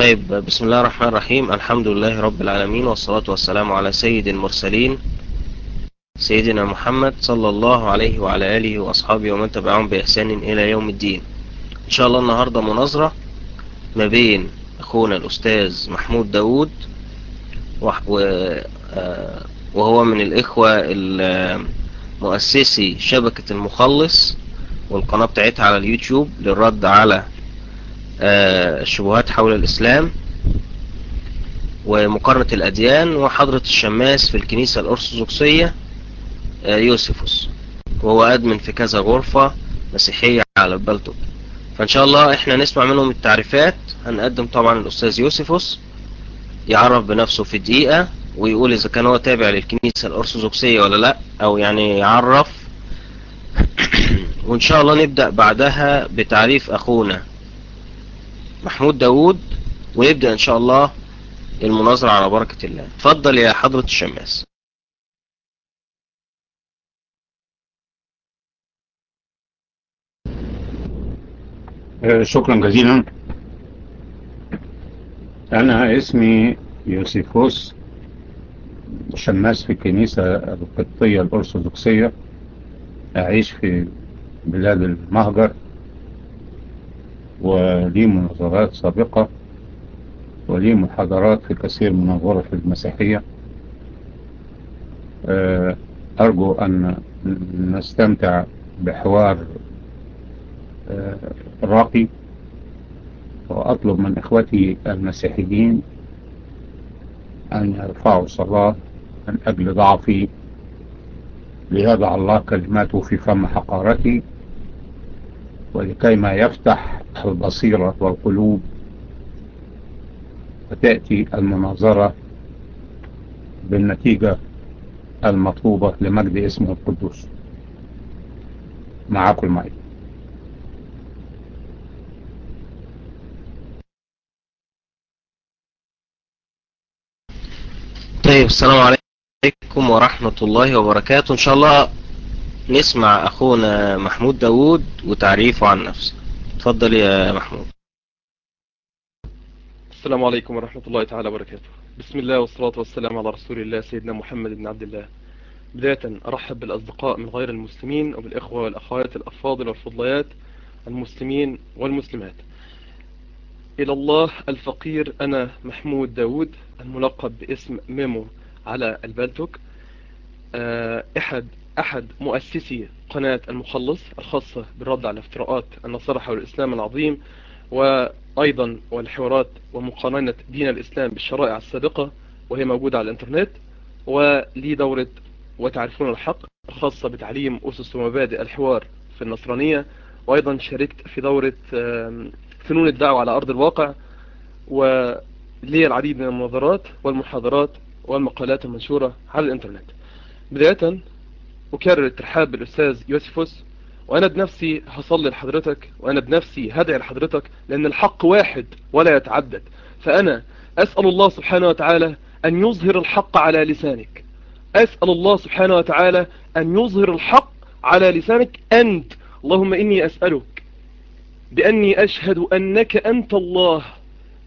طيب بسم الله الرحمن الرحيم. الحمد لله رب العالمين والصلاة والسلام على سيد المرسلين سيدنا محمد صلى الله عليه وعلى آله وأصحابه ومن تبعهم بإحسان إلى يوم الدين. إن شاء الله النهاردة مناظرة ما بين أخونا الأستاذ محمود داود وهو من الإخوة مؤسسي شبكة المخلص والقناة بتاعتها على اليوتيوب للرد على الشبهات حول الإسلام ومقارنة الأديان وحضرة الشماس في الكنيسة الأرثوذكسية يوسفوس وهو أدمن في كذا غرفة مسيحية على البلتوك فإن شاء الله إحنا نسمع منهم التعريفات. هنقدم طبعا الأستاذ يوسفوس يعرف بنفسه في دقيقة ويقول إذا كان هو تابع للكنيسة الأرثوذكسية ولا لأ أو يعني يعرف. وإن شاء الله نبدأ بعدها بتعريف أخونا. محمود داود ونبدأ إن شاء الله المناظرة على بركة الله. اتفضل يا حضرة الشماس. شكرا جزيلا. أنا اسمي يوسيفوس شماس في الكنيسة القبطية الأرثوذكسية. أعيش في بلاد المهجر. ولي مناظرات سابقة ولي محاضرات في كثير من الغرف المسيحية. أرجو أن نستمتع بحوار راقي وأطلب من إخوتي المسيحيين أن يرفعوا صلاة من أجل ضعفي. ليضع الله كلماته في فم حقارتي. ولكي ما يفتح البصيرة والقلوب وتأتي المناظرة بالنتيجة المطلوبة لمجد اسمه القدوس. معاكم المعين طيب السلام عليكم ورحمة الله وبركاته. إن شاء الله نسمع أخونا محمود داود وتعريفه عن نفسه. اتفضل يا محمود. السلام عليكم ورحمة الله تعالى وبركاته. بسم الله والصلاة والسلام على رسول الله سيدنا محمد بن عبد الله. بداية أرحب بالأصدقاء من غير المسلمين وبالإخوة والأخوات الأفاضل والفضليات المسلمين والمسلمات. إلى الله الفقير أنا محمود داود الملقب باسم ميمو على البالتوك أحد أحد مؤسسي قناة المخلص الخاصة بالرد على افتراءات النصارى حول الإسلام العظيم وأيضا والحوارات ومقارنة دين الإسلام بالشرائع السابقة وهي موجودة على الإنترنت ولي دورة وتعرفون الحق الخاصة بتعليم أسس ومبادئ الحوار في النصرانية. وأيضا شاركت في دورة فنون الدعوة على أرض الواقع ولي العديد من المناظرات والمحاضرات والمقالات المنشورة على الإنترنت. بداية أكرر الترحاب بالأستاذ يوسفوس وأنا بنفسي هصلي لحضرتك وأنا بنفسي هدعي لحضرتك لأن الحق واحد ولا يتعدد. فأنا أسأل الله سبحانه وتعالى أن يظهر الحق على لسانك. أسأل الله سبحانه وتعالى أن يظهر الحق على لسانك. أنت اللهم إني أسألك بأني أشهد أنك أنت الله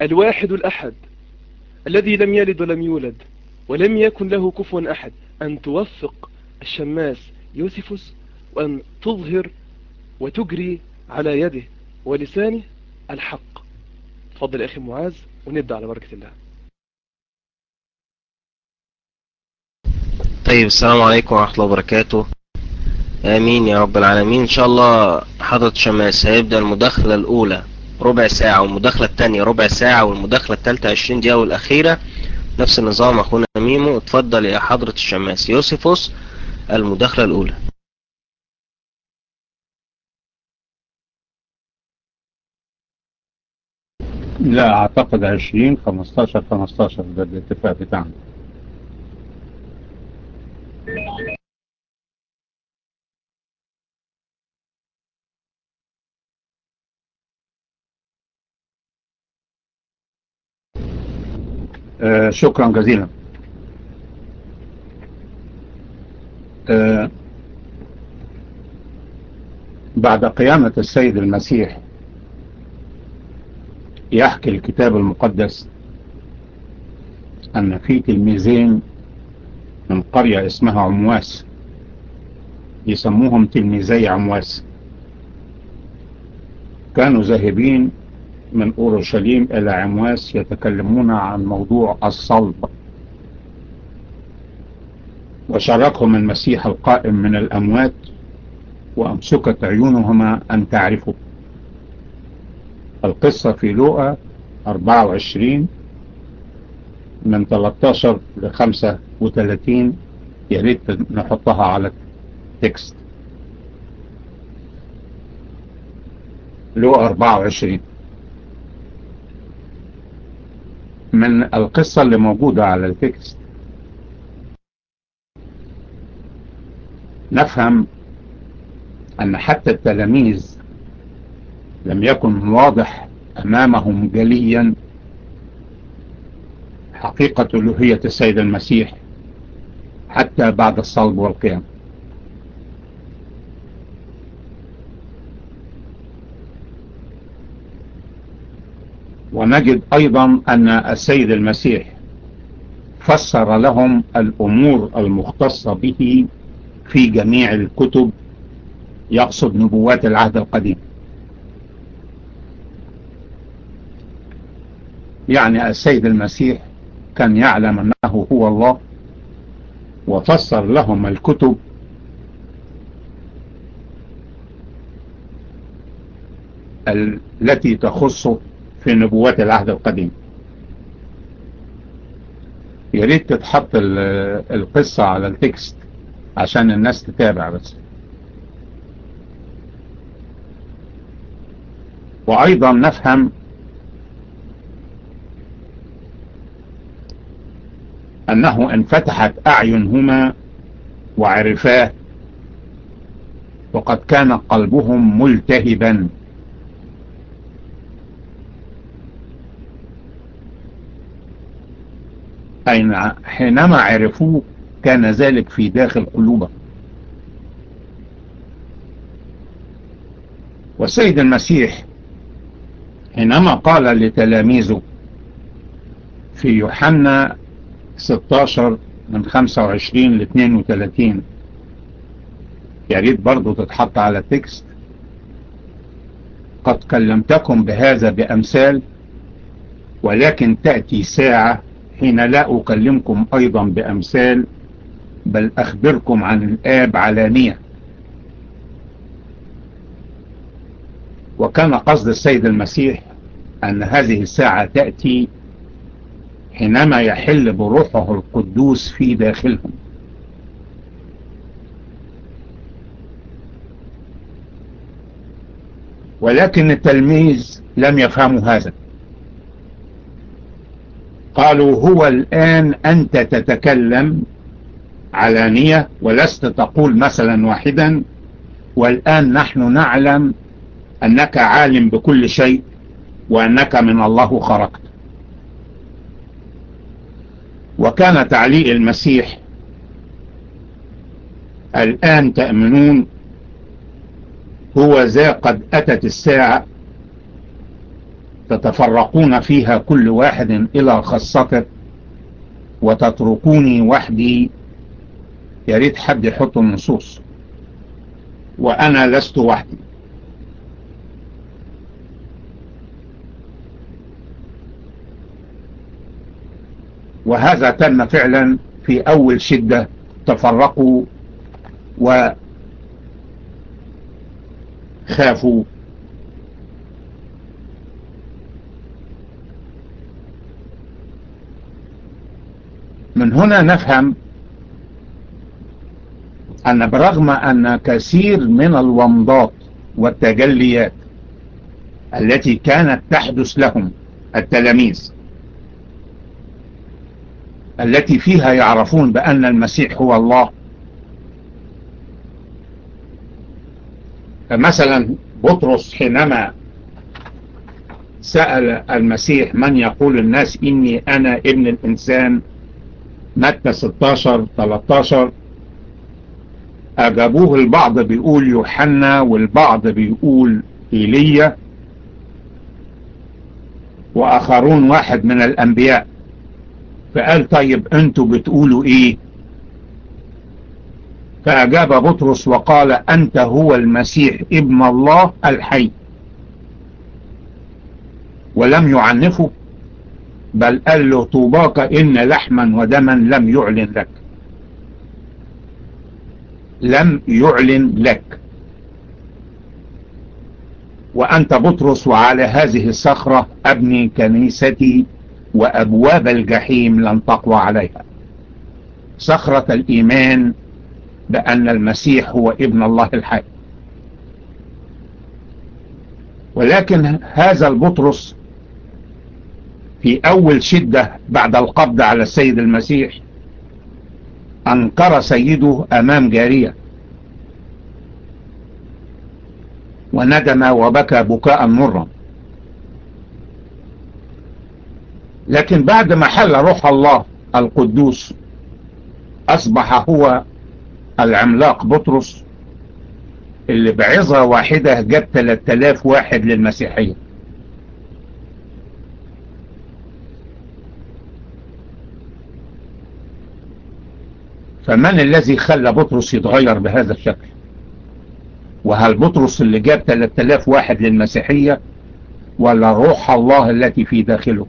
الواحد الأحد الذي لم يلد ولم يولد ولم يكن له كفوا أحد. أن توفق الشماس يوسفوس وأن تظهر وتجري على يده ولسانه الحق. تفضل أخي معاذ ونبدأ على بركة الله. طيب السلام عليكم ورحمة الله وبركاته. آمين يا رب العالمين. إن شاء الله حضرة شماس هيبدأ المداخلة الأولى ربع ساعة والمداخلة الثانية ربع ساعة والمداخلة الثالثة 20 دقيقة والأخيرة. نفس النظام أخونا ميمو. اتفضل يا حضرة الشماس. يوسفوس المداخلة الأولى. لا أعتقد 20 15 15 ده الاتفاق بتاعنا. آه شكرا جزيلا آه بعد قيامة السيد المسيح يحكي الكتاب المقدس أن في تلميذين من قرية اسمها عمواس يسموهم تلميذي عمواس. كانوا ذاهبين من أورشليم إلى عمواس يتكلمون عن موضوع الصلب. وشاركهم المسيح القائم من الأموات وأمسكت عيونهما أن تعرفوا. القصة في لوقا 24 من 13 ل 35 يا ريت نحطها على التكست. لوقا 24 من القصة اللي موجودة على التكست نفهم أن حتى التلاميذ لم يكن واضح أمامهم جليا حقيقة ألوهية السيد المسيح حتى بعد الصلب والقيام. ونجد أيضا أن السيد المسيح فسر لهم الأمور المختصة به في جميع الكتب يقصد نبوات العهد القديم. يعني السيد المسيح كان يعلم أنه هو الله وفسر لهم الكتب. التي تخصه في نبوات العهد القديم. يا ريت تتحط القصة على التكست. عشان الناس تتابع بس. وأيضا نفهم أنه انفتحت أعينهما وعرفاه وقد كان قلبهم ملتهبا. أين حينما عرفوه كان ذلك في داخل قلوبهم والسيد المسيح حينما قال لتلاميذه في يوحنا 16 من 25 ل 32 يا ريت برضه تتحط على التكست قد كلمتكم بهذا بأمثال ولكن تأتي ساعة حين لا أكلمكم أيضا بأمثال بل أخبركم عن الآب علانية وكان قصد السيد المسيح أن هذه الساعة تأتي حينما يحل بروحه القدوس في داخلهم. ولكن التلميذ لم يفهموا هذا. قالوا هو الآن أنت تتكلم علانية ولست تقول مثلا واحدا. والآن نحن نعلم أنك عالم بكل شيء وأنك من الله خرجت وكان تعليق المسيح الآن تأمنون هو ذا قد أتت الساعة تتفرقون فيها كل واحد إلى خاصته وتتركوني وحدي يا ريت حد يحط النصوص وأنا لست وحدي. وهذا تم فعلا في أول شدة. تفرقوا وخافوا من هنا نفهم أن برغم أن كثير من الومضات والتجليات التي كانت تحدث لهم التلاميذ التي فيها يعرفون بأن المسيح هو الله فمثلا بطرس حينما سأل المسيح من يقول الناس إني أنا ابن الإنسان متى 16 13 أجابوه البعض بيقول يوحنا والبعض بيقول إيليا وآخرون واحد من الأنبياء. فقال طيب أنتوا بتقولوا إيه؟ فأجاب بطرس وقال أنت هو المسيح ابن الله الحي. ولم يعنفه بل قال له طوباك إن لحما ودما لم يعلن لك. لم يعلن لك. وأنت بطرس وعلى هذه الصخرة أبني كنيستي وأبواب الجحيم لن تقوى عليها. صخرة الإيمان بأن المسيح هو ابن الله الحي. ولكن هذا البطرس في أول شدة بعد القبض على السيد المسيح أنكر سيده أمام جارية. وندم وبكى بكاء مرا لكن بعد ما حل روح الله القدوس أصبح هو العملاق بطرس اللي بعظة واحدة جاب 3000 واحد للمسيحية. فمن الذي خلى بطرس يتغير بهذا الشكل؟ وهل بطرس اللي جاب 3000 واحد للمسيحية ولا روح الله التي في داخله؟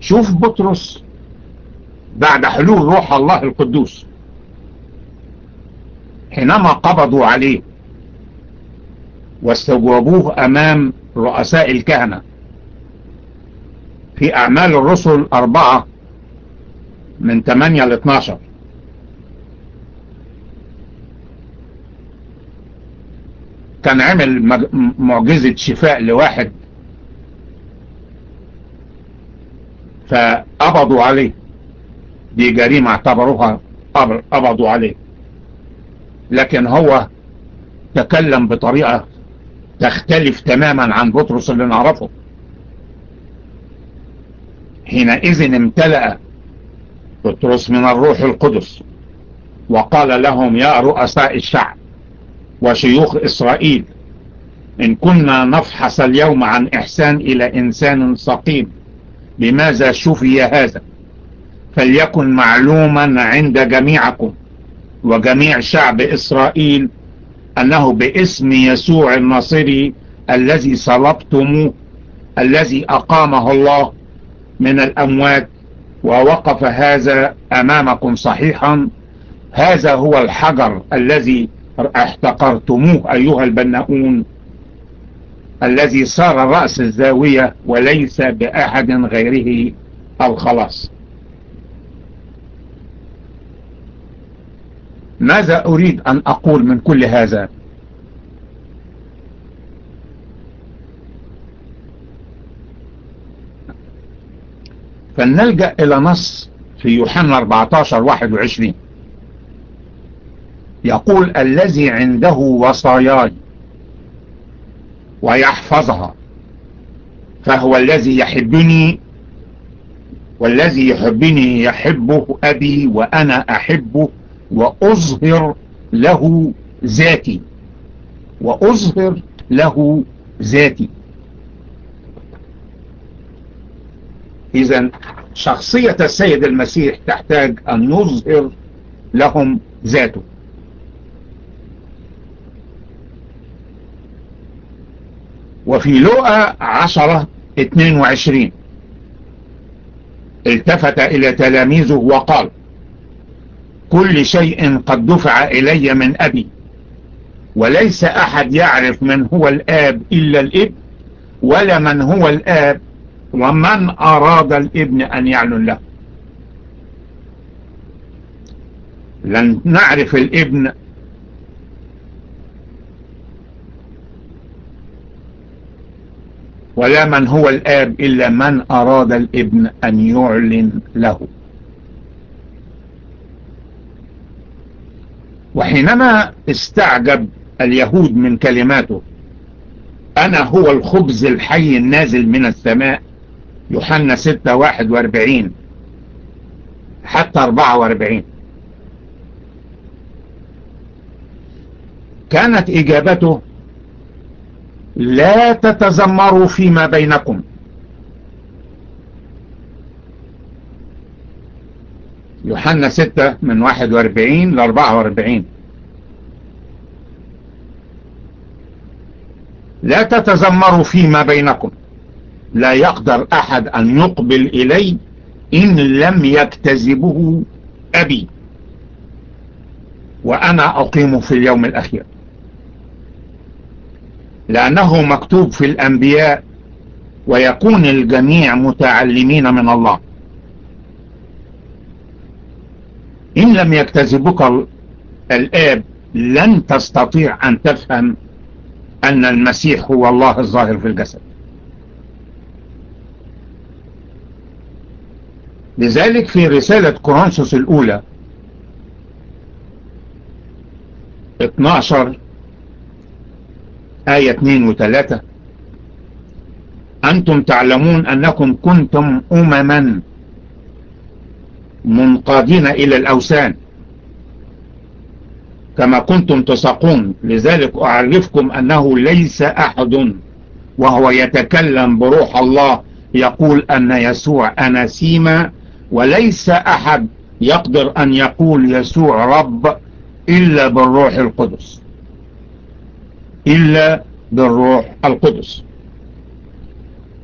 شوف بطرس بعد حلول روح الله القدوس. حينما قبضوا عليه واستجوبوه أمام رؤساء الكهنة في أعمال الرسل أربعة من 8 ل 12 كان عمل معجزة شفاء لواحد. فقبضوا عليه. دي جريمة اعتبروها قبضوا عليه. لكن هو تكلم بطريقة تختلف تماما عن بطرس اللي نعرفه. حينئذ امتلأ بطرس من الروح القدس وقال لهم يا رؤساء الشعب وشيوخ إسرائيل إن كنا نفحص اليوم عن إحسان إلى إنسان سقيم بماذا شفي هذا؟ فليكن معلوما عند جميعكم وجميع شعب إسرائيل أنه باسم يسوع الناصري الذي صلبتموه الذي أقامه الله من الأموات ووقف هذا أمامكم صحيحا هذا هو الحجر الذي احتقرتموه أيها البناؤون الذي صار رأس الزاوية وليس بأحد غيره الخلاص. ماذا أريد أن أقول من كل هذا؟ فلنلجأ إلى نص في يوحنا 14 21 يقول الذي عنده وصاياي ويحفظها فهو الذي يحبني والذي يحبني يحبه أبي وأنا أحبه وأظهر له ذاتي وأظهر له ذاتي. إذا شخصية السيد المسيح تحتاج أن نظهر لهم ذاته. وفي لقى عشرة اتنين وعشرين التفت إلى تلاميذه وقال كل شيء قد دفع إلي من أبي وليس أحد يعرف من هو الآب إلا الإبن ولا من هو الآب ومن أراد الإبن أن يعلن له. لن نعرف الإبن. ولا من هو الآب إلا من أراد الإبن أن يعلن له. وحينما استعجب اليهود من كلماته أنا هو الخبز الحي النازل من السماء. يوحنا 6 41 حتى 44 كانت إجابته لا تتذمروا فيما بينكم. يوحنا 6 من 41 ل 44 لا تتذمروا فيما بينكم. لا يقدر أحد أن يقبل إلي إن لم يكتذبه أبي. وأنا أقيم في اليوم الأخير. لأنه مكتوب في الأنبياء ويكون الجميع متعلمين من الله. إن لم يكتذبك الآب لن تستطيع أن تفهم أن المسيح هو الله الظاهر في الجسد. لذلك في رسالة كورنثوس الأولى 12 آية 2 و 3 أنتم تعلمون أنكم كنتم أمما منقادين إلى الأوثان كما كنتم تساقون. لذلك أعرفكم أنه ليس أحد وهو يتكلم بروح الله يقول أن يسوع أناسيما وليس أحد يقدر أن يقول يسوع رب إلا بالروح القدس. إلا بالروح القدس.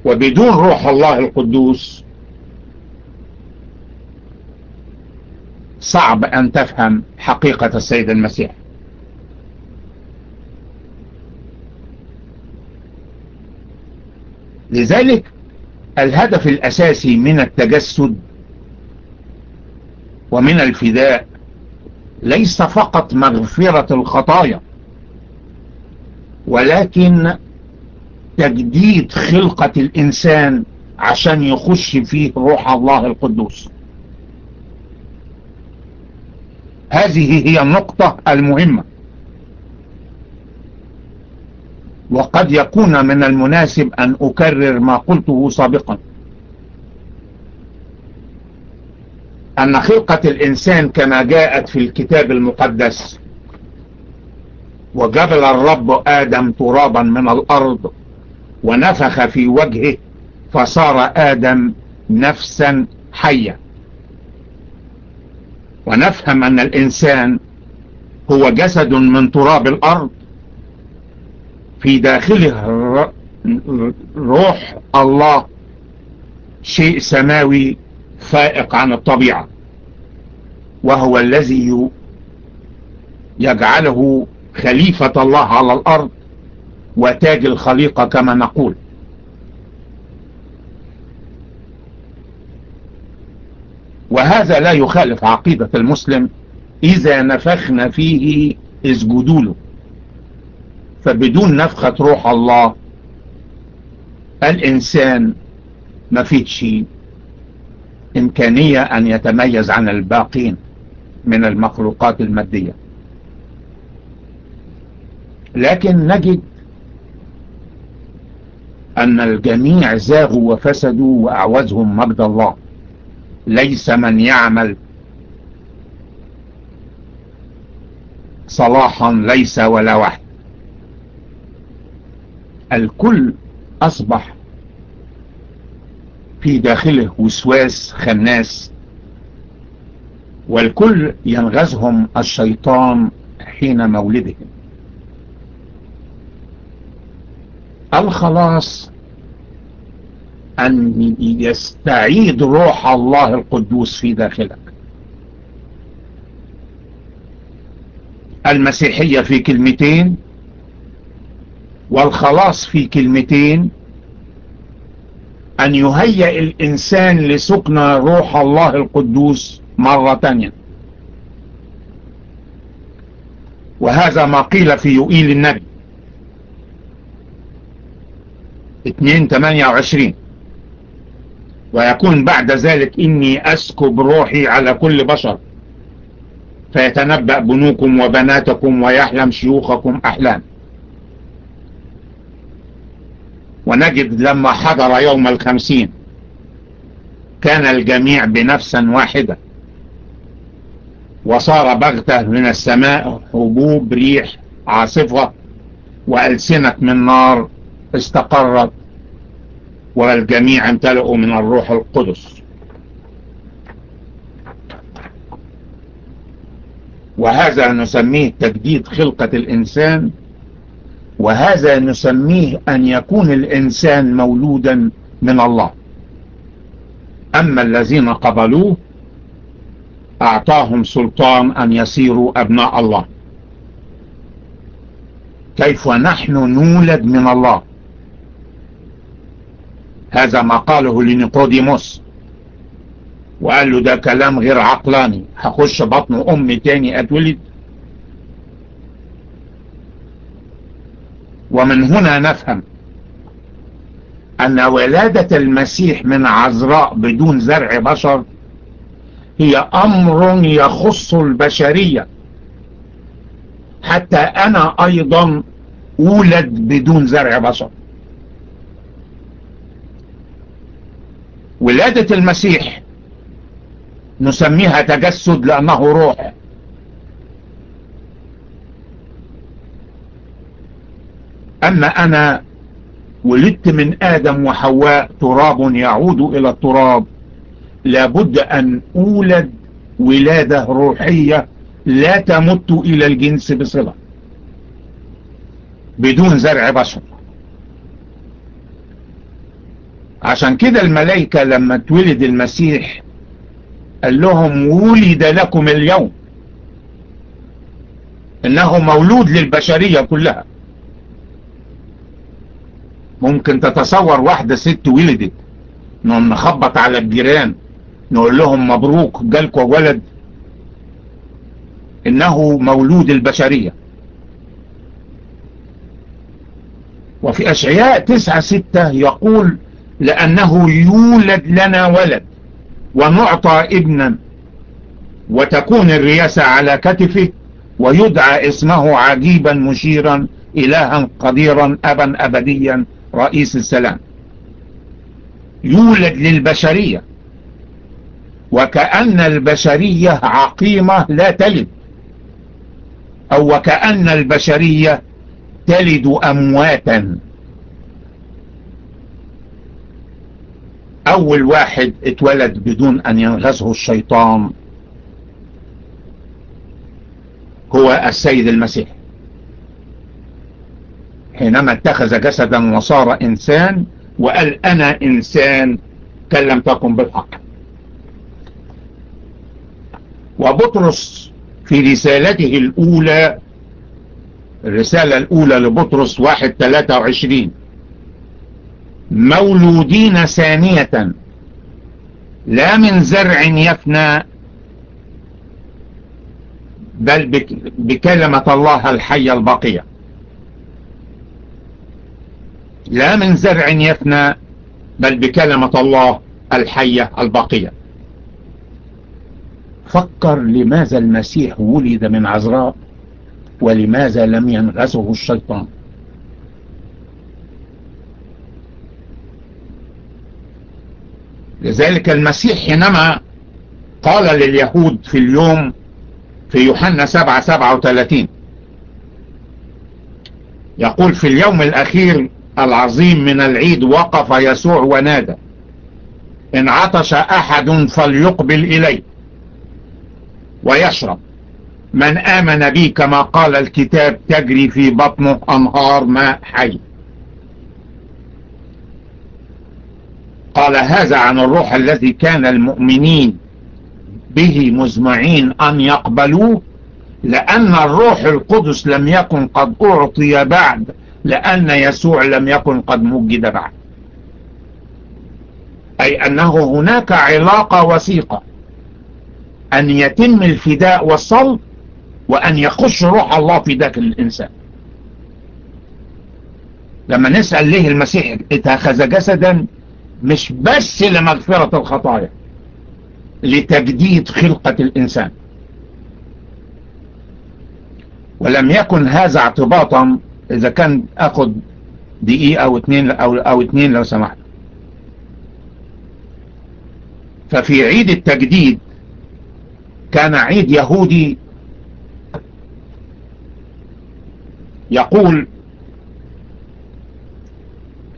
وبدون روح الله القدوس صعب أن تفهم حقيقة السيد المسيح. لذلك الهدف الأساسي من التجسد ومن الفداء ليس فقط مغفرة الخطايا ولكن تجديد خلقة الإنسان عشان يخش فيه روح الله القدوس. هذه هي النقطة المهمة. وقد يكون من المناسب أن أكرر ما قلته سابقا. أن خلقة الإنسان كما جاءت في الكتاب المقدس وجبل الرب آدم ترابا من الأرض ونفخ في وجهه فصار آدم نفسا حية. ونفهم أن الإنسان هو جسد من تراب الأرض. في داخله روح الله شيء سماوي فائق عن الطبيعة وهو الذي يجعله خليفة الله على الأرض وتاج الخليقة كما نقول. وهذا لا يخالف عقيدة المسلم إذا نفخنا فيه اسجدوا له فبدون نفخة روح الله الإنسان ما فيش إمكانية أن يتميز عن الباقين من المخلوقات المادية. لكن نجد أن الجميع زاغوا وفسدوا وأعوزهم مجد الله. ليس من يعمل صلاحا ليس ولا واحد الكل أصبح في داخله وسواس خناس. والكل ينغزهم الشيطان حين مولدهم. الخلاص أن يستعيد روح الله القدوس في داخلك. المسيحية في كلمتين والخلاص في كلمتين أن يهيئ الإنسان لسكن روح الله القدوس مرة تانية. وهذا ما قيل في يؤيل النبي. 228 ويكون بعد ذلك إني أسكب روحي على كل بشر. فيتنبأ بنوكم وبناتكم ويحلم شيوخكم أحلام. ونجد لما حضر يوم الخمسين كان الجميع بنفسا واحدة وصار بغتة من السماء هبوب ريح عاصفة وألسنة من نار استقرت والجميع امتلئوا من الروح القدس. وهذا نسميه تجديد خلقة الإنسان وهذا نسميه أن يكون الإنسان مولودا من الله. أما الذين قبلوه أعطاهم سلطان أن يصيروا أبناء الله. كيف نحن نولد من الله؟ هذا ما قاله لنيقوديموس. وقال له ده كلام غير عقلاني. هخش بطن أمي تاني أتولد ومن هنا نفهم أن ولادة المسيح من عذراء بدون زرع بشر هي أمر يخص البشرية. حتى أنا أيضا أولد بدون زرع بشر. ولادة المسيح نسميها تجسد لأنه روح. أما أنا ولدت من آدم وحواء تراب يعود إلى التراب لابد أن أولد ولادة روحية لا تمت إلى الجنس بصلة بدون زرع بشر. عشان كده الملائكة لما تولد المسيح قال لهم ولد لكم اليوم إنه مولود للبشرية كلها. ممكن تتصور واحدة ست ولدت. نقوم نخبط على الجيران. نقول لهم مبروك جالكوا ولد إنه مولود البشرية. وفي أشعياء تسعة ستة يقول لأنه يولد لنا ولد ونعطى ابنا وتكون الرياسة على كتفه ويدعى اسمه عجيبا مشيرا إلها قديرا أبا أبديا رئيس السلام يولد للبشرية وكأن البشرية عقيمة لا تلد أو وكأن البشرية تلد أمواتا. أول واحد اتولد بدون أن ينغزه الشيطان هو السيد المسيح حينما اتخذ جسدا وصار إنسان وقال أنا إنسان كلم تكن بالحق. وبطرس في رسالته الأولى الرسالة الأولى لبطرس واحد ثلاثة وعشرين. مولودين ثانية لا من زرع يفنى بل بكلمة الله الحية الباقية. لا من زرع يفنى بل بكلمة الله الحية الباقية فكر لماذا المسيح ولد من عذراء ولماذا لم ينغزه الشيطان. لذلك المسيح حينما قال لليهود في اليوم في يوحنا سبعة سبعة وثلاثين يقول في اليوم الأخير العظيم من العيد وقف يسوع ونادى. إن عطش أحد فليقبل إلي ويشرب. من آمن بي كما قال الكتاب تجري في بطنه أنهار ماء حي. قال هذا عن الروح الذي كان المؤمنين به مزمعين أن يقبلوه لأن الروح القدس لم يكن قد أعطي بعد لأن يسوع لم يكن قد مجد بعد أي أنه هناك علاقة وثيقة. أن يتم الفداء والصلب وأن يخش روح الله في ذاك الإنسان. لما نسأل ليه المسيح اتخذ جسدا مش بس لمغفرة الخطايا لتجديد خلقة الإنسان. ولم يكن هذا اعتباطا إذا كان أخذ دقيقة أو اتنين, أو, أو اتنين لو سمحت. ففي عيد التجديد كان عيد يهودي يقول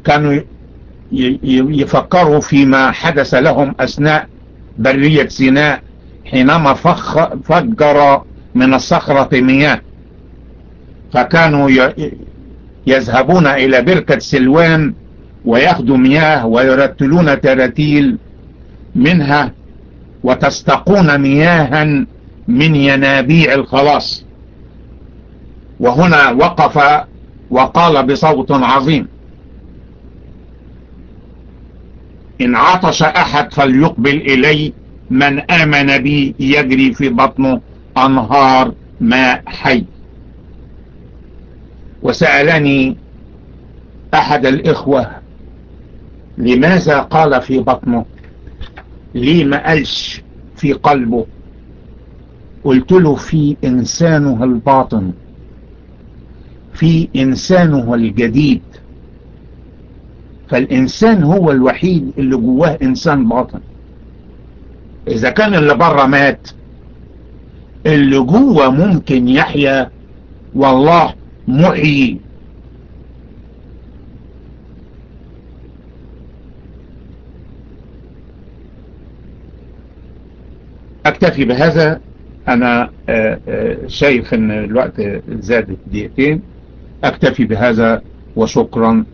كانوا يفكروا فيما حدث لهم أثناء برية سيناء حينما فخ فجر من الصخرة مياه. فكانوا يذهبون إلى بركة سلوان وياخدوا مياه ويرتلون تراتيل منها وتستقون مياها من ينابيع الخلاص. وهنا وقف وقال بصوت عظيم إن عطش أحد فليقبل إلي من آمن بي يجري في بطنه أنهار ماء حي. وسألني أحد الإخوة لماذا قال في بطنه ليه ما قالش في قلبه؟ قلت له في إنسانه الباطن في إنسانه الجديد فالإنسان هو الوحيد اللي جواه إنسان باطن. إذا كان اللي بره مات اللي جوه ممكن يحيا والله محيي أكتفي بهذا. أنا آه، آه، شايف أن الوقت زاد دقيقتين أكتفي بهذا وشكرا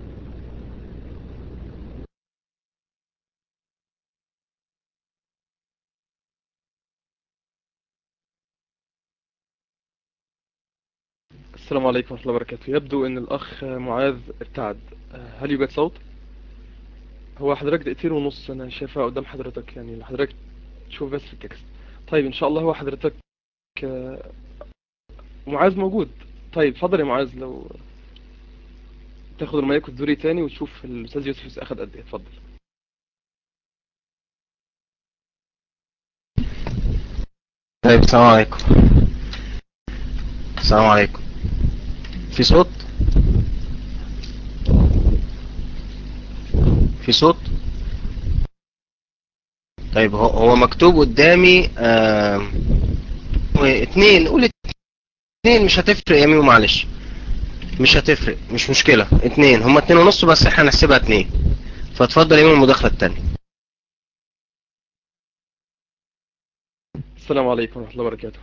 السلام عليكم ورحمة الله وبركاته. يبدو إن الأخ معاذ ابتعد هل يوجد صوت؟ هو حضرتك دقيقتين ونص أنا شايفها قدام حضرتك يعني حضرتك تشوف بس في التكست. طيب إن شاء الله هو حضرتك آه، معاذ موجود. طيب اتفضل يا معاذ لو تاخد المايك وتدوري تاني وتشوف الأستاذ يوسف أخد قد إيه. اتفضل. طيب السلام عليكم. السلام عليكم. في صوت؟ في صوت؟ طيب هو مكتوب قدامي آم، اتنين قول اتنين مش هتفرق يا ميمو معلش. مش هتفرق مش مشكلة. اتنين هما اتنين ونص بس إحنا هنحسبها اتنين. فاتفضل يا ميمو المداخلة التانية. السلام عليكم ورحمة الله وبركاته.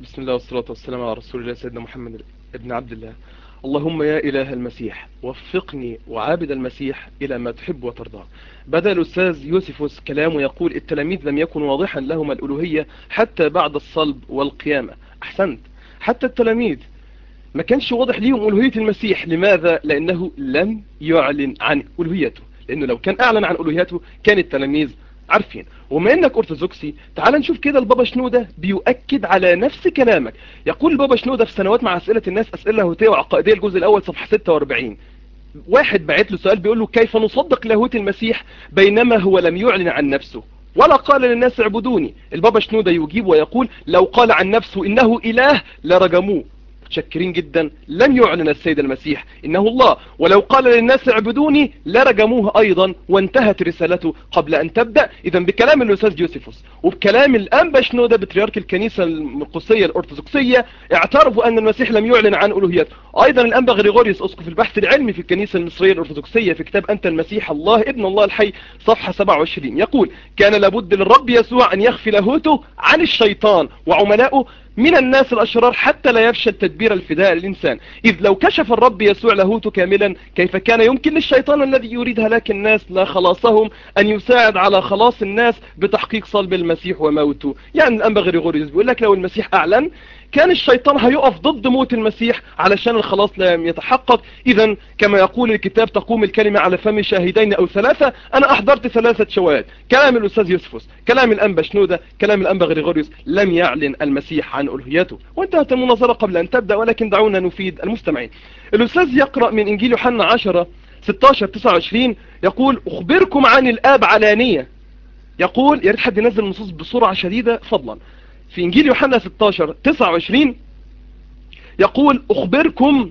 بسم الله والصلاة والسلام على رسول الله سيدنا محمد. ابن عبد الله. اللهم يا إله المسيح وفقني وعابد المسيح إلى ما تحب وترضى. بدأ الأستاذ يوسفوس كلامه يقول التلاميذ لم يكن واضحا لهم الألوهية حتى بعد الصلب والقيامة. أحسنت. حتى التلاميذ. ما كانش واضح ليهم ألوهية المسيح. لماذا؟ لأنه لم يعلن عن ألوهيته. لأنه لو كان أعلن عن ألوهيته كان التلاميذ عارفين. وما إنك أرثوذكسي تعال نشوف كده البابا شنودة بيؤكد على نفس كلامك. يقول البابا شنودة في سنوات مع أسئلة الناس أسئلة لاهوتية وعقائدية الجزء الأول صفحة 46 واحد بعت له سؤال بيقول له كيف نصدق لاهوت المسيح بينما هو لم يعلن عن نفسه؟ ولا قال للناس اعبدوني. البابا شنودة يجيب ويقول لو قال عن نفسه إنه إله لرجموه. متشكرين جدا. لم يعلن السيد المسيح إنه الله. ولو قال للناس اعبدوني لرجموه أيضا وانتهت رسالته قبل أن تبدأ. اذا بكلام الأستاذ يوسفوس وبكلام الانبا شنودة بطريرك الكنيسة القدسية الأرثوذكسية اعترفوا أن المسيح لم يعلن عن الوهيته أيضا الانبا غريغوريوس أسقف البحث العلمي في الكنيسة المصرية الأرثوذكسية في كتاب أنت المسيح الله ابن الله الحي صفحة 27 يقول كان لابد للرب يسوع أن يخفي لاهوته عن الشيطان وعملائه من الناس الأشرار حتى لا يفشل تدبير الفداء للإنسان. إذ لو كشف الرب يسوع لاهوته كاملا كيف كان يمكن للشيطان الذي يريد هلاك الناس لا خلاصهم أن يساعد على خلاص الناس بتحقيق صلب المسيح وموته. يعني الأنبا غريغوريوس بيقول لك لو المسيح أعلن كان الشيطان هيقف ضد موت المسيح علشان الخلاص لم يتحقق. إذا كما يقول الكتاب تقوم الكلمة على فم شاهدين أو ثلاثة. أنا أحضرت ثلاثة شواهد. كلام الأستاذ يوسفوس كلام الأنبا شنودة كلام الأنبا غريغوريوس. لم يعلن المسيح عن ألوهيته. وانتهت المناظرة قبل أن تبدأ ولكن دعونا نفيد المستمعين. الأستاذ يقرأ من إنجيل يوحنا 10 16 29 يقول أخبركم عن الآب علانية. يقول يا ريت حد ينزل النصوص بسرعة شديدة فضلا. في إنجيل يوحنا 16 29 يقول أخبركم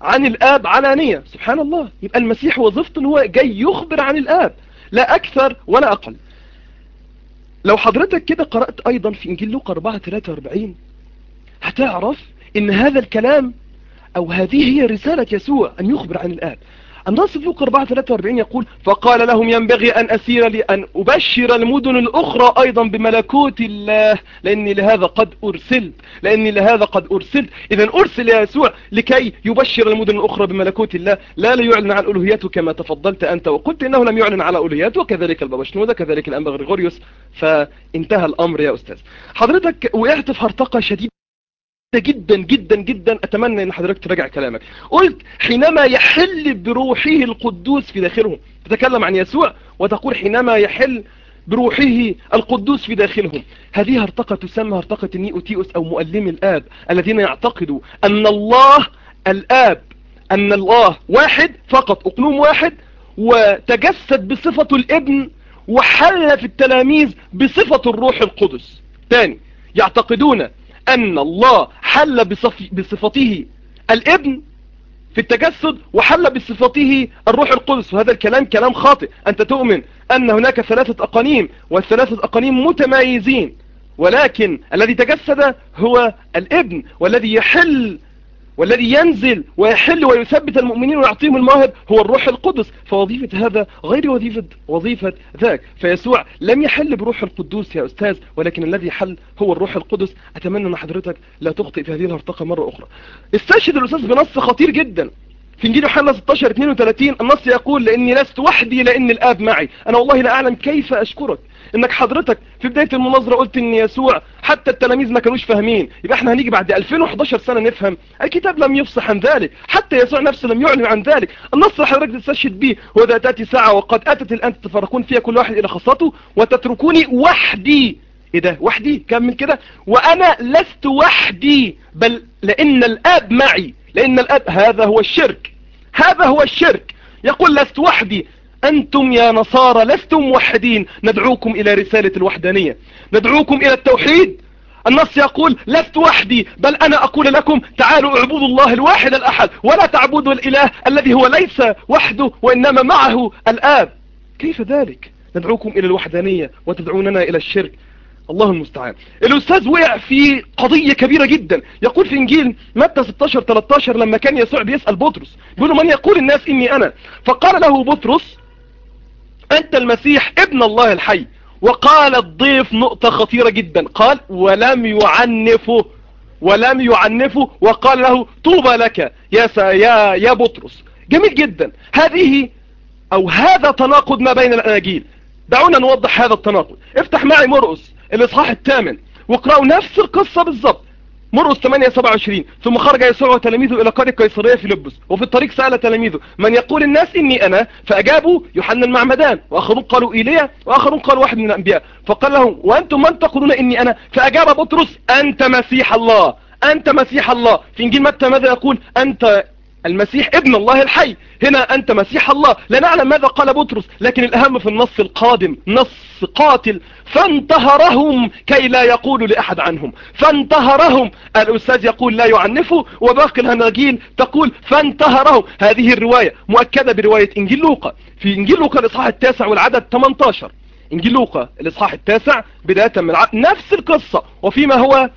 عن الآب علانية. سبحان الله يبقى المسيح وظيفته إن هو جاي يخبر عن الآب لا أكثر ولا أقل. لو حضرتك كده قرأت أيضا في إنجيل لوقا 4 43 هتعرف إن هذا الكلام أو هذه هي رسالة يسوع أن يخبر عن الآب. النص في لوقا 4 43 يقول فقال لهم ينبغي أن أسير لأن أبشر المدن الأخرى أيضا بملكوت الله لأني لهذا قد أرسلت لأني لهذا قد أرسلت. إذا أرسل يا يسوع لكي يبشر المدن الأخرى بملكوت الله. لا ليعلن عن ألوهيته كما تفضلت أنت وقلت إنه لم يعلن على ألوهيته. وكذلك البابا شنودة كذلك الأنبا غريغوريوس فانتهى الأمر يا أستاذ. حضرتك وقعت في هرطقة شديدة. جدا جدا جدا أتمنى إن حضرتك تراجع كلامك. قلت حينما يحل بروحه القدوس في داخلهم تتكلم عن يسوع وتقول حينما يحل بروحه القدوس في داخلهم. هذه هرطقة تسمى هرطقة النيوتيوس أو مؤلم الآب الذين يعتقدوا أن الله الآب أن الله واحد فقط اقنوم واحد وتجسد بصفة الابن وحل في التلاميذ بصفة الروح القدس. تاني يعتقدون أن الله حل بصفته الابن في التجسد وحل بصفته الروح القدس. وهذا الكلام كلام خاطئ. أنت تؤمن أن هناك ثلاثة أقانيم والثلاثة أقانيم متمايزين ولكن الذي تجسد هو الابن والذي يحل والذي ينزل ويحل ويثبت المؤمنين ويعطيهم المواهب هو الروح القدس. فوظيفة هذا غير وظيفة وظيفة ذاك. فيسوع لم يحل بروح القدوس يا أستاذ ولكن الذي حل هو الروح القدس. أتمنى أن حضرتك لا تخطئ في هذه الهرطقة مرة أخرى. استشهد الأستاذ بنص خطير جدا. في إنجيل يوحنا 16 32 النص يقول لأني لست وحدي لأن الآب معي. أنا والله لا أعلم كيف أشكرك. إنك حضرتك في بداية المناظرة قلت إن يسوع حتى التلاميذ ما كانوش فاهمين. يبقى إحنا هنيجي بعد 2011 سنة نفهم. الكتاب لم يفصح عن ذلك. حتى يسوع نفسه لم يعلن عن ذلك. النص اللي حضرتك تستشهد به هو ذا تأتي ساعة وقد أتت الآن تتفرقون فيها كل واحد إلى خاصته وتتركوني وحدي. إيه ده؟ وحدي؟ كمل كده؟ وأنا لست وحدي بل لأن الآب معي. لأن الآب هذا هو الشرك. هذا هو الشرك. يقول لست وحدي. أنتم يا نصارى لستم موحدين. ندعوكم إلى رسالة الوحدانية. ندعوكم إلى التوحيد. النص يقول لست وحدي بل أنا أقول لكم تعالوا اعبدوا الله الواحد الأحد ولا تعبدوا الإله الذي هو ليس وحده وإنما معه الآب. كيف ذلك؟ ندعوكم إلى الوحدانية وتدعوننا إلى الشرك. الله المستعان. الأستاذ وقع في قضية كبيرة جدا. يقول في إنجيل متى 16-13 لما كان يسوع بيسأل بطرس بيقول من يقول الناس إني أنا؟ فقال له بطرس أنت المسيح ابن الله الحي. وقال الضيف نقطة خطيرة جدا. قال ولم يعنفه ولم يعنفه وقال له طوبى لك يا, يا, يا بطرس. جميل جدا. هذه أو هذا تناقض ما بين الأناجيل. دعونا نوضح هذا التناقض. افتح معي مرقس الإصحاح الثامن. واقرأوا نفس القصة بالضبط. مرقس 8 27 ثم خرج يسوع وتلاميذه إلى قرية قيصرية فيلبس وفي الطريق سأل تلاميذه من يقول الناس إني أنا؟ فأجابوا يوحنا المعمدان وآخرون قالوا إيليا. وآخرون قالوا واحد من الأنبياء. فقال لهم وأنتم من تقولون إني أنا؟ فأجاب بطرس أنت مسيح الله أنت مسيح الله. في إنجيل متى ماذا يقول؟ أنت المسيح ابن الله الحي. هنا أنت مسيح الله. لا نعلم ماذا قال بطرس لكن الأهم في النص القادم نص قاتل. فانتهرهم كي لا يقولوا لأحد عنهم. فانتهرهم. الأستاذ يقول لا يعنفه وباقي الهناجيل تقول فانتهرهم. هذه الرواية مؤكدة برواية إنجيل لوقا في إنجيل لوقا الإصحاح التاسع والعدد 18 إنجيل لوقا الإصحاح التاسع بداية من العدد نفس القصة. وفيما هو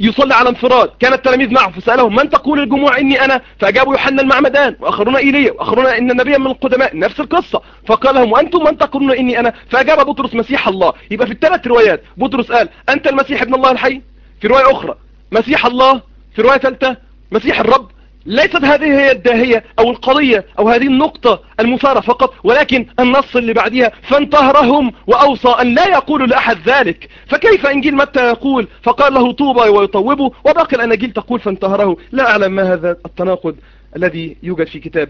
يصلي على انفراد. كان التلاميذ معه فسألهم من تقول الجموع إني أنا؟ فأجابوا يوحنا المعمدان وآخرون إيليا وآخرون إن النبي من القدماء. نفس القصة. فقال لهم وأنتم من تقولون إني أنا؟ فأجاب بطرس مسيح الله. يبقى في الثلاث روايات. بطرس قال أنت المسيح ابن الله الحي؟ في رواية أخرى مسيح الله. في رواية ثالثة مسيح الرب. ليست هذه هي الداهية أو القضية أو هذه النقطة المثارة فقط ولكن النص اللي بعدها فانتهرهم وأوصى أن لا يقولوا لأحد ذلك. فكيف انجيل متى يقول فقال له طوبى ويطوبه وباقي الاناجيل تقول فانتهره؟ لا أعلم ما هذا التناقض الذي يوجد في كتاب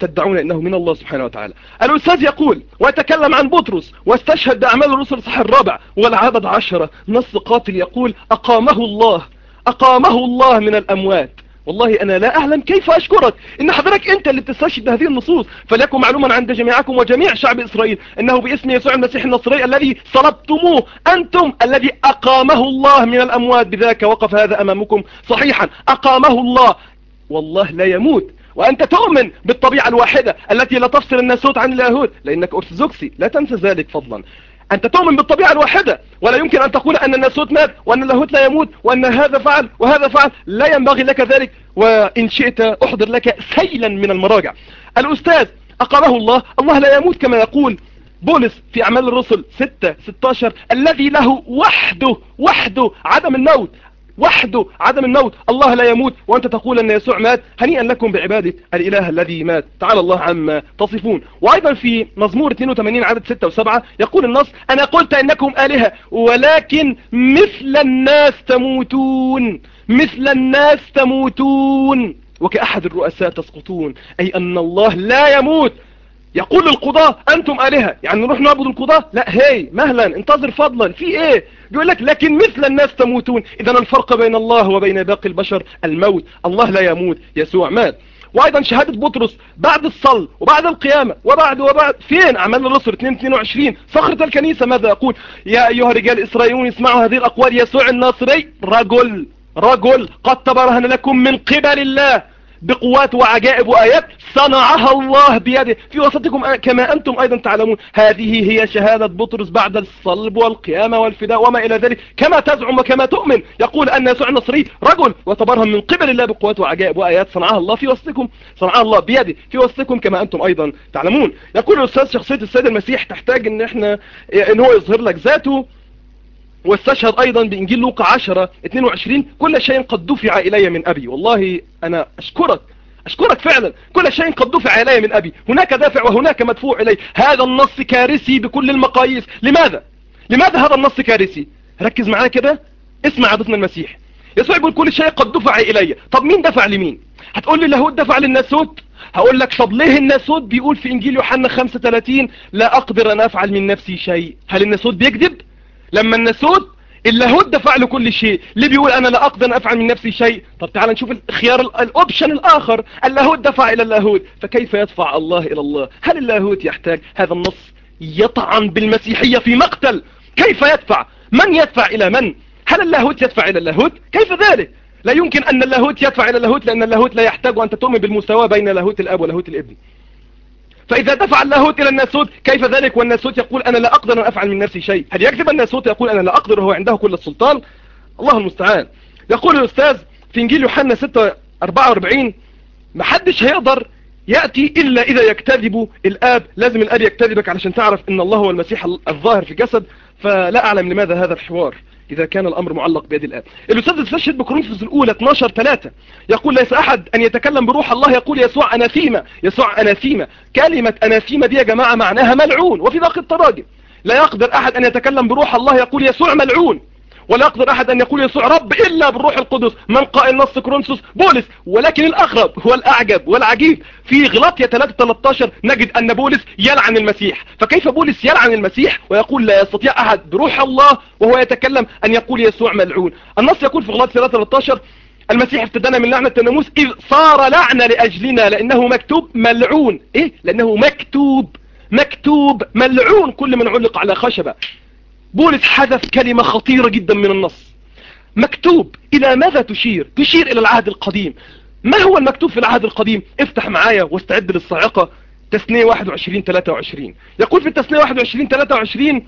تدعون إنه من الله سبحانه وتعالى. الأستاذ يقول ويتكلم عن بطرس واستشهد باعمال الرسل صح الرابع والعدد عشرة نص قاتل يقول أقامه الله أقامه الله من الأموات. والله أنا لا أعلم كيف أشكرك. إن حضرتك أنت اللي بتستشهد هذه النصوص. فليكن معلوما عند جميعكم وجميع شعب إسرائيل أنه باسم يسوع المسيح النصري الذي صلبتموه أنتم الذي أقامه الله من الأموات. بذاك وقف هذا أمامكم صحيحا. أقامه الله. والله لا يموت. وأنت تؤمن بالطبيعة الواحدة التي لا تفصل الناسوت عن اليهود لأنك أرثوذكسي. لا تنسى ذلك فضلا. أنت تؤمن بالطبيعة الواحدة ولا يمكن أن تقول أن الناسوت مات وأن اللاهوت لا يموت وأن هذا فعل وهذا فعل. لا ينبغي لك ذلك. وإن شئت أحضر لك سيلا من المراجع. الأستاذ أقره الله. الله لا يموت كما يقول بولس في أعمال الرسل 6 16 الذي له وحده وحده عدم الموت. وحده عدم الموت. الله لا يموت وأنت تقول أن يسوع مات. هنيئا لكم بعبادة الإله الذي مات. تعالى الله عما تصفون. وأيضا في مزمور 82 عدد 6 و7 يقول النص أنا قلت إنكم آلهة ولكن مثل الناس تموتون. مثل الناس تموتون. وكأحد الرؤساء تسقطون. أي أن الله لا يموت. يقول القضاة أنتم آلهة. يعني نروح نعبد القضاة؟ لا هي مهلا انتظر فضلا. في إيه؟ بيقول لك لكن مثل الناس تموتون. إذا الفرق بين الله وبين باقي البشر الموت. الله لا يموت يسوع مات. وأيضا شهادة بطرس بعد الصل وبعد القيامة وبعد وبعد فين؟ أعمال الرسل 22 صخرة الكنيسة ماذا يقول يا أيها رجال إسرائيل اسمعوا هذه الأقوال. يسوع الناصري رجل رجل قد تبرهن لكم من قبل الله. بقوات وعجائب وآيات صنعها الله بيده. في وسطكم كما أنتم أيضا تعلمون هذه هي شهادة بطرس بعد الصلب والقيامة والفداء وما إلى ذلك. كما تزعم وكما تؤمن. يقول أن يسوع النصري رجل وتبرهم من قبل الله بقوات وعجائب وآيات صنعها الله في وسطكم. صنعها الله بيده. في وسطكم كما أنتم أيضا تعلمون. يقول الأستاذ شخصية السيد المسيح تحتاج أن إحنا إن هو يظهر لك ذاته. واستشهد أيضا بإنجيل لوقا 10 22 كل شيء قد دفع إلي من أبي. والله أنا أشكرك أشكرك فعلا. كل شيء قد دفع إلي من أبي. هناك دافع وهناك مدفوع إلي. هذا النص كارثي بكل المقاييس. لماذا؟ لماذا هذا النص كارثي؟ ركز معايا كده. اسمع عبدنا المسيح. يسوع يقول كل شيء قد دفع إلي. طب مين دفع لمين؟ هتقول لي اللاهوت دفع للناسوت؟ هقول لك طب ليه الناسوت بيقول في إنجيل يوحنا 35 لا أقدر أن أفعل من نفسي شيء؟ هل الناسوت بيكذب؟ لما الناسوت اللاهوت دفع له كل شيء. ليه بيقول أنا لا أقدر أفعل من نفسي شيء؟ طب تعال نشوف الخيار الأوبشن الآخر. اللاهوت دفع إلى اللاهوت فكيف يدفع الله إلى الله؟ هل اللاهوت يحتاج؟ هذا النص يطعن بالمسيحية في مقتل. كيف يدفع؟ من يدفع إلى من؟ هل اللاهوت يدفع إلى اللاهوت كيف ذلك؟ لا يمكن أن اللاهوت يدفع إلى اللاهوت لأن اللاهوت لا يحتاج أن تؤمن بالمساواة بين لاهوت الأب ولاهوت الابن. فإذا دفع اللاهوت إلى الناسوت كيف ذلك؟ والناسوت يقول أنا لا أقدر أن أفعل من نفسي شيء. هل يكذب الناسوت يقول أنا لا أقدر وهو عنده كل السلطان؟ الله المستعان. يقول الأستاذ في إنجيل يوحنا 6 44 ما حدش هيقدر يأتي إلا إذا يكتذب الآب. لازم الآب يكتذبك علشان تعرف إن الله هو المسيح الظاهر في جسد فلا أعلم لماذا هذا الحوار. إذا كان الأمر معلق بيد الآب. الأستاذ استشهد بكورنثوس الأولى 12 3 يقول ليس أحد أن يتكلم بروح الله يقول يسوع أناثيما. يسوع أناثيما. كلمة أناثيما دي يا جماعة معناها ملعون. وفي باقي التراجم. لا يقدر أحد أن يتكلم بروح الله يقول يسوع ملعون. ولا يقدر أحد أن يقول يسوع رب إلا بالروح القدس. من قائل نص كرونسوس بولس. ولكن الأغرب هو الأعجب والعجيب. في غلاطية 3-13 نجد أن بولس يلعن المسيح. فكيف بولس يلعن المسيح؟ ويقول لا يستطيع أحد بروح الله وهو يتكلم أن يقول يسوع ملعون. النص يقول في غلاطية 3-13 المسيح ابتدانا من لعنة الناموس. إذ صار لعنة لأجلنا لأنه مكتوب ملعون. إيه؟ لأنه مكتوب مكتوب ملعون. كل من علق على خشبة. بولس حذف كلمة خطيرة جدا من النص. مكتوب إلى ماذا تشير؟ تشير إلى العهد القديم. ما هو المكتوب في العهد القديم؟ افتح معايا واستعد للصاعقة تسنية 21 23 يقول في التسنية 21 23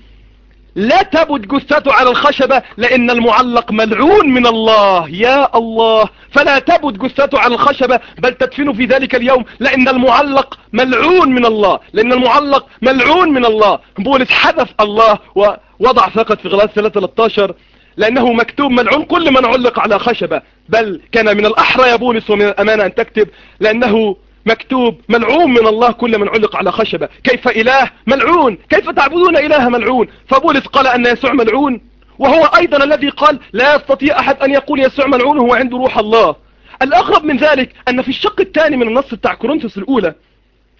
لا تبد جثته على الخشبة لأن المعلق ملعون من الله. يا الله فلا تبد جثته على الخشبة بل تدفن في ذلك اليوم لأن المعلق ملعون من الله. لأن المعلق ملعون من الله. بولس حذف الله ووضع فقط في غلاس 13 لأنه مكتوب ملعون كل من علق على خشبة. بل كان من الأحرى يا بولس ومن الأمانة أن تكتب لأنه مكتوب ملعون من الله كل من علق على خشبة. كيف إله ملعون؟ كيف تعبدون إله ملعون؟ فبولس قال أن يسوع ملعون. وهو أيضا الذي قال لا يستطيع أحد أن يقول يسوع ملعون هو عنده روح الله. الأغرب من ذلك أن في الشق الثاني من النص بتاع كورنثوس الأولى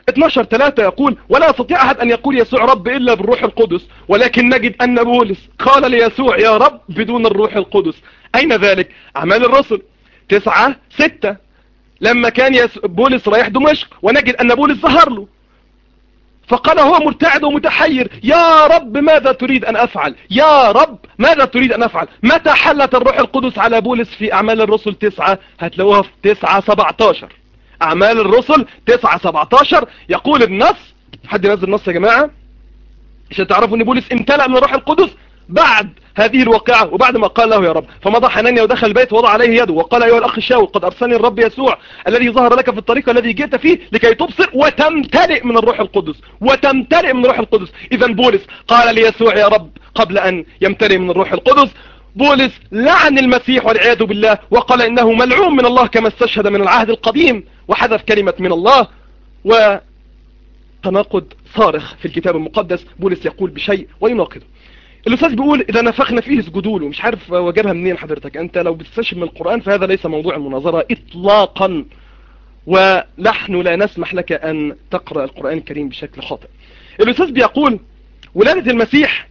12 3 يقول ولا يستطيع أحد أن يقول يسوع رب إلا بالروح القدس ولكن نجد أن بولس قال ليسوع يا رب بدون الروح القدس. أين ذلك؟ أعمال الرسل. 9 6 لما كان بولس رايح دمشق ونجد أن بولس ظهر له. فقال هو مرتعد ومتحير يا رب ماذا تريد أن أفعل؟ يا رب ماذا تريد أن أفعل؟ متى حلت الروح القدس على بولس في أعمال الرسل 9 هتلاقوها في 9 17 أعمال الرسل 9 17 يقول النص حد ينزل النص يا جماعة؟ عشان تعرفوا إن بولس امتلأ من الروح القدس بعد هذه الواقعة وبعد ما قال له يا رب فمضى حنانيا ودخل البيت ووضع عليه يده وقال أيها الأخ الشاول قد أرسلني الرب يسوع الذي ظهر لك في الطريق الذي جئت فيه لكي تبصر وتمتلئ من الروح القدس وتمتلئ من الروح القدس. إذا بولس قال ليسوع يا رب قبل أن يمتلئ من الروح القدس بولس لعن المسيح والعياذ بالله وقال إنه ملعون من الله كما استشهد من العهد القديم وحذف كلمة من الله. وتناقض صارخ في الكتاب المقدس بولس يقول بشيء ويناقضه. الأستاذ بيقول إذا نفخنا فيه اسجدوا له مش عارف وجابها منين حضرتك. أنت لو بتستشهد من القرآن فهذا ليس موضوع المناظرة اطلاقا ونحن لا نسمح لك أن تقرأ القرآن الكريم بشكل خاطئ. الأستاذ بيقول ولادة المسيح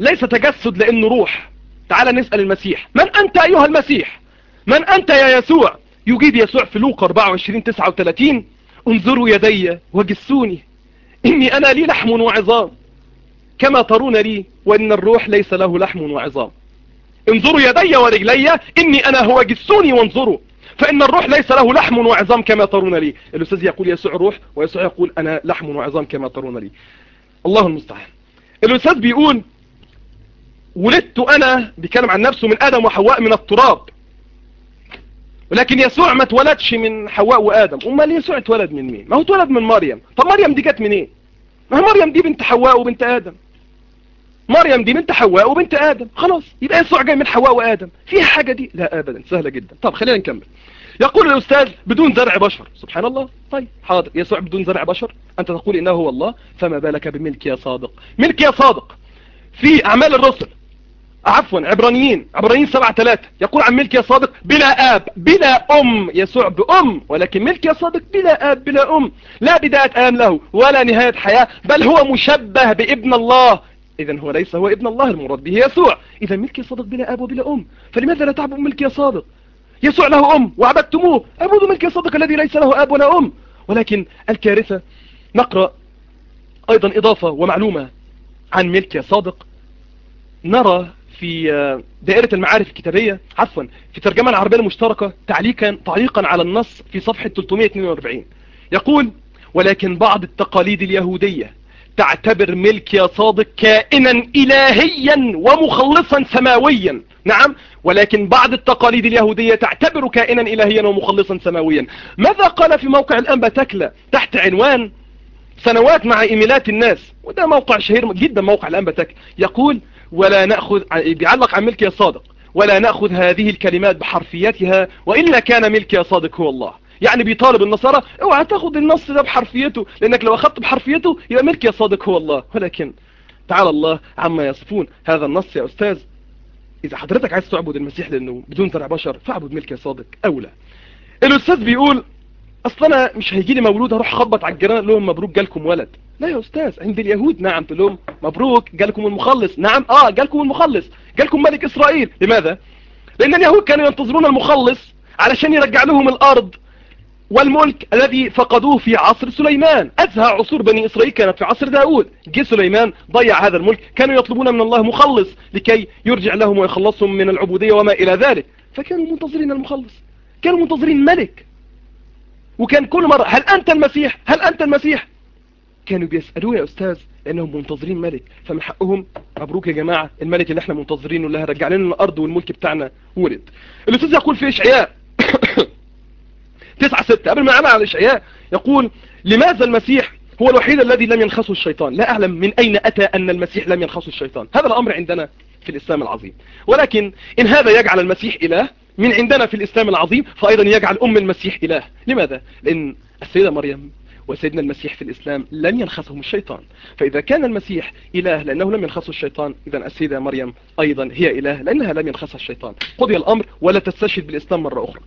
ليس تجسد لأنه روح. تعال نسأل المسيح. من أنت أيها المسيح؟ من أنت يا يسوع؟ يجيب يسوع في لوقا 24 39 انظروا يدي وجسوني. إني أنا لي لحم وعظام. كما ترون لي وإن الروح ليس له لحم وعظام. انظروا يدي ورجلي إني أنا هو جسوني وانظروا. فإن الروح ليس له لحم وعظام كما ترون لي. الأستاذ يقول يسوع روح ويسوع يقول أنا لحم وعظام كما ترون لي. الله المستعان. الأستاذ بيقول ولدت أنا بيتكلم عن نفسه من آدم وحواء من التراب. ولكن يسوع ما اتولدش من حواء وآدم. أمال يسوع اتولد من مين؟ ما هو اتولد من مريم. طب مريم دي جت منين؟ إيه؟ ما مريم دي بنت حواء وبنت آدم. مريم دي بنت حواء وبنت آدم. خلاص يبقى يسوع جاي من حواء وآدم. فيها حاجة دي؟ لا أبدا. سهلة جدا. طب خلينا نكمل. يقول الأستاذ بدون زرع بشر. سبحان الله. طيب حاضر. يسوع بدون زرع بشر أنت تقول إنه هو الله. فما بالك بملك يا صادق؟ ملك يا صادق. في أعمال الرسل عفوا عبرانيين عبرانيين سبعة ثلاثة يقول عن ملك يا صادق بلا آب بلا أم يسوع بأم ولكن ملك يا صادق بلا آب بلا أم. لا بداية آم له ولا نهاية حياة بل هو مشبه بابن الله. إذا هو ليس هو ابن الله المراد به يسوع. إذا ملك يا صادق بلا أب وبلا أم. فلماذا لا تعبد ملك يا صادق؟ يسوع له أم وعبدتموه. أعبدوا ملك يا صادق الذي ليس له أب ولا أم. ولكن الكارثة نقرأ أيضا إضافة ومعلومة عن ملك يا صادق. نرى في دائرة المعارف الكتابية عفوا في ترجمة العربية المشتركة تعليقا تعليقا على النص في صفحة 342 يقول ولكن بعض التقاليد اليهودية تعتبر ملك يا صادق كائنا إلهيا ومخلصا سماويا. نعم ولكن بعض التقاليد اليهودية تعتبر كائنا إلهيا ومخلصا سماويا. ماذا قال في موقع الأنبا تكلة تحت عنوان سنوات مع إيميلات الناس؟ وده موقع شهير جدا موقع الأنبا تكلة يقول ولا نأخذ بيعلق عن ملك يا صادق ولا نأخذ هذه الكلمات بحرفيتها وإلا كان ملك يا صادق هو الله. يعني بيطالب النصارى اوعى تاخد النص ده بحرفيته لأنك لو أخذت بحرفيته يبقى ملك يا صادق هو الله. ولكن تعالى الله عما يصفون. هذا النص يا أستاذ إذا حضرتك عايز تعبد المسيح لأنه بدون زرع بشر فاعبد ملك يا صادق أولى الأستاذ بيقول أصل أنا مش هيجي لي مولود أروح أخبط على الجيران لهم مبروك جالكم ولد. لا يا أستاذ عند اليهود نعم تقول لهم مبروك جالكم المخلص. نعم آه جالكم المخلص جالكم ملك إسرائيل. لماذا؟ لأن اليهود كانوا ينتظرون المخلص علشان يرجع لهم الأرض والملك الذي فقدوه في عصر سليمان. أزهى عصور بني إسرائيل كانت في عصر داود جه سليمان ضيع هذا الملك. كانوا يطلبون من الله مخلص لكي يرجع لهم ويخلصهم من العبودية وما إلى ذلك. فكانوا منتظرين المخلص. كانوا منتظرين ملك. وكان كل مرة هل أنت المسيح؟ هل أنت المسيح؟ كانوا بيسألوه يا أستاذ لأنهم منتظرين ملك. فمن حقهم مبروك يا جماعة الملك اللي إحنا منتظرينه اللي هرجع لنا الأرض والملك بتاعنا ولد. الأستاذ يقول في إشعياء. تسعة ستة. قبل ما أعمل على الإشعياء يقول لماذا المسيح هو الوحيد الذي لم ينخسه الشيطان؟ لا أعلم من أين أتى أن المسيح لم ينخسه الشيطان. هذا الأمر عندنا في الإسلام العظيم. ولكن إن هذا يجعل المسيح إله من عندنا في الإسلام العظيم فأيضا يجعل أم المسيح إله. لماذا؟ لأن السيدة مريم وسيدنا المسيح في الإسلام لم ينخسهم الشيطان. فإذا كان المسيح إله لأنه لم ينخسه الشيطان إذا السيدة مريم أيضا هي إله لأنها لم ينخسها الشيطان. قضي الأمر ولا تستشهد بالإسلام مرة أخرى.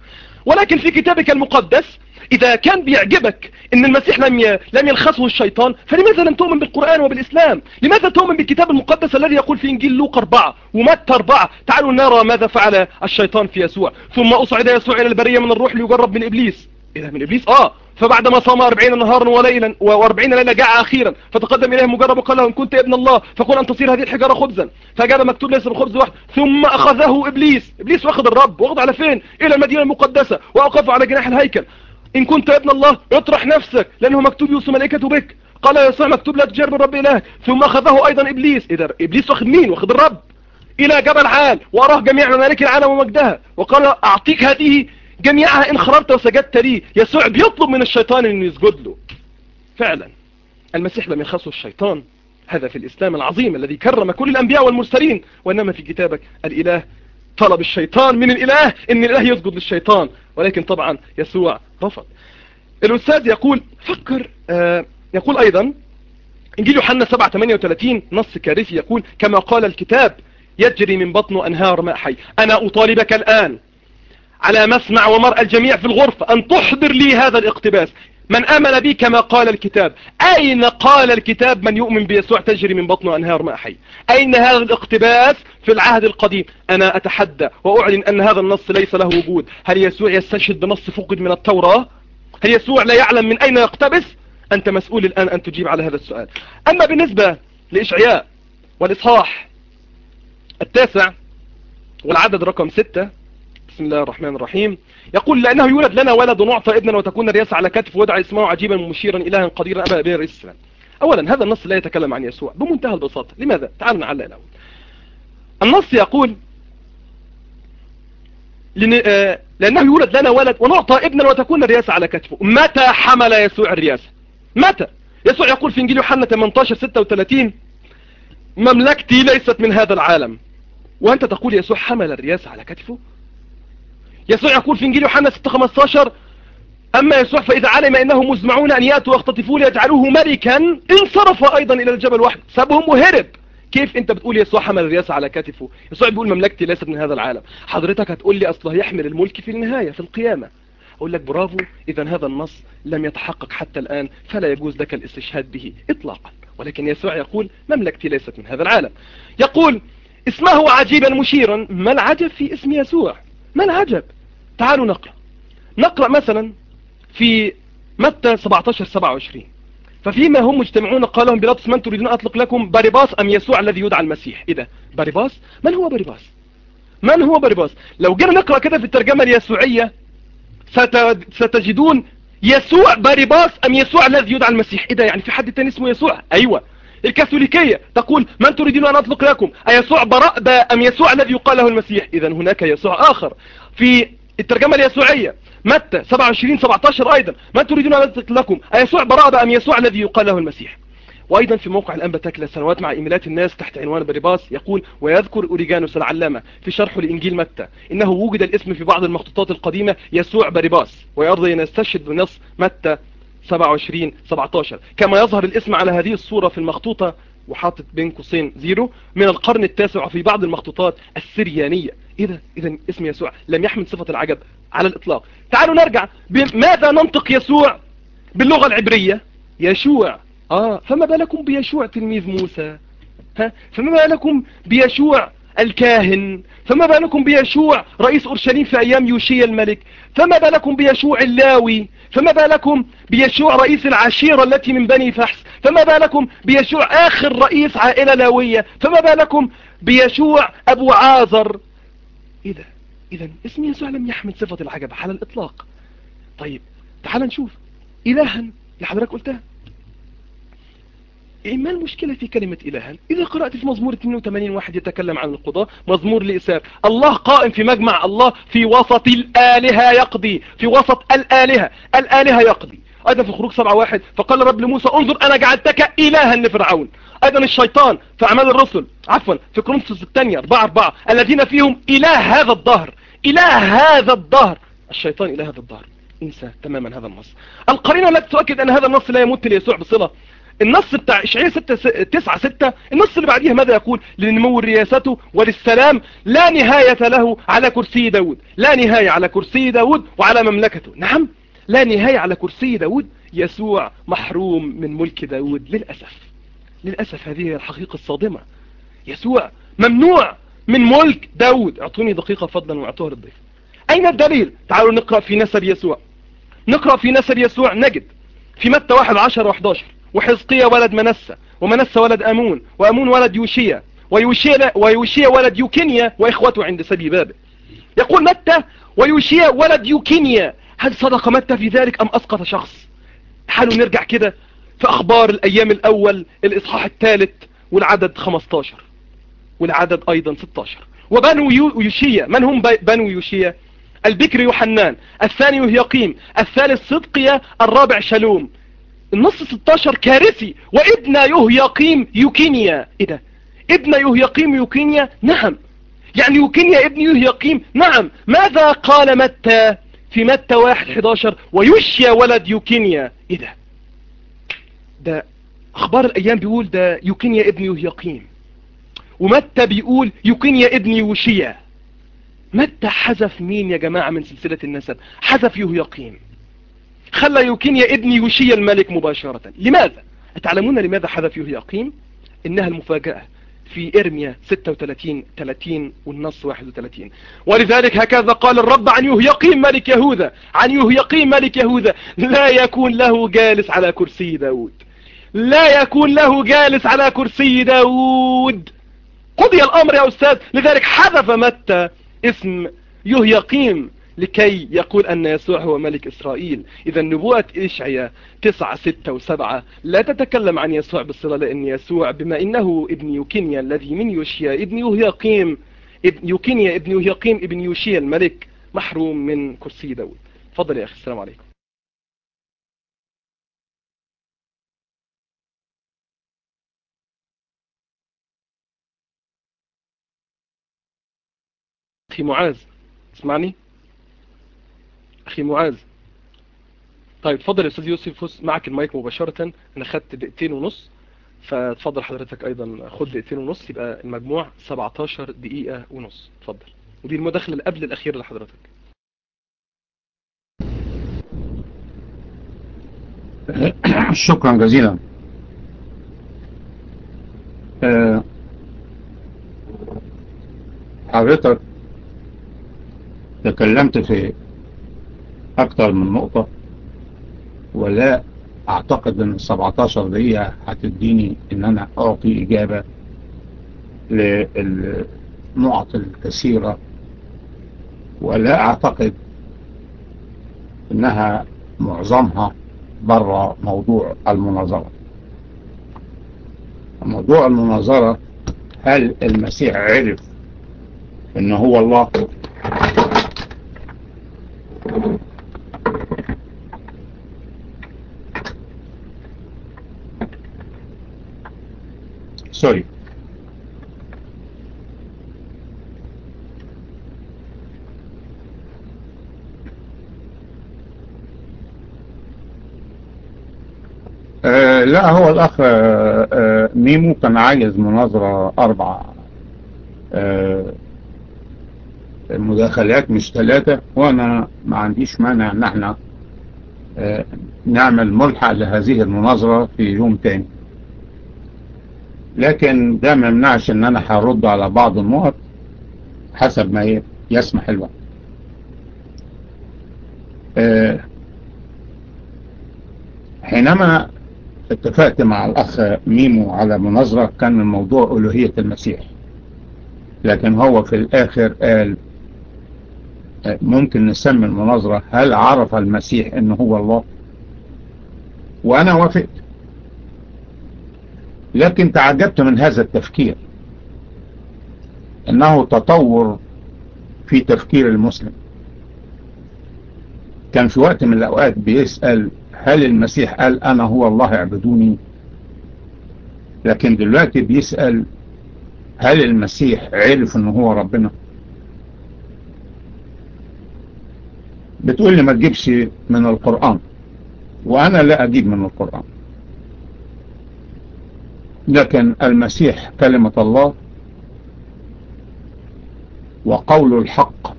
ولكن في كتابك المقدس إذا كان بيعجبك أن المسيح لم. لم ينخسه الشيطان فلماذا لم تؤمن بالقرآن وبالإسلام؟ لماذا تؤمن بالكتاب المقدس الذي يقول في إنجيل لوقا 4 ومتى 4 تعالوا نرى ماذا فعل الشيطان في يسوع. ثم أصعد يسوع إلى البرية من الروح ليجرب من إبليس. إذا من إبليس. آه فبعدما صام أربعين نهارا وليلا وأربعين ليلة جاء أخيرا فتقدم إليه مجرب وقال له إن كنت ابن الله فقل أن تصير هذه الحجارة خبزا. فجاء مكتوب ليس بخبز واحد ثم أخذه إبليس. إبليس واخذ الرب واخذ على فين؟ إلى المدينة المقدسة وأوقفه على جناح الهيكل. إن كنت ابن الله اطرح نفسك لأنه مكتوب يوصي ملائكته بك. قال يا يسوع مكتوب لا تجرب الرب إلهك. ثم أخذه أيضا إبليس. إذا إبليس واخذ مين؟ واخذ الرب. إلى جبل عال وأراه جميع ممالك العالم ومجدها. وقال أعطيك هذه جميعها إن خررت وسجدت لي يسوع بيطلب من الشيطان أن يسجد له. فعلا المسيح لم يخصه الشيطان. هذا في الإسلام العظيم الذي كرم كل الأنبياء والمرسلين وإنما في كتابك الإله. طلب الشيطان من الإله إن الإله يسجد للشيطان ولكن طبعا يسوع رفض. الأستاذ يقول فكر آه يقول أيضا إنجيل يوحنا 7 38 نص كارثي يقول كما قال الكتاب يجري من بطنه أنهار ماء حي. أنا أطالبك الآن. على مسمع ومرأى الجميع في الغرفة أن تحضر لي هذا الاقتباس. من آمن بي كما قال الكتاب. أين قال الكتاب من يؤمن بيسوع تجري من بطنه أنهار ماء حي أين هذا الاقتباس في العهد القديم؟ أنا أتحدى وأعلن أن هذا النص ليس له وجود. هل يسوع يستشهد بنص فقد من التوراة؟ هل يسوع لا يعلم من أين يقتبس؟ أنت مسؤول الآن أن تجيب على هذا السؤال. أما بالنسبة لإشعياء والإصحاح التاسع والعدد رقم ستة بسم الله الرحمن الرحيم. يقول لأنه يولد لنا ولد ونعطى ابنا وتكون الرياسة على كتف ودع إسمه عجيبا مشيرا إلها قديرا أبا رئيس السلام أولا هذا النص لا يتكلم عن يسوع بمنتهى البساطة. لماذا؟ تعالوا نعلق الأول النص يقول لأنه يولد لنا ولد ونعطى ابنا وتكون الرياسة على كتفه. متى حمل يسوع الرياسة متى؟ يسوع يقول في إنجيل يوحنا 18 36 مملكتي ليست من هذا العالم. وأنت تقول يسوع حمل الرياسة على كتفه؟ يسوع يقول في إنجيل يوحنا 6 15 أما يسوع فإذا علم انهم مزمعون أن ياتوا ويختطفوا ليجعلوه ملكا انصرف أيضا إلى الجبل وحده سابهم وهرب. كيف أنت بتقول يسوع حمل الرياسة على كتفه؟ يسوع بيقول مملكتي ليست من هذا العالم. حضرتك هتقول لي اصله يحمل الملك في النهاية في القيامة. أقول لك برافو اذا هذا النص لم يتحقق حتى الآن فلا يجوز لك الاستشهاد به اطلاقا. ولكن يسوع يقول مملكتي ليست من هذا العالم. يقول اسمه عجيبا مشيرا ما العجب في اسم يسوع؟ ما العجب؟ تعالوا نقرأ. نقرأ مثلا في متى 17 27 ففيما هم مجتمعون قال لهم بيلاطس من تريدون أطلق لكم؟ باريباس أم يسوع الذي يدعى المسيح. إيه ده باريباس من هو باريباس من هو باريباس لو جينا نقرأ كده في الترجمة اليسوعية ستجدون يسوع باريباس أم يسوع الذي يدعى المسيح. إيه ده يعني في حد تاني اسمه يسوع؟ أيوة. الكاثوليكية تقول من تريدون أن أطلق لكم؟ أيسوع برأبة أم يسوع الذي يقال له المسيح. إذا هناك يسوع آخر. في الترجمة اليسوعية. متى؟ 27 17 أيضا. من تريدون أن لكم؟ أيسوع برأبة أم يسوع الذي يقال له المسيح. وأيضا في موقع الأنبا تكلا سنوات مع إيميلات الناس تحت عنوان بريباس يقول ويذكر أوريجانوس العلامة في شرحه لإنجيل متى؟ إنه وجد الاسم في بعض المخطوطات القديمة يسوع بريباس ويرضي أن يستشهد بنص متى؟ 27 17 كما يظهر الاسم على هذه الصورة في المخطوطة وحاطط بين قوسين زيرو من القرن التاسع في بعض المخطوطات السريانية. إذا إذا اسم يسوع لم يحمل صفة العجب على الإطلاق. تعالوا نرجع بماذا ننطق يسوع باللغة العبرية؟ يشوع. آه فما بالكم بيشوع تلميذ موسى؟ ها؟ فما بالكم بيشوع الكاهن. فما بالكم بيشوع رئيس أورشليم في أيام يوشيا الملك؟ فما بالكم بيشوع اللاوي؟ فما بالكم بيشوع رئيس العشيرة التي من بني فحس فما بالكم بيشوع آخر رئيس عائلة لاوية؟ فما بالكم بيشوع أبو عازر؟ إذا إذا اسم يسوع لم يحمل صفة العجب على الإطلاق. طيب تعال نشوف. إلها اللي حضرتك قلتها؟ إيه ما المشكلة في كلمة إلها إذا قرأت في مزمور 82 واحد يتكلم عن القضاء مزمور لإسار الله قائم في مجمع الله في وسط الآلهة يقضي في وسط الآلهة الآلهة يقضي. أيضا في خروج 7 واحد فقال الرب لموسى انظر أنا جعلتك إلها لفرعون. أيضا الشيطان في أعمال الرسل عفوا في كرونسوس الثانية 4 4 الذين فيهم إله هذا الظهر إله هذا الظهر. الشيطان إله هذا الظهر. انسى تماما هذا النص. القرينة التي تؤكد أن هذا النص لا يمت ليسوع بصلة. النص بتاع إشعياء 9 6 النص اللي بعديها ماذا يقول؟ لنمو رياسته وللسلام لا نهاية له على كرسي داود لا نهاية على كرسي داود وعلى مملكته. نعم لا نهاية على كرسي داود يسوع محروم من ملك داود للأسف. للأسف هذه الحقيقة الصادمة. يسوع ممنوع من ملك داود أعطوني دقيقة فضلا وأعطوها للضيف. أين الدليل؟ تعالوا نقرأ في نسب يسوع. نقرأ في نسب يسوع. نجد في متى 1 10 و11 وحزقية ولد منسى ومنسى ولد أمون وأمون ولد يوشيا ويوشيا, ويوشيا ولد يوكينيا وإخوته عند سبي بابل يقول متى؟ ويوشيا ولد يوكينيا. هل صدق متى في ذلك أم أسقط شخص؟ حالوا نرجع كده في أخبار الأيام الأول الإصحاح الثالث والعدد 15 والعدد أيضا 16 وبنو يوشيا من هم بنو يوشيا البكر يوحنان الثاني يهيقيم الثالث صدقيا الرابع شلوم. النص 16 كارثي. وابن يهيقيم يوكينيا. إيه ده؟ ابن يهيقيم يوكينيا؟ نعم. يعني يوكينيا ابن يهيقيم نعم. ماذا قال متى؟ في متى واحد 11 ويشيا ولد يوكينيا. إيه ده؟ ده أخبار الأيام بيقول ده يوكينيا ابن يهيقيم ومتى بيقول يوكينيا ابن يوشيا؟ متى حذف مين يا جماعة من سلسلة النسب؟ حذف يهيقيم خلى يوكينيا ابن يوشيا الملك مباشرة. لماذا؟ تعلمون لماذا حذف يهيقيم إنها المفاجأة في إرميا 36 30 والنص 31 ولذلك هكذا قال الرب عن يهيقيم ملك يهوذا. عن يهيقيم ملك يهوذا. لا يكون له جالس على كرسي داود. لا يكون له جالس على كرسي داود. قضي الأمر يا أستاذ. لذلك حذف متى اسم يهيقيم لكي يقول أن يسوع هو ملك إسرائيل. إذا نبوءة إشعيا تسعة ستة وسبعة لا تتكلم عن يسوع بالصلة لأن يسوع بما إنه ابن يوكينيا الذي من يوشيا ابن يهيقيم ابن يوكينيا ابن يهيقيم ابن يوشيا الملك محروم من كرسي داود. فضل يا أخي السلام عليكم. أخي معاذ اسمعني أخي معاذ. طيب تفضل يا أستاذ يوسف معك المايك مباشرة. أنا خدت دقيقتين ونص فتفضل حضرتك أيضا خد دقيقتين ونص يبقى المجموع 17 دقيقة ونص. تفضل. ودي المداخلة قبل الأخير لحضرتك. شكرا جزيلا. أه حضرتك تكلمت في أكثر من نقطة. ولا أعتقد أن 17 دقيقة هتديني أن أنا أعطي إجابة للنقط الكثيرة. ولا أعتقد أنها معظمها برا موضوع المناظرة. موضوع المناظرة هل المسيح عرف إن هو الله؟ سوري آه لا هو الأخ آه آه ميمو كان عايز مناظرة أربع آه مداخلات مش ثلاثة وأنا ما عنديش مانع إن إحنا نعمل ملحق لهذه المناظرة في يوم تاني. لكن ده ما يمنعش إن أنا هرد على بعض النقط حسب ما يسمح الوقت. آه حينما اتفقت مع الأخ ميمو على مناظرة كان الموضوع ألوهية المسيح. لكن هو في الآخر قال ممكن نسمي المناظرة هل عرف المسيح إنه هو الله؟ وأنا وافقت. لكن تعجبت من هذا التفكير. إنه تطور في تفكير المسلم. كان في وقت من الأوقات بيسأل هل المسيح قال أنا هو الله اعبدوني؟ لكن دلوقتي بيسأل هل المسيح عرف إنه هو ربنا؟ بتقول لي ما تجيبش من القرآن. وأنا لا أجيب من القرآن. لكن المسيح كلمة الله وقول الحق.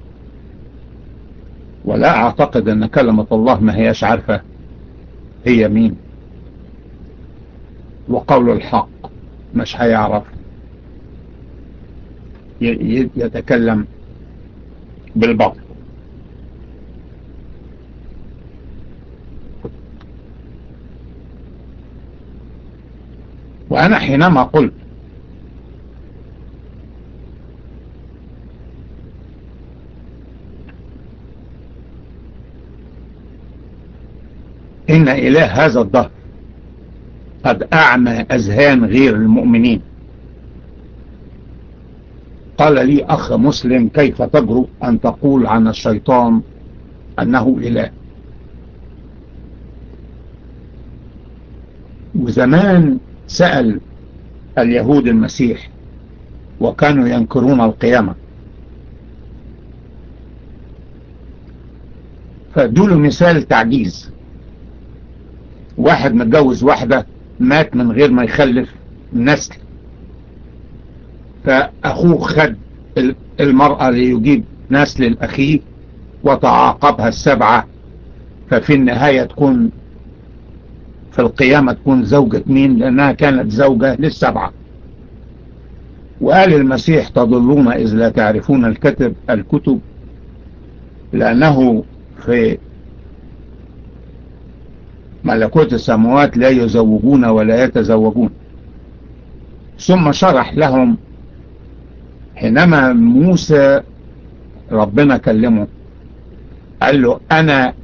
ولا أعتقد أن كلمة الله ما هياش عارفة هي مين. وقول الحق مش هيعرف. يتكلم بالباطل. وأنا حينما قلت إن إله هذا الدهر قد أعمى أذهان غير المؤمنين. قال لي أخ مسلم كيف تجرؤ أن تقول عن الشيطان أنه إله؟ وزمان سأل اليهود المسيح وكانوا ينكرون القيامة. فدول مثال تعجيز. واحد متجوز واحدة مات من غير ما يخلف نسل فأخوه خد المرأة ليجيب نسل الأخيه وتعاقبها السبعة ففي النهاية تكون في القيامة تكون زوجة مين؟ لأنها كانت زوجة للسبعة. وقال المسيح تضلون إذ لا تعرفون الكتب الكتب لأنه في ملكوت السماوات لا يزوجون ولا يتزوجون. ثم شرح لهم حينما موسى ربنا كلمه قال له أنا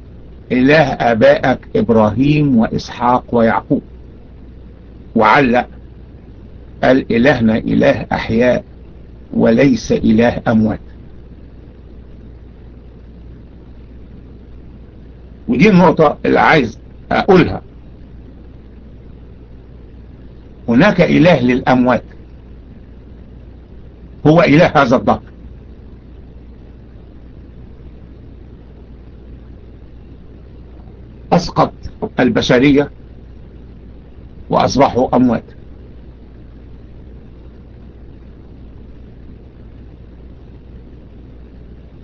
إله آبائك إبراهيم وإسحاق ويعقوب. وعلق قال إلهنا إله أحياء وليس إله أموات. ودي النقطة اللي عايز أقولها. هناك إله للأموات. هو إله هذا الظهر أسقط البشرية وأصبحوا أموات.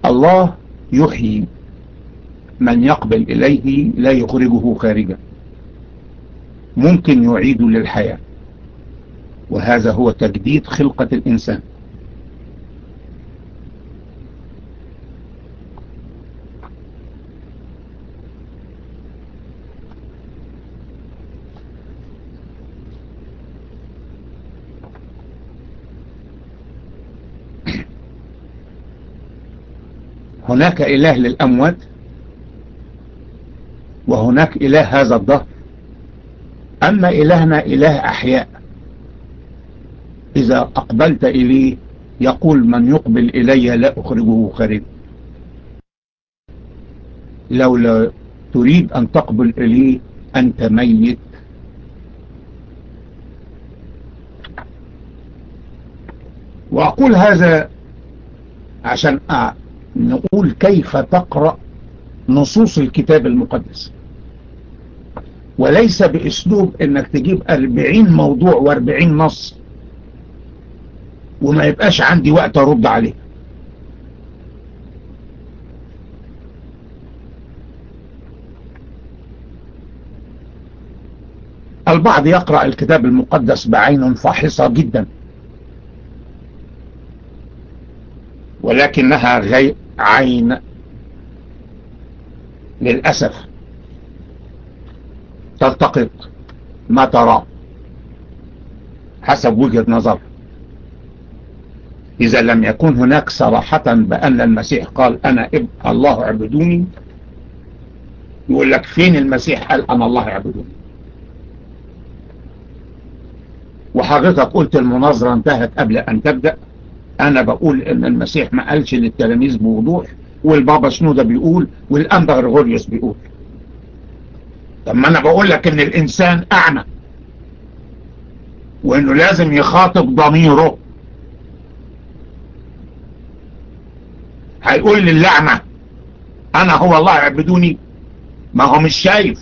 الله يحيي من يقبل إليه لا يخرجه خارجا. ممكن يعيد للحياة. وهذا هو تجديد خلقة الإنسان. هناك إله للأموات وهناك إله هذا الظهر أما إلهنا إله أحياء. إذا أقبلت إليه يقول من يقبل إلي لا أخرجه خارج لو لا تريد أن تقبل إليه أنت ميت. وأقول هذا عشان نقول كيف تقرأ نصوص الكتاب المقدس. وليس بأسلوب إنك تجيب أربعين موضوع وأربعين نص وما يبقاش عندي وقت أرد عليه. البعض يقرأ الكتاب المقدس بعين فاحصة جدا. ولكنها غير عين. للأسف. تلتقط ما ترى حسب وجهة نظر. إذا لم يكن هناك صراحة بأن المسيح قال أنا ابن الله اعبدوني يقول لك فين المسيح؟ قال أنا الله اعبدوني. وحضرتك قلت المناظرة انتهت قبل أن تبدأ. أنا بقول إن المسيح ما قالش للتلاميذ بوضوح والبابا شنودة بيقول والأنبا غرغوريوس بيقول. طب ما أنا بقول لك إن الإنسان أعمى وإنه لازم يخاطب ضميره. هيقول للأعمى أنا هو الله اعبدوني ما هو مش شايف.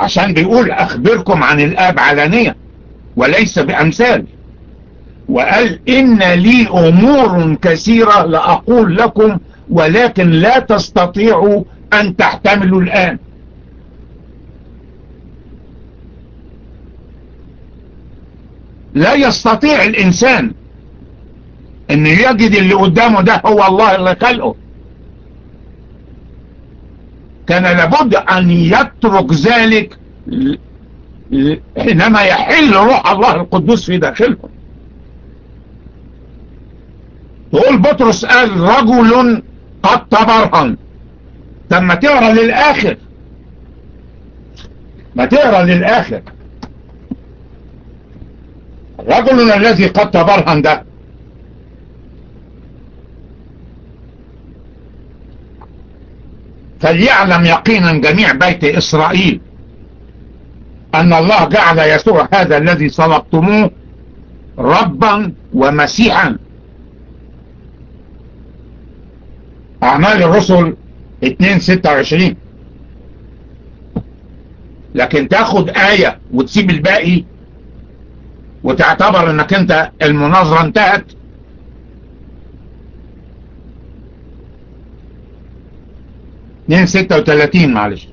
عشان بيقول أخبركم عن الآب علانية وليس بأمثال. وقال إن لي أمور كثيرة لأقول لكم ولكن لا تستطيعوا أن تحتملوا الآن. لا يستطيع الإنسان أن يجد اللي قدامه ده هو الله اللي خلقه. كان لابد أن يترك ذلك حينما يحل روح الله القدوس في داخلهم تقول بطرس قال رجل قد تبرهن. طب ما تقرأ للآخر. ما تقرأ للآخر. رجل الذي قد تبرهن ده فليعلم يقينا جميع بيت إسرائيل أن الله جعل يسوع هذا الذي صلبتموه ربا ومسيحا. أعمال الرسل 226 لكن تاخد آية وتسيب الباقي وتعتبر إنك أنت المناظرة انتهت. اتنين ستة وتلاتين معلش.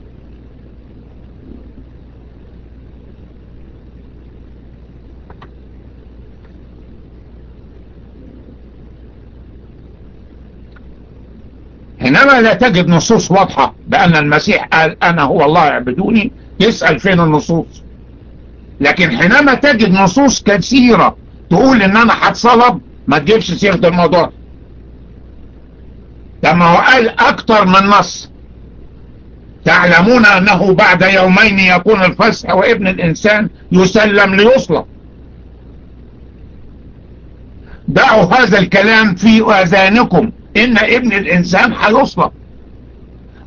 حينما لا تجد نصوص واضحة بأن المسيح قال أنا هو الله اعبدوني يسأل فين النصوص؟ لكن حينما تجد نصوص كثيرة تقول إن أنا هتصلب ما تجيبش سيرة الموضوع. لما هو قال أكتر من نص. تعلمون أنه بعد يومين يكون الفسح وابن الإنسان يسلم ليصلب دعوا هذا الكلام في أذانكم إن ابن الإنسان هيصلب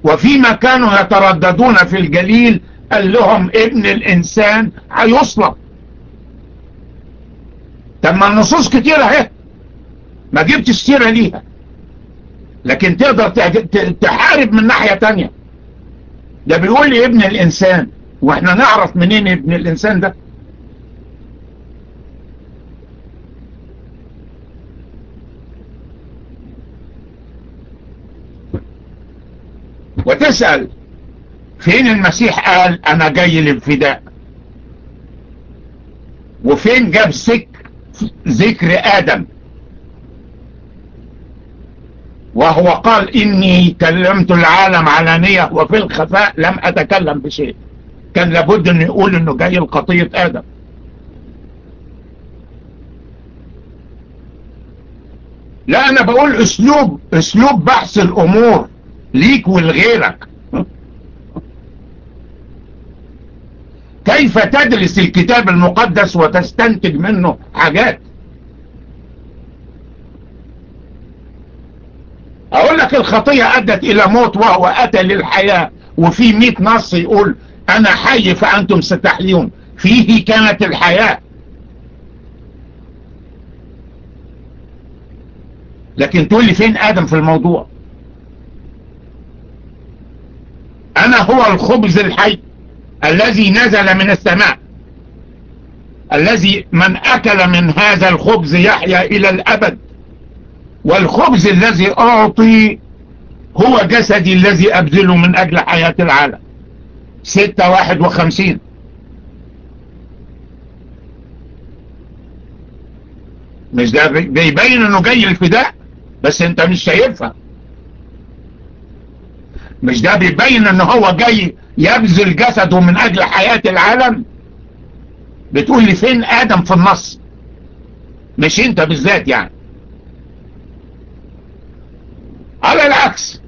وفيما كانوا يترددون في الجليل قال لهم ابن الإنسان هيصلب طب ما النصوص كتيرة أهي. ما جبتش سيرة ليها. لكن تقدر تحارب من ناحية تانية. ده بيقول لي ابن الإنسان وإحنا نعرف منين ابن الإنسان ده؟ وتسأل فين المسيح؟ قال أنا جاي للفداء. وفين جاب ذكر آدم؟ وهو قال إني كلمت العالم علانية وفي الخفاء لم أتكلم بشيء. كان لابد انه يقول إنه جاي لقضية آدم. لا أنا بقول أسلوب أسلوب بحث الأمور ليك ولغيرك. كيف تدرس الكتاب المقدس وتستنتج منه حاجات؟ أقول لك الخطية أدت إلى موت وهو أتى للحياة. وفي مئة نص يقول أنا حي فأنتم ستحيون. فيه كانت الحياة. لكن تقول لي فين آدم في الموضوع؟ أنا هو الخبز الحي الذي نزل من السماء. الذي من أكل من هذا الخبز يحيا إلى الأبد. والخبز الذي أعطي هو جسدي الذي أبذله من أجل حياة العالم. ستة واحد وخمسين. مش ده بيبين إنه جاي الفداء بس أنت مش شايفها. مش ده بيبين ان هو جاي يبذل جسده من أجل حياة العالم؟ بتقول لي فين آدم في النص؟ مش أنت بالذات يعني. على العكس.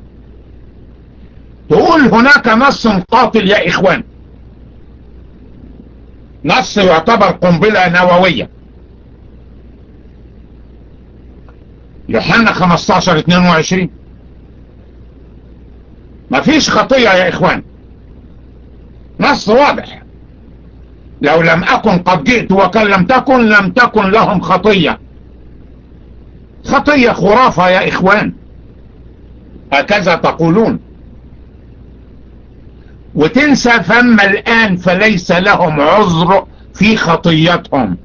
تقول هناك نص قاتل يا إخوان. نص يعتبر قنبلة نووية. يوحنا 15 22 مفيش خطية يا إخوان. نص واضح. لو لم أكن قد جئت وكلمتكن لم تكن لهم خطية. خطية خرافة يا إخوان. هكذا تقولون. وتنسى فم الآن فليس لهم عذر في خطيتهم.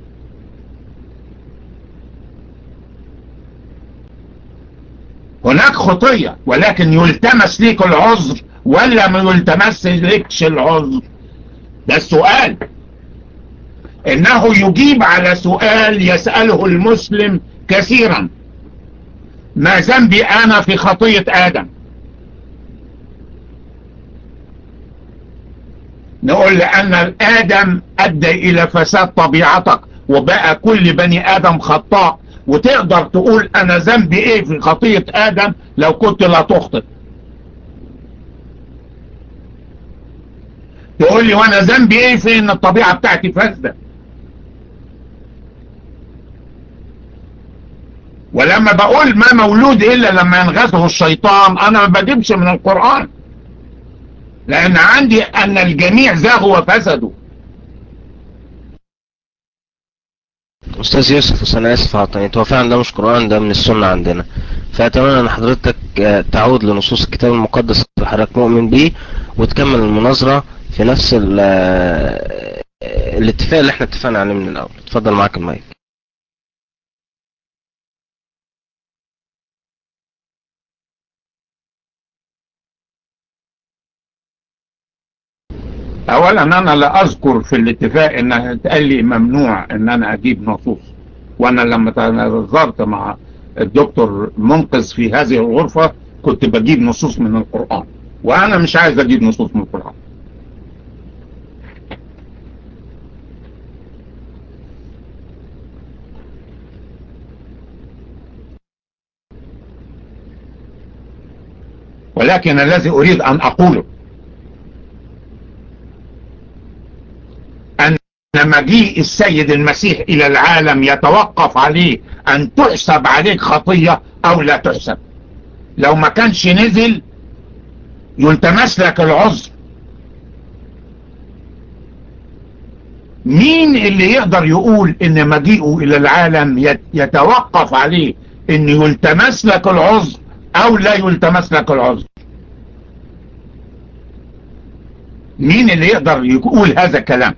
هناك خطية ولكن يلتمس ليك العذر ولا ما يلتمس ليكش العذر. ده السؤال. إنه يجيب على سؤال يسأله المسلم كثيرا. ما ذنبي أنا في خطية آدم. نقول لأن آدم أدى إلى فساد طبيعتك وبقى كل بني آدم خطاء. وتقدر تقول أنا ذنبي إيه في خطية آدم؟ لو كنت لا تخطئ. تقول لي وأنا ذنبي إيه في إن الطبيعة بتاعتي فاسدة؟ ولما بقول ما مولود إلا لما ينغزه الشيطان أنا ما بجيبش من القرآن. لأن عندي أن الجميع زاغوا وفسدوا. أستاذ يوسف بس أنا آسف عطانيت هو فعلا ده مش قرآن ده من السنة عندنا. فأتمنى أن حضرتك آه، تعود لنصوص الكتاب المقدس اللي حضرتك مؤمن بيه وتكمل المناظرة في نفس آه، الاتفاق اللي إحنا اتفقنا عليه من الأول. اتفضل معاك المايك. اولا أنا لا أذكر في الاتفاق إن اتقال لي ممنوع إن أنا أجيب نصوص وأنا لما تنظرت مع الدكتور منقذ في هذه الغرفة كنت بجيب نصوص من القرآن وأنا مش عايز أجيب نصوص من القرآن. ولكن الذي أريد أن أقوله ان مجيء السيد المسيح إلى العالم يتوقف عليه أن تحسب عليك خطية أو لا تحسب. لو ما كانش نزل يلتمس لك العذر. مين اللي يقدر يقول إن مجيئه إلى العالم يت- يتوقف عليه إن يلتمس لك العذر أو لا يلتمس لك العذر؟ مين اللي يقدر يقول هذا الكلام؟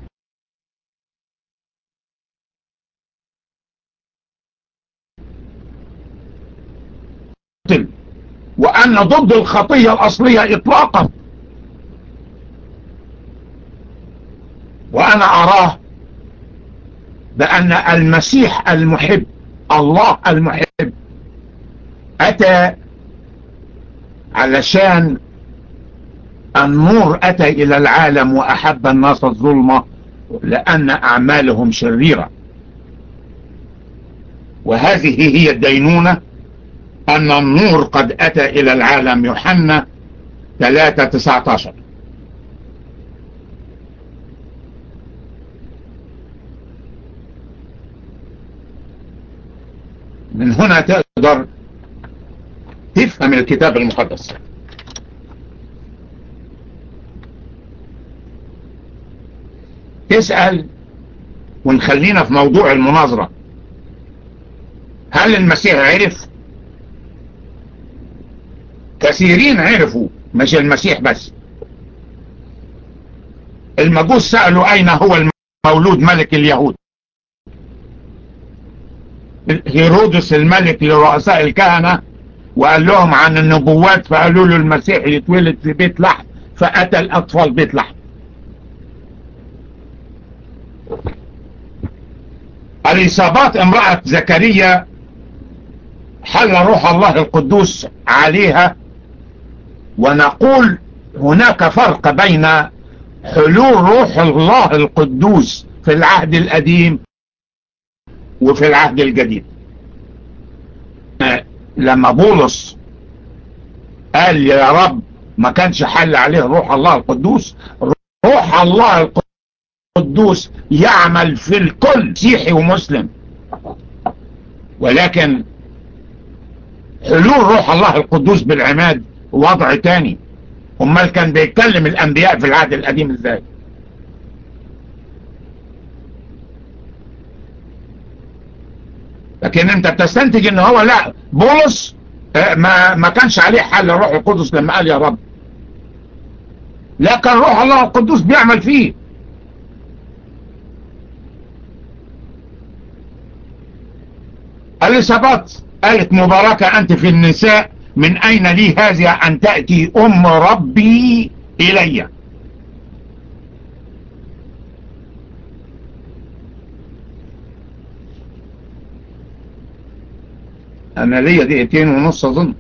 وأن ضد الخطية الأصلية إطلاقا. وأنا أراه بأن المسيح المحب الله المحب أتى علشان النور أتى إلى العالم وأحب الناس الظلمة لأن أعمالهم شريرة. وهذه هي الدينونة أن النور قد أتى إلى العالم يوحنا 3 19 من هنا تقدر تفهم الكتاب المقدس. تسأل ونخلينا في موضوع المناظرة. هل المسيح عرف كثيرين عرفوا مش المسيح بس. المجوس سألوا أين هو المولود ملك اليهود؟ هيرودس الملك لرؤساء الكهنة وقال لهم عن النبوات فقالوا له المسيح يتولد في بيت لحم فأتى الأطفال بيت لحم. الإصابات امرأة زكريا حل روح الله القدوس عليها ونقول هناك فرق بين حلول روح الله القدوس في العهد القديم وفي العهد الجديد. لما بولس قال يا رب ما كانش حل عليه روح الله القدوس روح الله القدوس يعمل في الكل مسيحي ومسلم. ولكن حلول روح الله القدوس بالعماد وضع تاني. أمال كان بيتكلم الأنبياء في العهد القديم إزاي؟ لكن أنت بتستنتج إن هو لا بولس ما ما كانش عليه حل روح القدس لما قال يا رب. لا كان روح الله القدوس بيعمل فيه. أليسابات قالت مباركة أنت في النساء من أين لي هذه أن تأتي أم ربي إلي؟ أنا ليا دقيقتين ونص أظن.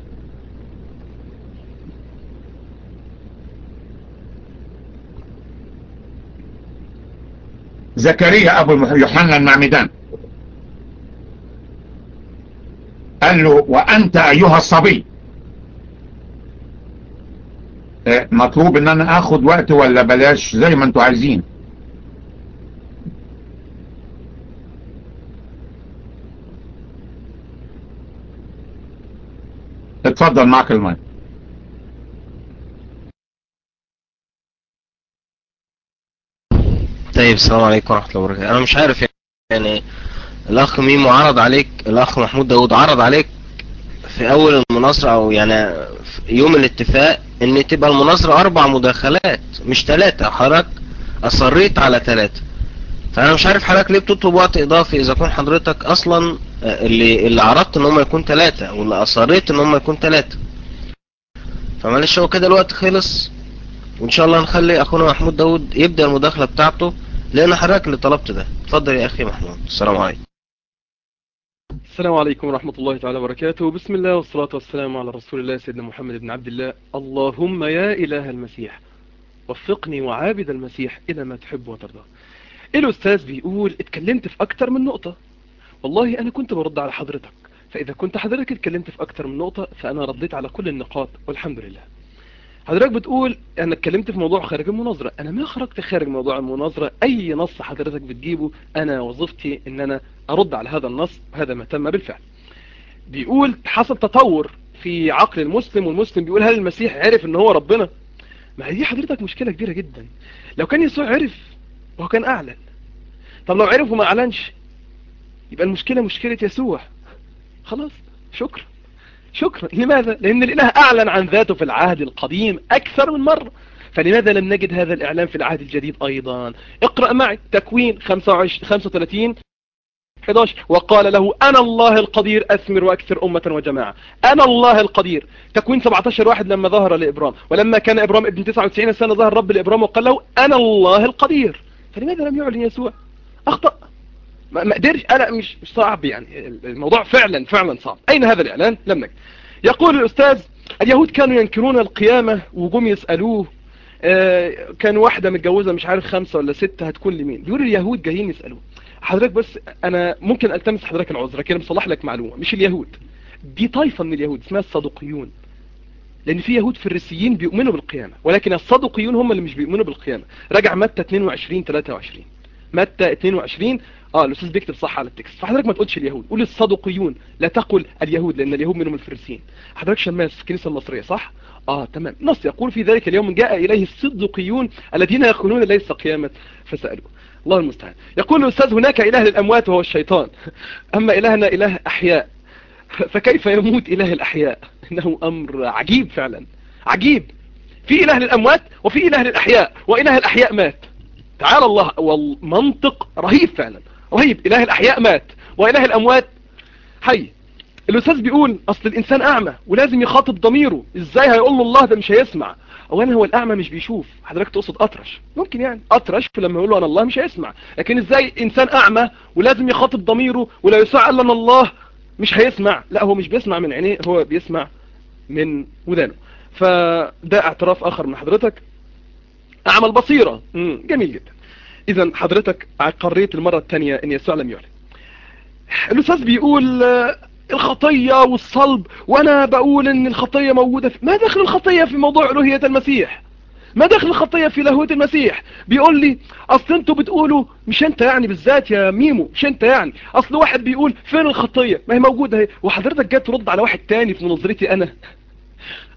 زكريا أبو يوحنا المعمدان قال له وأنت أيها الصبي. مطلوب إن أنا آخد وقت ولا بلاش؟ زي ما أنتوا عايزين. اتفضل معك المايك. طيب السلام عليكم ورحمة الله وبركاته. أنا مش عارف يعني الأخ ميمو عرض عليك الأخ محمود داود عرض عليك في أول المناظرة أو يعني يوم الاتفاق إن تبقى المناظرة أربع مداخلات مش ثلاثة حضرتك أصريت على ثلاثة فأنا مش عارف حضرتك ليه بتطلب وقت إضافي إذا كان حضرتك أصلا آه، اللي اللي عرضت إن هم يكون ثلاثة واللي أصريت إن هم يكون ثلاثة فمعلش هو كده الوقت خلص. وإن شاء الله نخلي أخونا محمود داود يبدأ المداخلة بتاعته لأن حضرتك اللي طلبت ده. اتفضل يا أخي محمود. السلام عليكم. السلام عليكم ورحمة الله تعالى وبركاته. بسم الله والصلاة والسلام على رسول الله سيدنا محمد بن عبد الله. اللهم يا إله المسيح وفقني وعابد المسيح إلى ما تحب وترضى. الأستاذ بيقول اتكلمت في أكتر من نقطة. والله أنا كنت برد على حضرتك فإذا كنت حضرتك اتكلمت في أكتر من نقطة فأنا رديت على كل النقاط والحمد لله. حضرتك بتقول أنا اتكلمت في موضوع خارج المناظرة. أنا ما خرجت خارج موضوع المناظرة. أي نص حضرتك بتجيبه أنا وظيفتي إن أنا أرد على هذا النص هذا ما تم بالفعل. بيقول حصل تطور في عقل المسلم والمسلم بيقول هل المسيح عرف إن هو ربنا؟ ما هي دي حضرتك مشكلة كبيرة جدا. لو كان يسوع عرف وهو كان اعلن طب لو عرف وما أعلنش يبقى المشكلة مشكلة يسوع. خلاص شكرا. شكرا. لماذا؟ لأن الإله أعلن عن ذاته في العهد القديم أكثر من مرة. فلماذا لم نجد هذا الإعلان في العهد الجديد أيضا؟ اقرأ معي تكوين 25 35 11 وقال له أنا الله القدير أثمر وأكثر أمة وجماعة. أنا الله القدير. تكوين 17 واحد لما ظهر لإبرام. ولما كان إبرام ابن 99 سنة ظهر رب لإبرام وقال له أنا الله القدير. فلماذا لم يعلن يسوع؟ أخطأ. ما قدرش أنا مش صعب يعني الموضوع فعلا فعلا صعب. أين هذا الإعلان؟ لم نجد يقول الأستاذ اليهود كانوا ينكرون القيامة وجم يسألوه آه، كان واحدة متجوزة مش عارف خمسة ولا ستة هتكون لمين؟ بيقول اليهود جايين يسألوه. حضرتك بس أنا ممكن ألتمس حضرتك العذر لكن مصلح لك معلومة مش اليهود. دي طائفة من اليهود اسمها الصدوقيون لأن في يهود فريسيين بيؤمنوا بالقيامة ولكن الصدوقيون هم اللي مش بيؤمنوا بالقيامة. راجع متى 22 23 متى 22 آه الأستاذ بيكتب صح على التكست. فحضرتك ما تقولش اليهود. قول الصدوقيون لا تقل اليهود لأن اليهود منهم الفريسيين. حضرتك شماس الكنيسة المصرية صح؟ آه تمام. نص. يقول في ذلك اليوم جاء إليه الصدوقيون الذين يقولون ليس قيامه فسألوه. الله المستعان. يقول الأستاذ هناك إله للأموات وهو الشيطان. أما إلهنا إله أحياء. فكيف يموت إله الأحياء؟ إنه أمر عجيب فعلا. عجيب. في إله للأموات وفي إله للأحياء وإله الأحياء مات. تعالى الله والمنطق رهيب فعلا. رهيب إله الأحياء مات وإله الأموات. حي. الأستاذ بيقول أصل الإنسان أعمى ولازم يخاطب ضميره. إزاي هيقول له الله ده مش هيسمع؟ اولا هو الأعمى مش بيشوف. حضرتك تقصد أطرش. ممكن يعني. أطرش لما يقول له أنا الله مش هيسمع. لكن إزاي إنسان أعمى ولازم يخاطب ضميره ولا يسعى الا الله مش هيسمع؟ لا هو مش بيسمع من عينيه هو بيسمع من ودانه. فده اعتراف آخر من حضرتك. أعمى البصيرة. جميل جدا. اذا حضرتك قريت المرة الثانية إن يسوع لم يعلن. الأستاذ بيقول الخطية والصلب وأنا بقول إن الخطية موجودة في ما دخل الخطية في موضوع ألوهية المسيح؟ ما دخل الخطية في لاهوية المسيح؟ بيقول لي أصل أنتوا بتقولوا مش أنت يعني بالذات يا ميمو مش أنت يعني. أصل واحد بيقول فين الخطية؟ ما هي موجودة أهي. وحضرتك جاي ترد على واحد تاني في نظرتي أنا.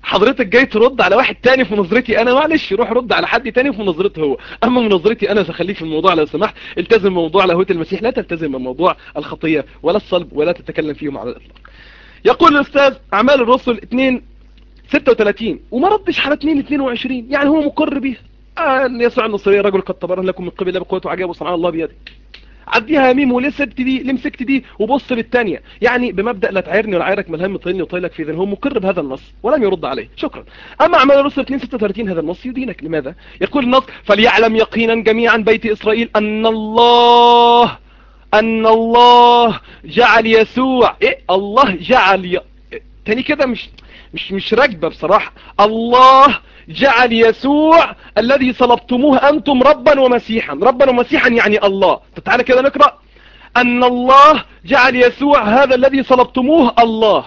حضرتك جاي ترد على واحد تاني في نظرتي أنا معلش روح رد على حد تاني في نظرته هو. أما من نظرتي أنا فخليك في الموضوع لو سمحت. التزم موضوع لاهوت المسيح. لا تلتزم بموضوع الخطية ولا الصلب ولا تتكلم فيهم على الإطلاق. يقول الأستاذ أعمال الرسل 2 36 وما ردش على 2 22 يعني هو مقر بيها. آه يسوع النصري رجل قد تبرهن لكم من قبل بقوته وعجائب وصنع الله بيده. عديها ميم وليه سبت دي ليه مسكت دي وبص للثانيه يعني بمبدأ لا تعيرني ولا عيرك ملهم طيلني وطيلك في ذن هو مقر بهذا النص ولم يرد عليه. شكرا. أما أعمال الرسل 2 36 هذا النص يدينك. لماذا؟ يقول النص فليعلم يقينا جميعا بيت إسرائيل أن الله أن الله جعل يسوع. إيه؟ الله جعل ي... تاني كده مش مش مش راكبه بصراحة. الله جعل يسوع الذي صلبتموه أنتم ربا ومسيحا. ربا ومسيحا يعني الله. تعالى كده نقرأ. أن الله جعل يسوع هذا الذي صلبتموه الله.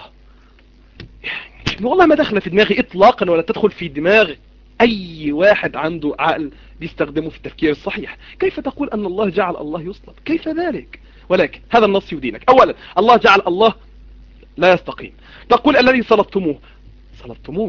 يعني والله ما دخل في دماغي إطلاقا ولا تدخل في دماغ أي واحد عنده عقل بيستخدمه في التفكير الصحيح. كيف تقول أن الله جعل الله يصلب؟ كيف ذلك؟ ولكن هذا النص يدينك أولا الله جعل الله لا يستقيم. تقول الذي صلبتموه صلبتموه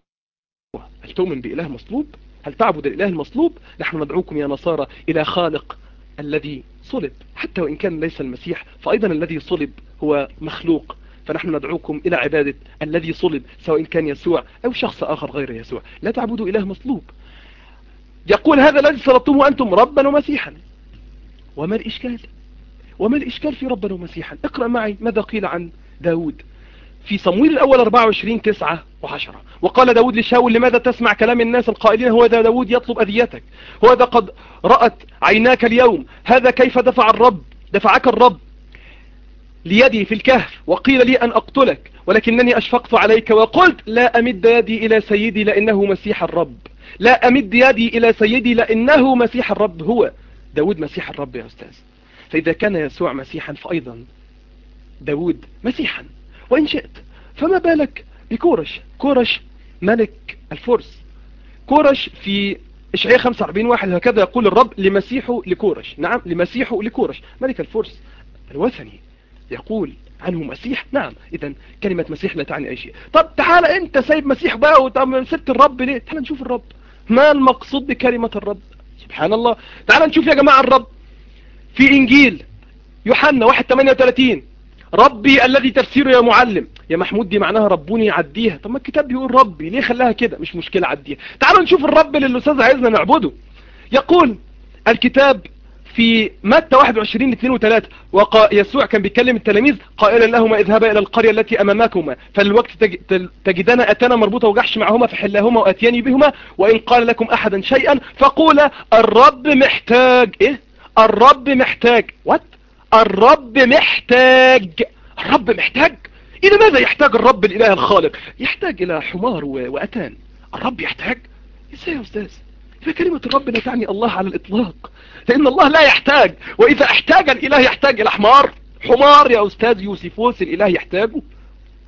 هل تؤمن بإله مصلوب؟ هل تعبد الإله المصلوب؟ نحن ندعوكم يا نصارى إلى خالق الذي صلب حتى وإن كان ليس المسيح فأيضا الذي صلب هو مخلوق. فنحن ندعوكم إلى عبادة الذي صلب سواء كان يسوع أو شخص آخر غير يسوع. لا تعبدوا إله مصلوب. يقول هذا الذي صلبتموه أنتم ربا ومسيحا. وما الإشكال؟ وما الإشكال في ربا ومسيحا؟ اقرأ معي ماذا قيل عن داود. في صمويل الأول 24 9 و10 وقال داود لشاول لماذا تسمع كلام الناس القائلين هو ذا داود يطلب أذيتك؟ هو ذا قد رأت عيناك اليوم. هذا كيف دفع الرب؟ دفعك الرب ليدي في الكهف وقيل لي أن أقتلك ولكنني أشفقت عليك وقلت لا أمد يدي إلى سيدي لأنه مسيح الرب. لا أمد يدي إلى سيدي لأنه مسيح الرب هو. داود مسيح الرب يا أستاذ. فإذا كان يسوع مسيحا فأيضا داود مسيحا. وإن شئت. فما بالك بكورش؟ كورش ملك الفرس. كورش في إشعياء 45 واحد هكذا يقول الرب لمسيحه لكورش. نعم لمسيحه لكورش. ملك الفرس الوثني يقول عنه مسيح. نعم إذا كلمة مسيح لا تعني أي شيء. طب تعال أنت سايب مسيح بقى وطب سبت الرب ليه؟ تعال نشوف الرب. ما المقصود بكلمة الرب؟ سبحان الله. تعال نشوف يا جماعة الرب في إنجيل يوحنا 1:38 ربي الذي تفسيره يا معلم. يا محمود دي معناها ربوني عديها طب ما الكتاب بيقول ربي ليه خلاها كده؟ مش مشكلة عديها. تعالوا نشوف الرب اللي الأستاذ عايزنا نعبده. يقول الكتاب في متى 21 2 و3 وقا يسوع كان بيتكلم التلاميذ قائلا لهما اذهبا إلى القرية التي أمامكما فالوقت تجدان أتانا مربوطة وجحش معهما فحلاهما وأتياني بهما وإن قال لكم أحدا شيئا فقولا الرب محتاج إيه؟ الرب محتاج. وات الرب محتاج. الرب محتاج. إلى ماذا يحتاج الرب الإله الخالق؟ يحتاج إلى حمار وأتان. الرب يحتاج. إزاي يا أستاذ؟ فكلمة الرب لا تعني الله على الإطلاق. لأن الله لا يحتاج. وإذا احتاج الإله يحتاج إلى حمار. حمار يا أستاذ يوسفوس الإله يحتاجه.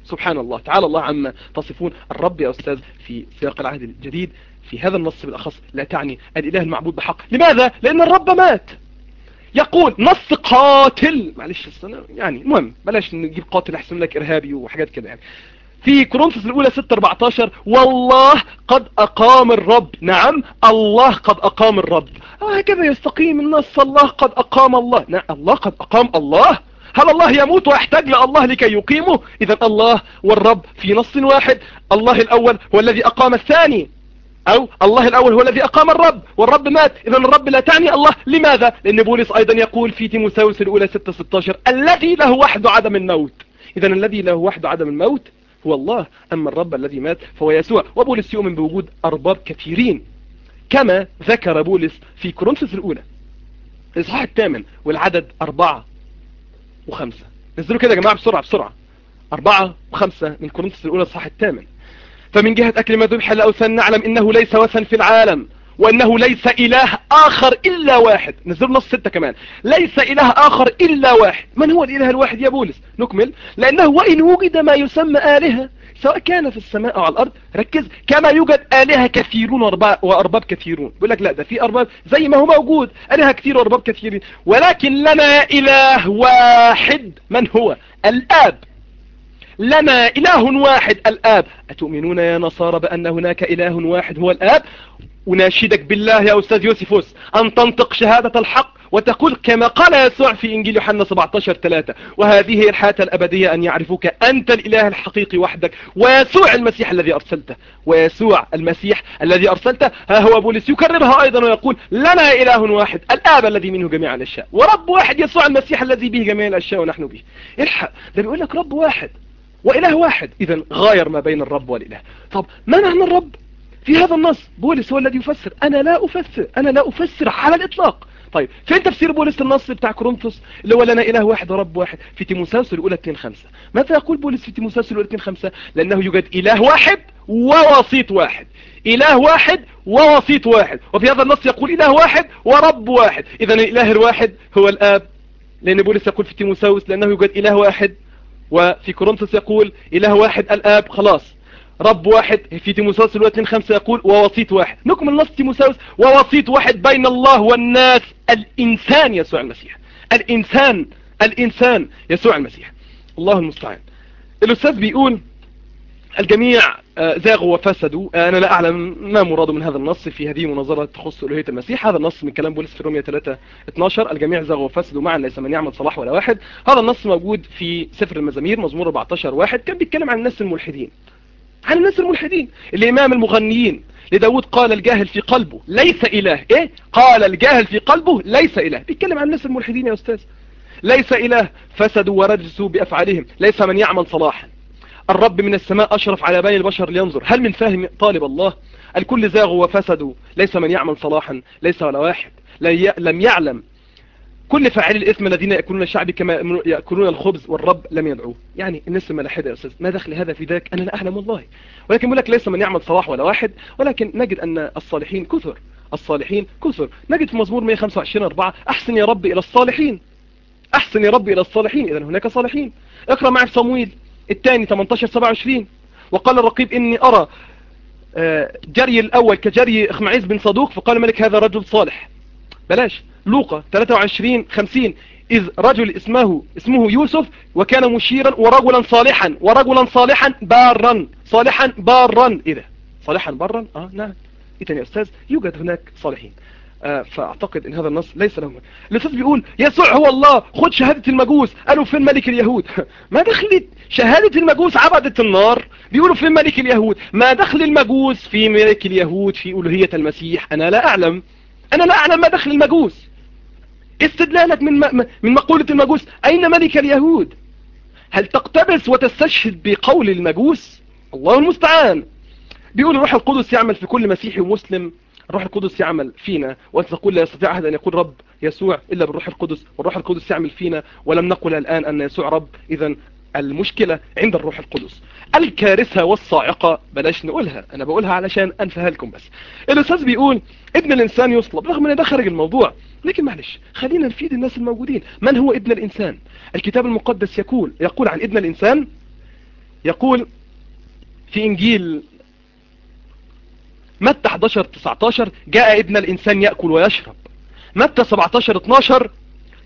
سبحان الله. تعالى الله عما تصفون. الرب يا أستاذ في سياق العهد الجديد في هذا النص بالأخص لا تعني الإله المعبود بحق. لماذا؟ لأن الرب مات. يقول نص قاتل. معلش يعني المهم بلاش نجيب قاتل أحسن لك إرهابي وحاجات كده يعني. في كورنثوس الأولى 6 14 والله قد أقام الرب. نعم الله قد أقام الرب. هكذا يستقيم النص الله قد أقام الله. نعم الله قد أقام الله. هل الله يموت ويحتاج لله لكي يقيمه؟ إذا الله والرب في نص واحد. الله الأول هو الذي أقام الثاني. أو الله الأول هو الذي أقام الرب والرب مات. إذا الرب لا تعني الله. لماذا؟ لأن بولس أيضا يقول في تيموساوس الأولى 6 16 الذي له وحد عدم الموت. إذا الذي له وحد عدم الموت هو الله. أما الرب الذي مات فهو يسوع. وبولس يؤمن بوجود أرباب كثيرين كما ذكر بولس في كورنثوس الأولى. الإصحاح الثامن والعدد أربعة وخمسة. نزلوا كده يا جماعة بسرعة بسرعة. أربعة وخمسة من كورنثوس الأولى الإصحاح الثامن. فمن جهة أكل ما ذبح لأوثان نعلم إنه ليس وثن في العالم وأنه ليس إله آخر إلا واحد. نزل نص ستة كمان. ليس إله آخر إلا واحد. من هو الإله الواحد يا بولس؟ نكمل. لأنه وإن وجد ما يسمى آلهة سواء كان في السماء أو على الأرض ركز. كما يوجد آلهة كثيرون وأرباب كثيرون. بيقول لك لا ده في أرباب زي ما هو موجود. آلهة كثير وأرباب كثيرين. ولكن لنا إله واحد. من هو؟ الآب. لنا إله واحد الآب. أتؤمنون يا نصارى بأن هناك إله واحد هو الآب؟ أناشدك بالله يا أستاذ يوسفوس أن تنطق شهادة الحق وتقول كما قال يسوع في إنجيل يوحنا 17 3 وهذه هي الحياة الأبدية أن يعرفوك أنت الإله الحقيقي وحدك ويسوع المسيح الذي أرسلته. ويسوع المسيح الذي أرسلته ها هو بولس يكررها أيضا ويقول لنا إله واحد الآب الذي منه جميع الأشياء ورب واحد يسوع المسيح الذي به جميع الأشياء ونحن به. الحق ده بيقول لك رب واحد. وإله واحد. إذا غاير ما بين الرب والإله. طب ما معنى الرب؟ في هذا النص بولس هو الذي يفسر. أنا لا أفسر. أنا لا أفسر على الإطلاق. طيب فين تفسير بولس النص بتاع كورنثوس؟ اللي هو لنا إله واحد ورب واحد. في تيموساوس الأولى 2 5 ماذا يقول بولس في تيموساوس الأولى 2 5 لأنه يوجد إله واحد ووسيط واحد. إله واحد ووسيط واحد. وفي هذا النص يقول إله واحد ورب واحد. إذا الإله الواحد هو الآب. لأن بولس يقول في تيموساوس لأنه يوجد إله واحد وفي كورنثوس يقول إله واحد الآب خلاص. رب واحد في تيموساوس الأولى 2 5 يقول ووسيط واحد. نكمل نص تيموساوس. ووسيط واحد بين الله والناس. الإنسان يسوع المسيح. الإنسان الإنسان يسوع المسيح. الله المستعان. الأستاذ بيقول الجميع زاغوا وفسدوا أنا لا أعلم ما مراد من هذا النص في هذه مناظرة تخص ألوهية المسيح. هذا النص من كلام بولس في رومية 3 12 الجميع زاغوا وفسدوا معا ليس من يعمل صلاح ولا واحد. هذا النص موجود في سفر المزامير مزمور 14 واحد. كان بيتكلم عن الناس الملحدين عن الناس الملحدين الإمام المغنيين. لداود قال الجاهل في قلبه ليس إله. إيه؟ قال الجاهل في قلبه ليس إله. بيتكلم عن الناس الملحدين يا أستاذ. ليس إله. فسدوا ورجسوا بأفعالهم. ليس من يعمل صلاحا. الرب من السماء أشرف على بني البشر لينظر. هل من فهم طالب الله؟ الكل زاغوا وفسدوا ليس من يعمل صلاحا ليس ولا واحد. لم يعلم. كل فاعلي الإثم الذين يأكلون الشعب كما يأكلون الخبز والرب لم يدعوه. يعني الناس الملاحدة يا أستاذ. ما دخل هذا في ذاك؟ أنا لا أعلم والله. ولكن يقول لك ليس من يعمل صلاح ولا واحد. ولكن نجد أن الصالحين كثر. الصالحين كثر. نجد في مزمور 125 4 أحسن يا رب إلى الصالحين. أحسن يا رب إلى الصالحين. إذا هناك صالحين. اقرأ معي في صمويل. الثاني 18 27 وقال الرقيب إني أرى جري الأول كجري إخمعيز بن صدوق فقال الملك هذا رجل صالح. بلاش. لوقا 23 50 إذ رجل اسمه اسمه يوسف وكان مشيرا ورجلا صالحا ورجلا صالحا بارا صالحا بارا. إيه ده؟ صالحا بارا؟ آه نعم. إيه يا أستاذ يوجد هناك صالحين. آه فأعتقد إن هذا النص ليس له الأستاذ بيقول يسوع هو الله خد شهادة المجوس. قالوا فين ملك اليهود؟ ما دخلت شهادة المجوس عبدت النار. بيقولوا فين ملك اليهود؟ ما دخل المجوس في ملك اليهود في ألوهية المسيح. أنا لا أعلم. أنا لا أعلم ما دخل المجوس. استدلالك من من مقولة المجوس أين ملك اليهود؟ هل تقتبس وتستشهد بقول المجوس؟ الله المستعان. بيقول الروح القدس يعمل في كل مسيحي ومسلم. الروح القدس يعمل فينا وأنت تقول لا يستطيع أحد أن يقول رب يسوع إلا بالروح القدس والروح القدس يعمل فينا ولم نقل الآن أن يسوع رب. إذا المشكلة عند الروح القدس. الكارثة والصاعقة بلاش نقولها أنا بقولها علشان أنفها لكم بس. الأستاذ بيقول ابن الإنسان يصلب رغم أن ده خارج الموضوع لكن معلش خلينا نفيد الناس الموجودين. من هو ابن الإنسان؟ الكتاب المقدس يقول يقول عن ابن الإنسان يقول في إنجيل متى 11 19 جاء ابن الإنسان يأكل ويشرب؟ متى 17 12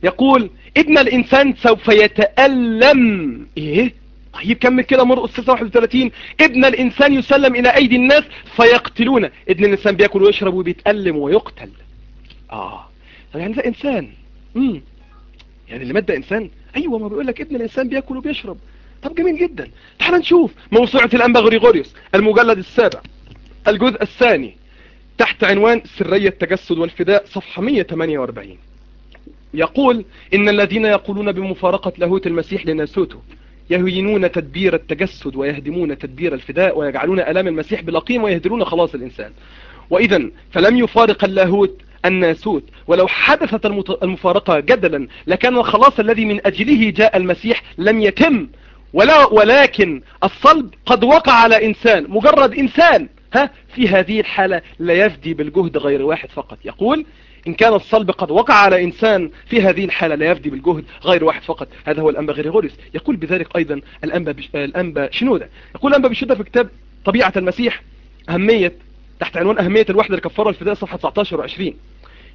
يقول ابن الإنسان سوف يتألم. إيه؟ طيب كمل كده مرقس 31 ابن الإنسان يسلم إلى أيدي الناس فيقتلونه ابن الإنسان بيأكل ويشرب وبيتألم ويقتل. آه. طب يعني ده إنسان. امم يعني اللي مات ده إنسان؟ أيوة ما بيقول لك ابن الإنسان بيأكل وبيشرب. طب جميل جدا. تعال نشوف موسوعة الأنبا غريغوريوس المجلد السابع. الجزء الثاني تحت عنوان سرية التجسد والفداء صفحة 148 يقول إن الذين يقولون بمفارقة لاهوت المسيح لناسوته يهينون تدبير التجسد ويهدمون تدبير الفداء ويجعلون ألام المسيح بلقيم ويهدرون خلاص الإنسان. وإذا فلم يفارق اللاهوت الناسوت ولو حدثت المفارقة جدلا لكان الخلاص الذي من أجله جاء المسيح لم يتم. ولا ولكن الصلب قد وقع على إنسان مجرد إنسان. ها في هذه الحالة لا يفدي بالجهد غير واحد فقط. يقول إن كان الصلب قد وقع على إنسان في هذه الحالة لا يفدي بالجهد غير واحد فقط. هذا هو الأنبا غريغوريوس. يقول بذلك أيضا الأنبا, بش... الأنبا شنودة. يقول الأنبا بشنودة في كتاب طبيعة المسيح أهمية تحت عنوان أهمية الوحدة الكفارة الفداء صفحة 19 و20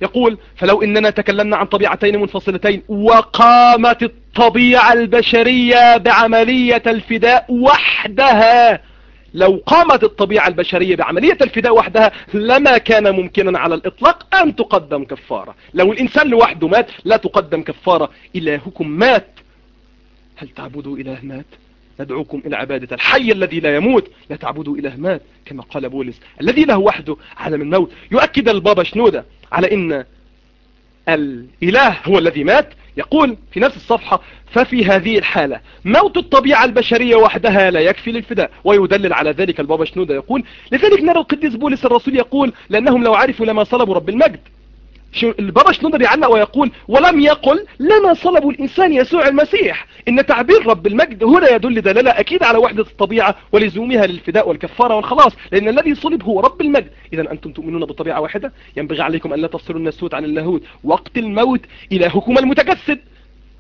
يقول فلو إننا تكلمنا عن طبيعتين منفصلتين وقامت الطبيعة البشرية بعملية الفداء وحدها لو قامت الطبيعة البشرية بعملية الفداء وحدها لما كان ممكنا على الإطلاق أن تقدم كفارة. لو الإنسان لوحده مات لا تقدم كفارة. إلهكم مات. هل تعبدوا إله مات؟ ندعوكم إلى عبادة الحي الذي لا يموت. لا تعبدوا إله مات كما قال بولس. الذي له وحده عالم الموت يؤكد البابا شنودة على إن الإله هو الذي مات. يقول في نفس الصفحة ففي هذه الحالة موت الطبيعة البشرية وحدها لا يكفي للفداء. ويدلل على ذلك البابا شنودة يقول لذلك نرى القديس بولس الرسول يقول لأنهم لو عرفوا لما صلبوا رب المجد. البابا شنودة يعلق ويقول ولم يقل لما صلبوا الإنسان يسوع المسيح. إن تعبير رب المجد هنا يدل دلالة أكيد على وحدة الطبيعة ولزومها للفداء والكفارة والخلاص لأن الذي صلب هو رب المجد. إذا أنتم تؤمنون بطبيعة واحدة ينبغي عليكم أن لا تفصلوا الناسوت عن اللاهوت. وقت الموت إلهكم المتجسد.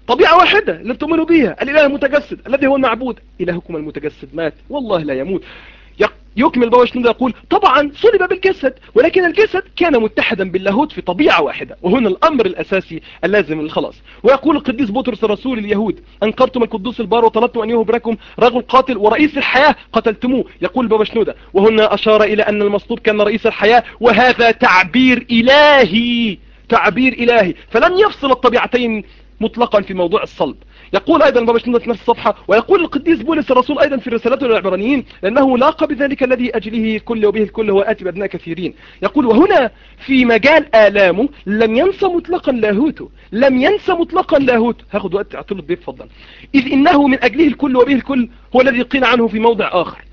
طبيعة واحدة اللي تؤمنوا بها الإله المتجسد الذي هو المعبود. إلهكم المتجسد مات والله لا يموت. يكمل بابا شنودة يقول طبعا صلب بالجسد ولكن الجسد كان متحدا باللاهوت في طبيعة واحدة وهنا الأمر الأساسي اللازم للخلاص ويقول القديس بطرس الرسول اليهود أنكرتم القدوس البار وطلبتم أن يهبركم رجل قاتل ورئيس الحياة قتلتموه يقول بابا شنودة. وهنا أشار إلى أن المصلوب كان رئيس الحياة وهذا تعبير إلهي تعبير إلهي. فلن يفصل الطبيعتين مطلقا في موضوع الصلب. يقول أيضا بابا شنودة في نفس الصفحة ويقول القديس بولس الرسول أيضا في رسالته للعبرانيين لأنه لاقى بذلك الذي أجله الكل وبه الكل هو آتي بأبناء كثيرين. يقول وهنا في مجال آلامه لم ينسى مطلقا لاهوته لم ينسى مطلقا لاهوته. هاخد وقت اعطله الضيف فضلا إذ إنه من أجله الكل وبه الكل هو الذي قيل عنه في موضع آخر.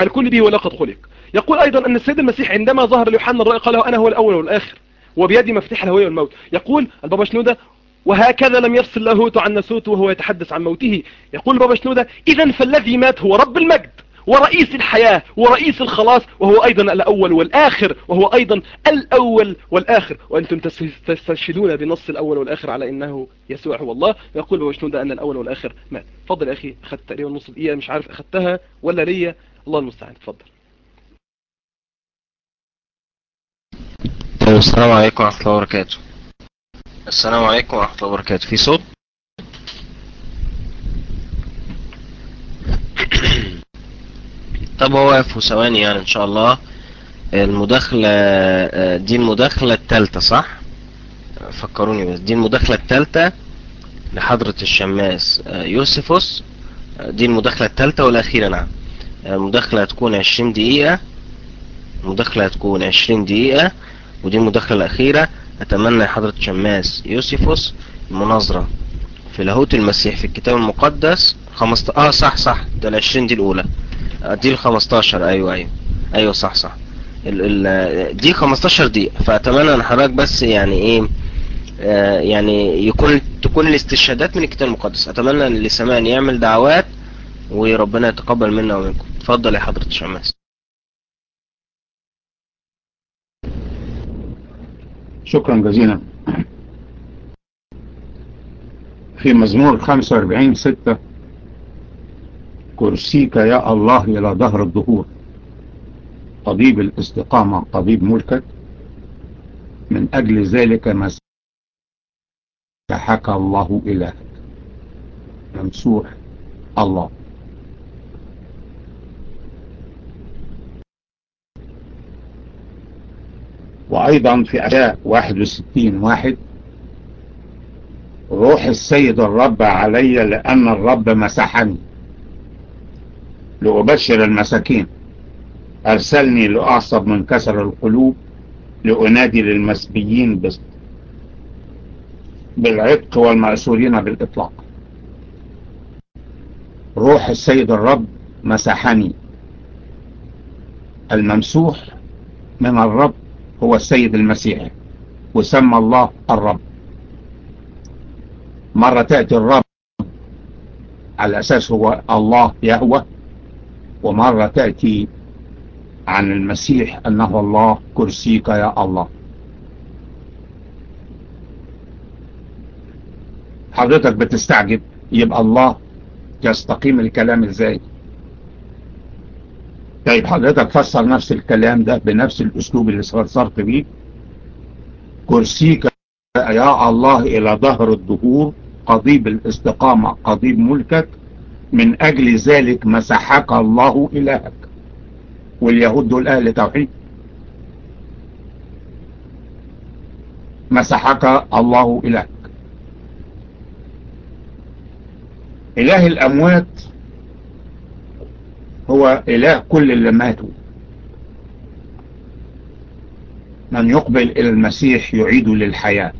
الكل به ولا قد خلق. يقول أيضا أن السيد المسيح عندما ظهر ليوحنا الرأي قال أنا هو الأول والآخر وبيدي مفتاح الهوية والموت. يقول البابا شنودة وهكذا لم يفصل لاهوت عن نسوت وهو يتحدث عن موته. يقول بابا شنودة إذا فالذي مات هو رب المجد ورئيس الحياة ورئيس الخلاص وهو أيضا الأول والآخر وهو أيضا الأول والآخر. وأنتم تستشهدون بنص الأول والآخر على إنه يسوع هو الله. يقول بابا شنودة أن الأول والآخر مات. فضل أخي أخذت تقريبا نص دقيقة مش عارف أخذتها ولا ليا. الله المستعان. تفضل. السلام عليكم ورحمة الله وبركاته. السلام عليكم ورحمة الله وبركاته. في صوت؟ طب هو واقف ثواني يعني إن شاء الله. المداخلة دي المداخلة التالتة صح؟ فكروني بس. دي المداخلة التالتة لحضرة الشماس. يوسفوس دي المداخلة التالتة والأخيرة نعم. المداخلة هتكون عشرين دقيقة. المداخلة هتكون عشرين دقيقة. ودي المداخلة الأخيرة. أتمنى حضرة شماس يوسفوس المناظرة في لاهوت المسيح في الكتاب المقدس خمسة آه صح صح. ده العشرين دي الأولى. دي الخمستاشر. أيوة أيوة. أيوة صح صح. ال ال دي خمستاشر دقيقة. فأتمنى أن حضرتك بس يعني إيه آه يعني يكون تكون الاستشهادات من الكتاب المقدس. أتمنى أن اللي سمعني يعمل دعوات وربنا يتقبل منا ومنكم. اتفضل يا حضرة شماس. شكرا جزيلا. في مزمور 45 6 كرسيك يا الله إلى ظهر الظهور. طبيب الاستقامة طبيب ملكك. من أجل ذلك مسحك الله إلهك. ممسوح الله. وأيضا في أشياء 61 واحد. روح السيد الرب علي لأن الرب مسحني. لأبشر المساكين. أرسلني لأعصب من كسر القلوب. لأنادي للمسبيين بالعتق والمأسورين بالإطلاق. روح السيد الرب مسحني. الممسوح من الرب هو السيد المسيح وسمى الله الرب. مرة تأتي الرب على أساس هو الله يهوى ومرة تأتي عن المسيح أنه الله كرسيك يا الله. حضرتك بتستعجب يبقى الله يستقيم الكلام إزاي؟ طيب حضرتك فسر نفس الكلام ده بنفس الأسلوب اللي فسرت بيه؟ كرسيك يا الله إلى ظهر الظهور قضيب الاستقامة قضيب ملكك من أجل ذلك مسحك الله إلهك. واليهود دول أهل توحيد. مسحك الله إلهك. إله الأموات هو إله كل اللي ماتوا. من يقبل إلى المسيح يعيد للحياة.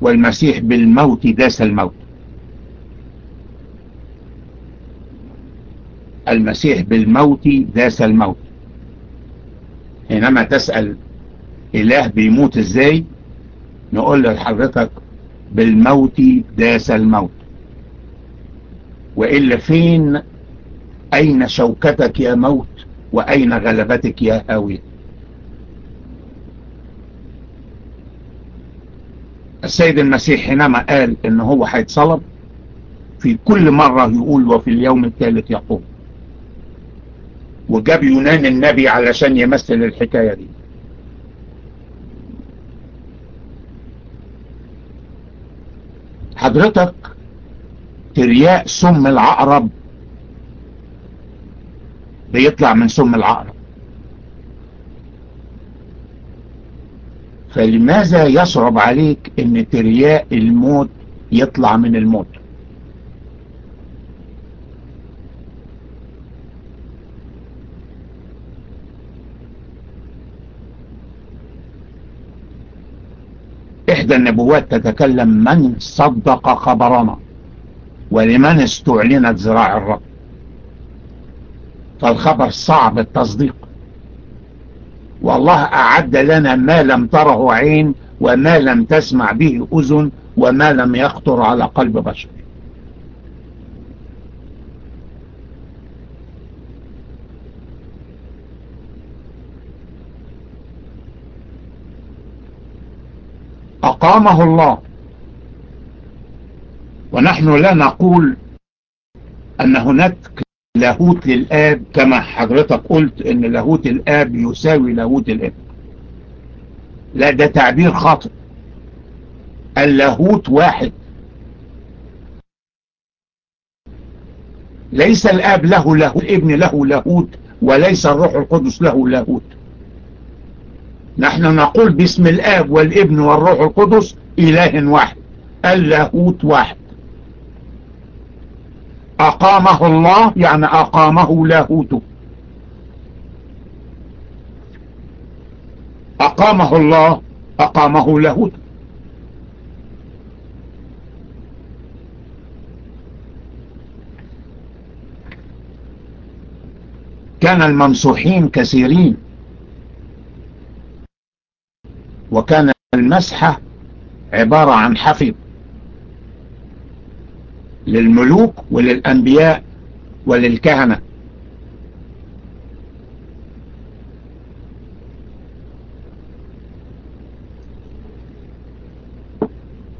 والمسيح بالموت داس الموت. المسيح بالموت داس الموت. حينما تسأل إله بيموت إزاي نقول لحضرتك بالموت داس الموت. وإلا فين؟ أين شوكتك يا موت؟ وأين غلبتك يا هاوية؟ السيد المسيح حينما قال إن هو هيتصلب في كل مرة يقول وفي اليوم الثالث يقوم وجاب يونان النبي علشان يمثل الحكاية دي. حضرتك ترياء سم العقرب. بيطلع من سم العقرب. فلماذا يصعب عليك إن ترياء الموت يطلع من الموت؟ إحدى النبوات تتكلم من صدق خبرنا ولمن استعلنت ذراع الرب. فالخبر صعب التصديق. والله أعد لنا ما لم تره عين وما لم تسمع به أذن وما لم يخطر على قلب بشر. أقامه الله. ونحن لا نقول أن هناك لاهوت للآب كما حضرتك قلت أن لاهوت الآب يساوي لاهوت الابن. لا ده تعبير خاطئ. اللاهوت واحد. ليس الآب له لاهوت الابن له لاهوت وليس الروح القدس له لاهوت. نحن نقول باسم الآب والابن والروح القدس إله واحد اللاهوت واحد. أقامه الله يعني أقامه لاهوته. أقامه الله أقامه لاهوته. كان الممسوحين كثيرين. وكان المسحة عبارة عن حفظ للملوك وللأنبياء وللكهنة.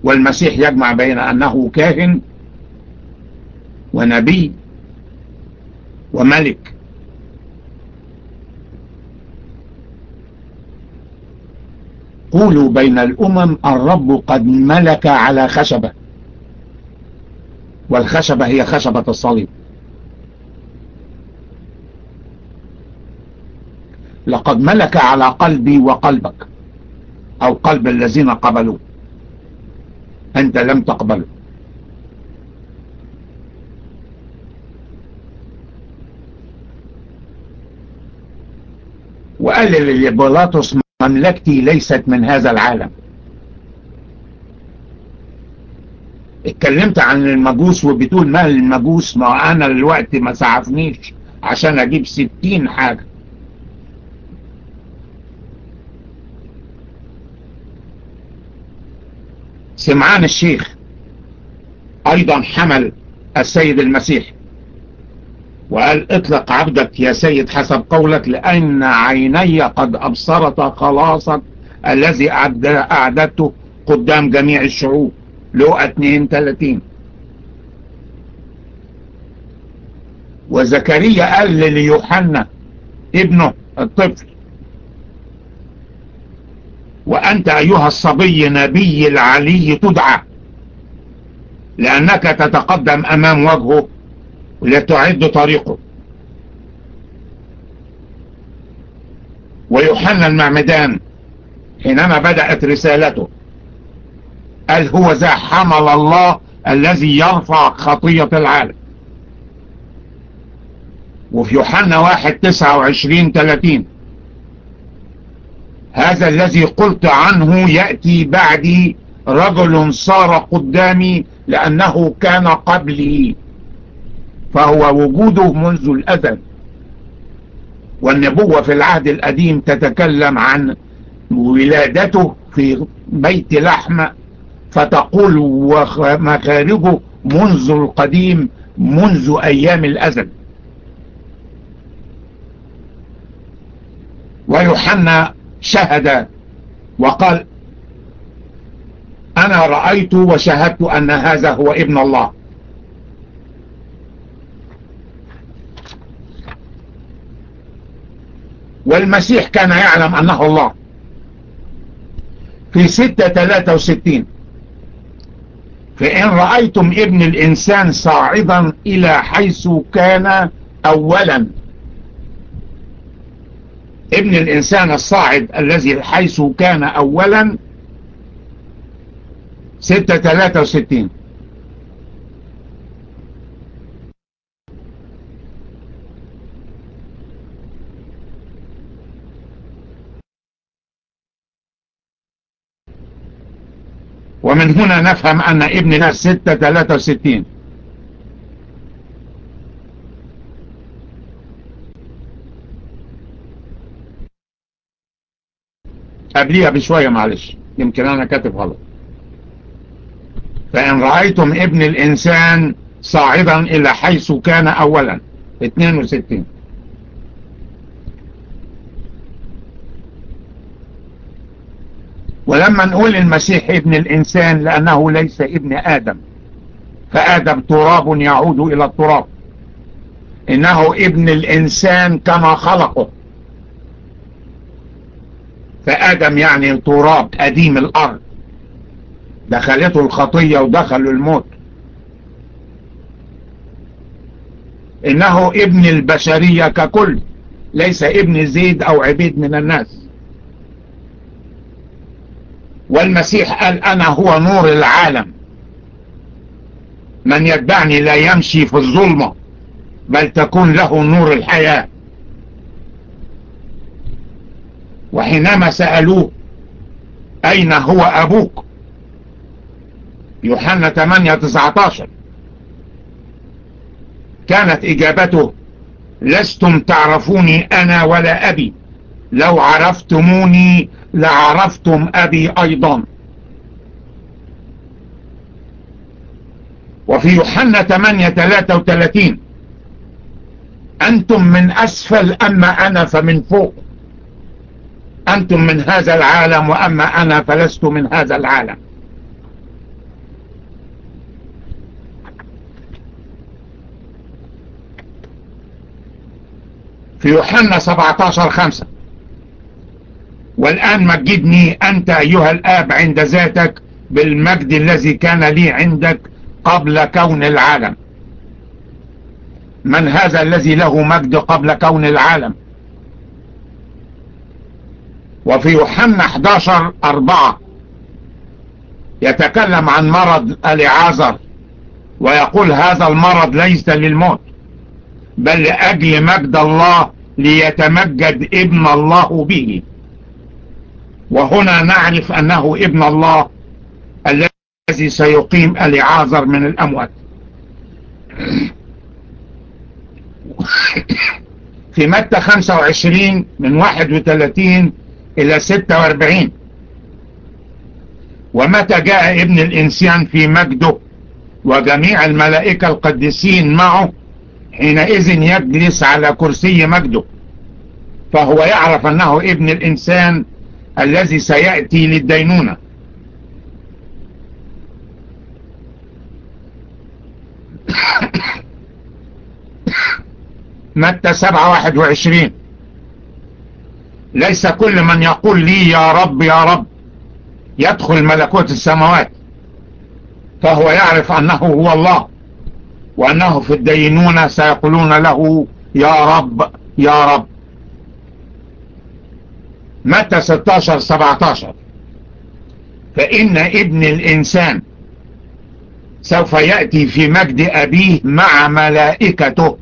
والمسيح يجمع بين أنه كاهن ونبي وملك. قولوا بين الأمم الرب قد ملك على خشبة. والخشبة هي خشبة الصليب. لقد ملك على قلبي وقلبك أو قلب الذين قبلوا أنت لم تقبله. وقال لبيلاطس مملكتي ليست من هذا العالم. اتكلمت عن المجوس وبتقول ما المجوس؟ ما أنا الوقت ما سعفنيش عشان أجيب ستين حاجة. سمعان الشيخ أيضا حمل السيد المسيح وقال اطلق عبدك يا سيد حسب قولك لأن عيني قد أبصرت خلاصك الذي أعددته قدام جميع الشعوب. لقى 32 وزكريا قال ليوحنا ابنه الطفل وأنت أيها الصبي نبي العلي تدعى لأنك تتقدم أمام وجهه لتعد طريقه. ويوحنا المعمدان حينما بدأت رسالته قال هو ذا حمل الله الذي يرفع خطية العالم. وفي يوحنا واحد تسعة وعشرين تلاتين هذا الذي قلت عنه يأتي بعدي رجل صار قدامي لأنه كان قبلي. فهو وجوده منذ الأزل. والنبوة في العهد القديم تتكلم عن ولادته في بيت لحم فتقول مخارجه منذ القديم منذ أيام الأزل. ويوحنا شهد وقال أنا رأيت وشهدت أن هذا هو ابن الله. والمسيح كان يعلم أنه الله. في ستة ثلاثة وستين. فإن رأيتم ابن الإنسان صاعدا إلى حيث كان أولا. ابن الإنسان الصاعد الذي حيث كان أولا. ستة ثلاثة وستين. ومن هنا نفهم أن ابن الناس ستة ثلاثة وستين. قبليها بشوية معلش يمكن أنا كاتب غلط. فإن رأيتم ابن الإنسان صاعدا إلى حيث كان أولا 62 ولما نقول المسيح ابن الإنسان لأنه ليس ابن آدم فآدم تراب يعود إلى التراب. إنه ابن الإنسان كما خلقه. فآدم يعني تراب قديم الأرض. دخلته الخطية ودخلوا الموت. إنه ابن البشرية ككل ليس ابن زيد أو عبيد من الناس. والمسيح قال أنا هو نور العالم. من يتبعني لا يمشي في الظلمة بل تكون له نور الحياة. وحينما سألوه أين هو أبوك؟ يوحنا 8 19 كانت إجابته لستم تعرفوني أنا ولا أبي. لو عرفتموني لعرفتم أبي أيضا. وفي يوحنا 8 33 أنتم من أسفل أما أنا فمن فوق. أنتم من هذا العالم وأما أنا فلست من هذا العالم. في يوحنا 17 5 والآن مجدني أنت أيها الآب عند ذاتك بالمجد الذي كان لي عندك قبل كون العالم. من هذا الذي له مجد قبل كون العالم؟ وفي يوحنا 11 4 يتكلم عن مرض الإعازر ويقول هذا المرض ليس للموت بل لأجل مجد الله ليتمجد ابن الله به. وهنا نعرف أنه ابن الله الذي سيقيم الإعازر من الأموات. في متى 25 من 31 إلى 46 ومتى جاء ابن الإنسان في مجده وجميع الملائكة القديسين معه حينئذ يجلس على كرسي مجده فهو يعرف أنه ابن الإنسان الذي سيأتي للدينونة. متى سبعة واحد وعشرين؟ ليس كل من يقول لي يا رب يا رب يدخل ملكوت السماوات. فهو يعرف أنه هو الله وأنه في الدينونة سيقولون له يا رب يا رب. متى 16 17 فإن ابن الإنسان سوف يأتي في مجد أبيه مع ملائكته.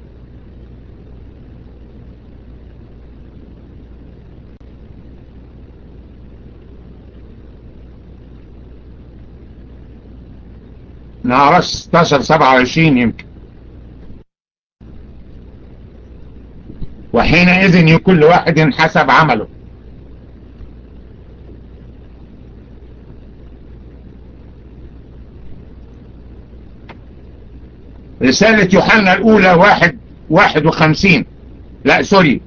نعرف 16 27 يمكن. وحينئذ كل واحد حسب عمله. رسالة يوحنا الأولى واحد واحد وخمسين. لا سوري.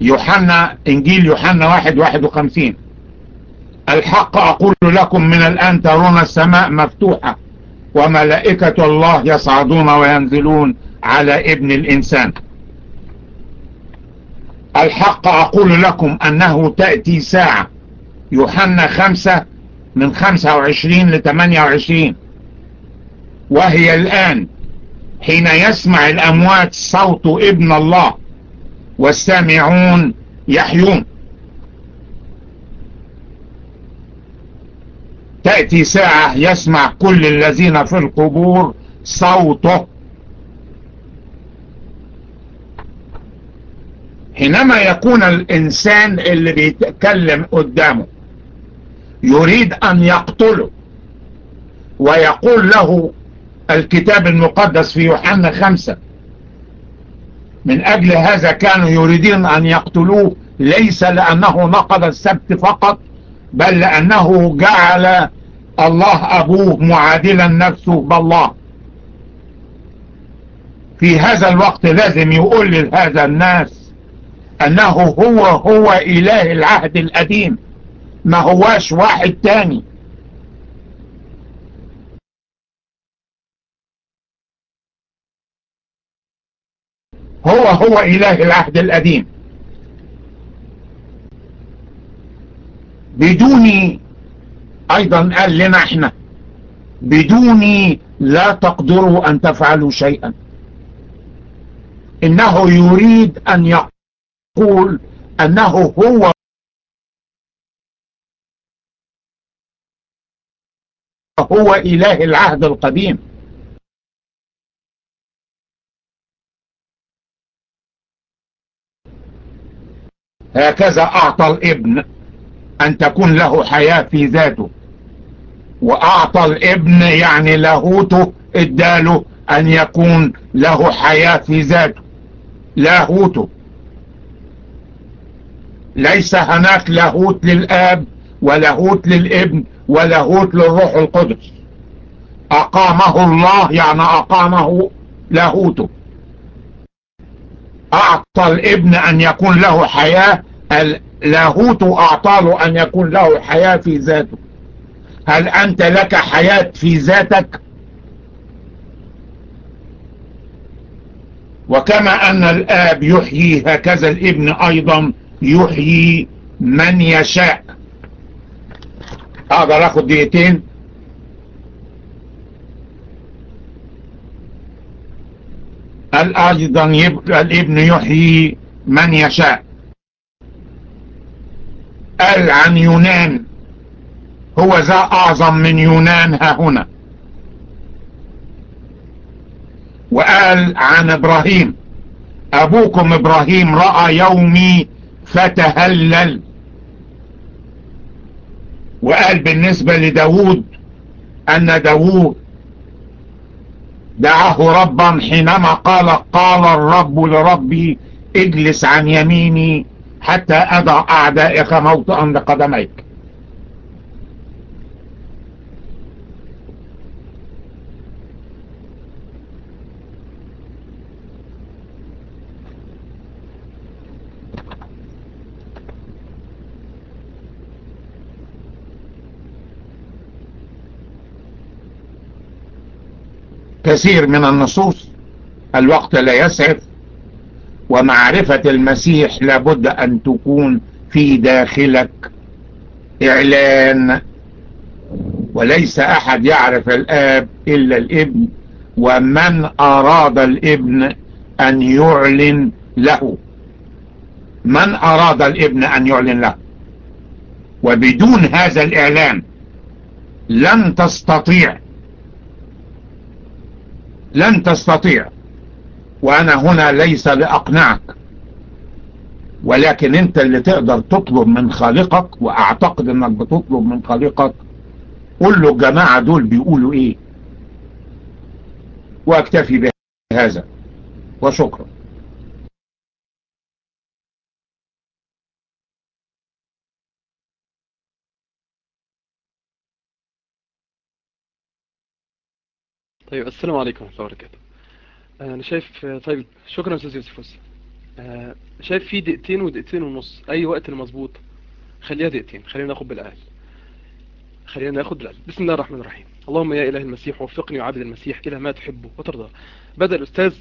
يوحنا إنجيل يوحنا واحد واحد وخمسين. الحق أقول لكم من الآن ترون السماء مفتوحة وملائكة الله يصعدون وينزلون على ابن الإنسان. الحق أقول لكم أنه تأتي ساعة. يوحنا خمسة من خمسة وعشرين لثمانية وعشرين. وهي الآن حين يسمع الأموات صوت ابن الله والسامعون يحيون. تأتي ساعة يسمع كل الذين في القبور صوته. حينما يكون الإنسان اللي بيتكلم قدامه يريد أن يقتله ويقول له الكتاب المقدس في يوحنا خمسة. من أجل هذا كانوا يريدون أن يقتلوه ليس لأنه نقض السبت فقط بل لأنه جعل الله أبوه معادلا نفسه بالله. في هذا الوقت لازم يقول لهذا الناس أنه هو هو إله العهد القديم ما هواش واحد تاني. هو هو إله العهد القديم بدوني أيضا قال لنا إحنا بدوني لا تقدروا أن تفعلوا شيئا. إنه يريد أن يقول أنه هو هو إله العهد القديم. هكذا أعطى الابن أن تكون له حياة في ذاته. وأعطى الابن يعني لاهوته اداله أن يكون له حياة في ذاته. لاهوته ليس هناك لاهوت للآب ولاهوت للابن ولاهوت للروح القدس. أقامه الله يعني أقامه لاهوته. أعطى الابن أن يكون له حياة اللاهوت أعطى له أن يكون له حياة في ذاته. هل أنت لك حياة في ذاتك؟ وكما أن الآب يحيي هكذا الابن أيضا يحيي من يشاء. أقدر أخذ دقيقتين؟ قال أيضا الابن يحيي من يشاء؟ قال عن يونان. هو ذا أعظم من يونان. ها هنا. وقال عن إبراهيم. أبوكم إبراهيم رأى يومي فتهلل. وقال بالنسبة لداود أن داود دعاه ربا حينما قال قال الرب لربي اجلس عن يميني. حتى أضع أعدائك موطئا لقدميك. كثير من النصوص الوقت لا يسعف. ومعرفة المسيح لابد أن تكون في داخلك. إعلان. وليس أحد يعرف الآب إلا الإبن ومن أراد الإبن أن يعلن له. من أراد الإبن أن يعلن له؟ وبدون هذا الإعلان لن تستطيع. لن تستطيع. وأنا هنا ليس لأقنعك. ولكن أنت اللي تقدر تطلب من خالقك وأعتقد إنك بتطلب من خالقك. قل له الجماعة دول بيقولوا إيه؟ وأكتفي بهذا. وشكرا. طيب السلام عليكم ورحمة الله وبركاته. أنا شايف طيب شكرا أستاذ يوسفوس. شايف في دقيقتين ودقيقتين ونص أي وقت المظبوط؟ خليها دقيقتين خلينا ناخد بالأقل. خلينا ناخد بالقلب بسم الله الرحمن الرحيم. اللهم يا إله المسيح وفقني وعبد المسيح إلى ما تحبه وترضى. بدأ الأستاذ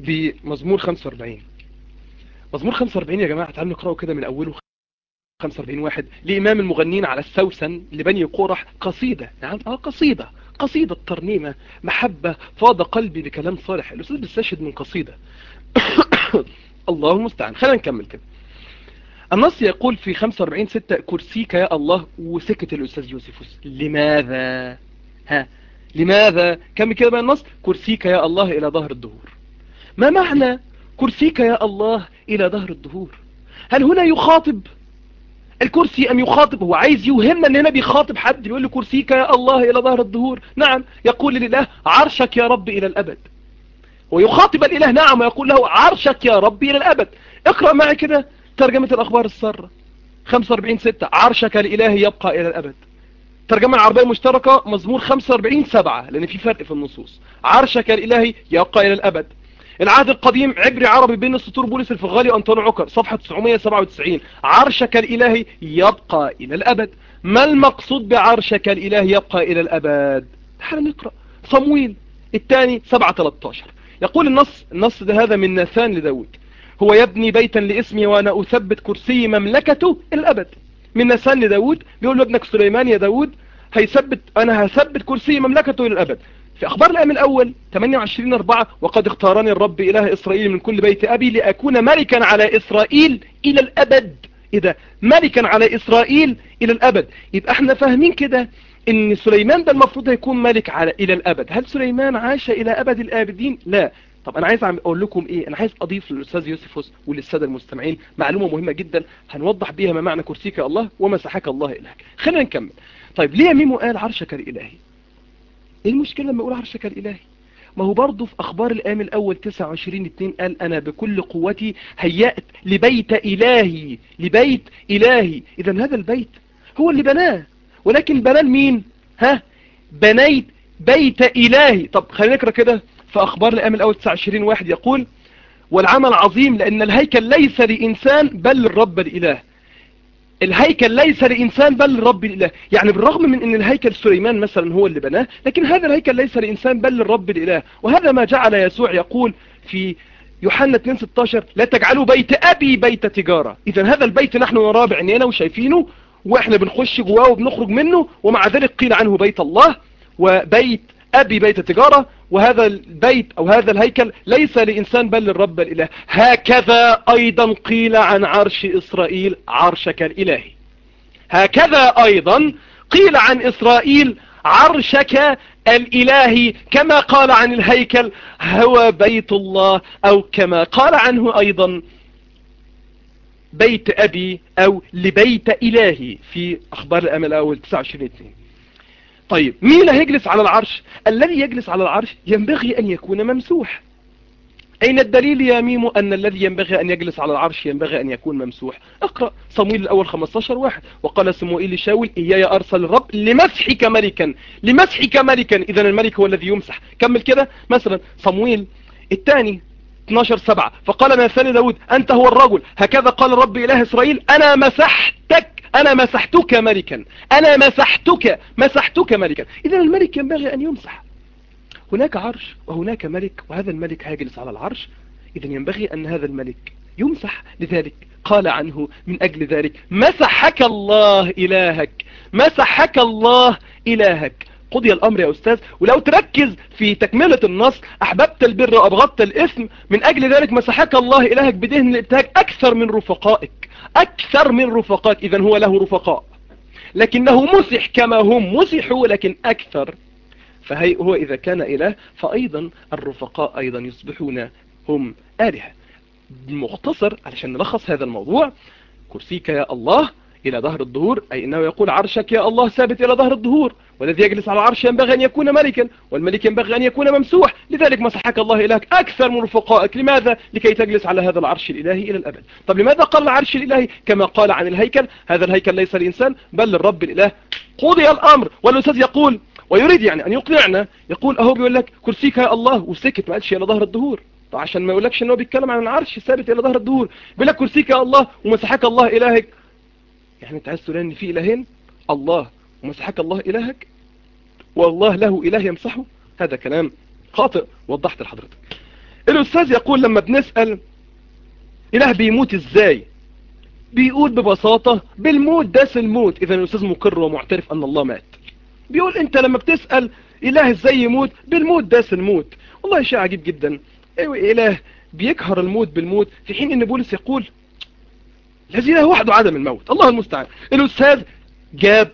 بمزمور 45 مزمور 45 يا جماعة تعالوا نقرأه كده من أوله. 45 واحد. لإمام المغنين على السوسن لبني قرح قصيدة. نعم آه قصيدة. قصيدة ترنيمة محبة فاض قلبي بكلام صالح. الأستاذ بيستشهد من قصيدة. الله المستعان. خلينا نكمل كده. النص يقول في 45 ستة كرسيك يا الله وسكت الأستاذ يوسفوس لماذا؟ ها؟ لماذا؟ كم كده بقى النص. كرسيك يا الله إلى ظهر الدهور. ما معنى كرسيك يا الله إلى ظهر الدهور؟ هل هنا يخاطب الكرسي أم يخاطب؟ هو عايز يوهمنا أن هنا بيخاطب حد. بيقول له كرسيك يا الله إلى ظهر الدهور نعم. يقول لله عرشك يا رب إلى الأبد. ويخاطب الإله. نعم. ويقول له عرشك يا رب إلى الأبد. اقرأ معي كده ترجمة الأخبار السارة 45 ستة. عرشك الإله يبقى إلى الأبد. ترجمة العربية المشتركة مزمور 45 سبعة. لأن في فرق في النصوص. عرشك الإلهي يبقى إلى الأبد. العهد القديم عبري عربي بين السطور بولس الفغالي وأنطوني عكر صفحة 997 عرشك الإلهي يبقى إلى الأبد. ما المقصود بعرشك الإلهي يبقى إلى الأبد؟ تعال نقرأ. صمويل الثاني 7 13 يقول النص النص ده هذا من ناثان لداود. هو يبني بيتا لاسمي وأنا أثبت كرسي مملكته إلى الأبد. من نسان لداود بيقول له ابنك سليمان يا داود هيثبت أنا هثبت كرسي مملكته إلى الأبد. في أخبار الأيام الأول 28 4 وقد اختارني الرب إله إسرائيل من كل بيت أبي لأكون ملكا على إسرائيل إلى الأبد. إذا ملكا على إسرائيل إلى الأبد. يبقى إحنا فاهمين كده إن سليمان ده المفروض هيكون ملك على إلى الأبد. هل سليمان عاش إلى أبد الآبدين؟ لا. طب أنا عايز أقول لكم إيه؟ أنا عايز أضيف للأستاذ يوسفوس وللسادة المستمعين معلومة مهمة جدا. هنوضح بيها ما معنى كرسيك الله ومسحك الله إلهك. خلينا نكمل. طيب ليه ميمو قال عرشك الإلهي؟ إيه المشكلة لما يقول عرشك الإلهي؟ ما هو برضه في أخبار الأيام الأول 29 2 قال أنا بكل قوتي هيأت لبيت إلهي لبيت إلهي. اذا هذا البيت هو اللي بناه. ولكن بناه مين ها؟ بنيت بيت إلهي. طب خلينا نقرأ كده في أخبار الأيام الأول 29 واحد يقول والعمل عظيم لأن الهيكل ليس لإنسان بل للرب الإله. الهيكل ليس لإنسان بل للرب الإله. يعني بالرغم من أن الهيكل سليمان مثلا هو اللي بناه لكن هذا الهيكل ليس لإنسان بل للرب الإله. وهذا ما جعل يسوع يقول في يوحنا 2:16 لا تجعلوا بيت أبي بيت تجارة. إذا هذا البيت نحن نراه بعينينا وشايفينه وإحنا بنخش جواه وبنخرج منه ومع ذلك قيل عنه بيت الله وبيت أبي بيت التجارة وهذا البيت أو هذا الهيكل ليس لإنسان بل للرب الإله. هكذا أيضا قيل عن عرش إسرائيل عرشك الإلهي. هكذا أيضا قيل عن إسرائيل عرشك الإلهي. كما قال عن الهيكل هو بيت الله أو كما قال عنه أيضا بيت أبي أو لبيت إلهي في أخبار الأمل الأول 29 2 طيب مين هيجلس على العرش؟ الذي يجلس على العرش ينبغي أن يكون ممسوح. أين الدليل يا ميمو أن الذي ينبغي أن يجلس على العرش ينبغي أن يكون ممسوح؟ اقرأ صمويل الأول 15 واحد. وقال سموئيل لشاول إياي أرسل الرب لمسحك ملكا لمسحك ملكا. إذا الملك هو الذي يمسح. كمل كده. مثلا صمويل الثاني 12 سبعة. فقال ناثان داود؟ أنت هو الرجل. هكذا قال الرب إله إسرائيل أنا مسحتك أنا مسحتك ملكا. أنا مسحتك مسحتك ملكا. إذا الملك ينبغي أن يمسح. هناك عرش وهناك ملك وهذا الملك هيجلس على العرش. إذا ينبغي أن هذا الملك يمسح. لذلك قال عنه من أجل ذلك مسحك الله إلهك مسحك الله إلهك. قضي الأمر يا أستاذ. ولو تركز في تكملة النص أحببت البر وأبغضت الإثم من أجل ذلك مسحك الله إلهك بدهن الإبتهاج أكثر من رفقائك. أكثر من رفقائك إذا هو له رفقاء. لكنه مسح كما هم مسحوا لكن أكثر. فهي هو إذا كان إله فأيضا الرفقاء أيضا يصبحون هم آلهة. مختصر علشان نلخص هذا الموضوع كرسيك يا الله إلى ظهر الظهور أي إنه يقول عرشك يا الله ثابت إلى ظهر الظهور والذي يجلس على العرش ينبغي أن يكون ملكا والملك ينبغي أن يكون ممسوح. لذلك مسحك الله إلهك أكثر من رفقائك لماذا؟ لكي تجلس على هذا العرش الإلهي إلى الأبد. طب لماذا قال العرش الإلهي؟ كما قال عن الهيكل هذا الهيكل ليس الإنسان بل للرب الإله. قضي الأمر والأستاذ يقول ويريد يعني أن يقنعنا يقول أهو بيقول لك كرسيك يا الله وسكت ما قالش إلى ظهر الظهور. عشان ما يقولكش ان هو بيتكلم عن العرش ثابت إلى ظهر الظهور. بيقول لك كرسيك يا الله ومسحك الله إلهك. يعني انت عايز تقول ان في إلهين؟ الله. ومسحك الله إلهك؟ والله له إله يمسحه؟ هذا كلام خاطئ. وضحت لحضرتك. الأستاذ يقول لما بنسأل إله بيموت إزاي؟ بيقول ببساطة بالموت داس الموت. إذا الأستاذ مقر ومعترف أن الله مات. بيقول أنت لما بتسأل إله إزاي يموت؟ بالموت داس الموت. والله شيء عجيب جدا. أيوة إله بيكهر الموت بالموت في حين أن بولس يقول الذي له وحده عدم الموت. الله المستعان. الأستاذ جاب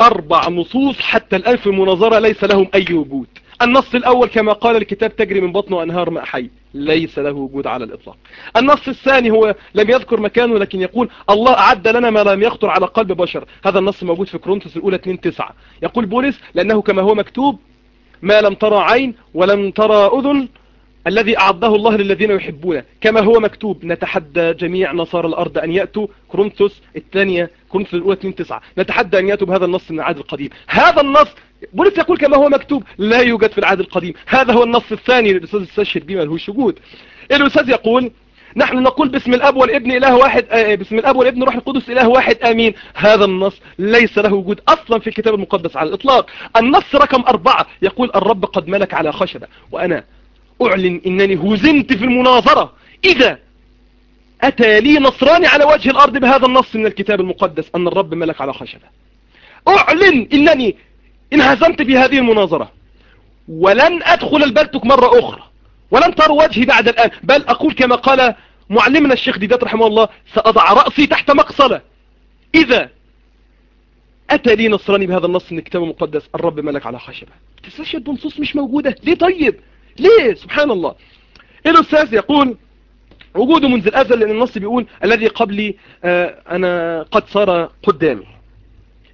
أربع نصوص حتى الآن في المناظرة ليس لهم أي وجود. النص الأول كما قال الكتاب تجري من بطنه أنهار ماء حي. ليس له وجود على الإطلاق. النص الثاني هو لم يذكر مكانه لكن يقول الله أعد لنا ما لم يخطر على قلب بشر. هذا النص موجود في كرونتوس الأولى 2-9 يقول بولس لأنه كما هو مكتوب ما لم ترى عين ولم ترى أذن الذي أعده الله للذين يحبونه. كما هو مكتوب نتحدى جميع نصارى الأرض أن يأتوا. كرونتوس الثانية كرونتوس الأولى 2-9 نتحدى أن يأتوا بهذا النص من العهد القديم. هذا النص بولس يقول كما هو مكتوب لا يوجد في العهد القديم. هذا هو النص الثاني الأستاذ استشهد به ملهوش وجود الأستاذ يقول نحن نقول باسم الأب والابن إله واحد آه باسم الأب والابن روح القدس إله واحد آمين. هذا النص ليس له وجود أصلا في الكتاب المقدس على الإطلاق. النص رقم أربعة. يقول الرب قد ملك على خشبة وأنا أعلن إنني هزمت في المناظرة. إذا أتى لي نصراني على وجه الأرض بهذا النص من الكتاب المقدس أن الرب ملك على خشبة. أعلن إنني انهزمت في هذه المناظرة. ولن أدخل البلتك مرة أخرى. ولن تروا وجهي بعد الآن. بل أقول كما قال معلمنا الشيخ ديدات رحمه الله سأضع رأسي تحت مقصلة. إذا أتى لي نصراني بهذا النص من الكتاب المقدس الرب ملك على خشبة. تستشهد بنصوص مش موجودة. ليه طيب؟ ليه؟ سبحان الله. الأستاذ يقول وجوده منذ الأزل لأن النص بيقول الذي قبلي آه أنا قد صار قدامي.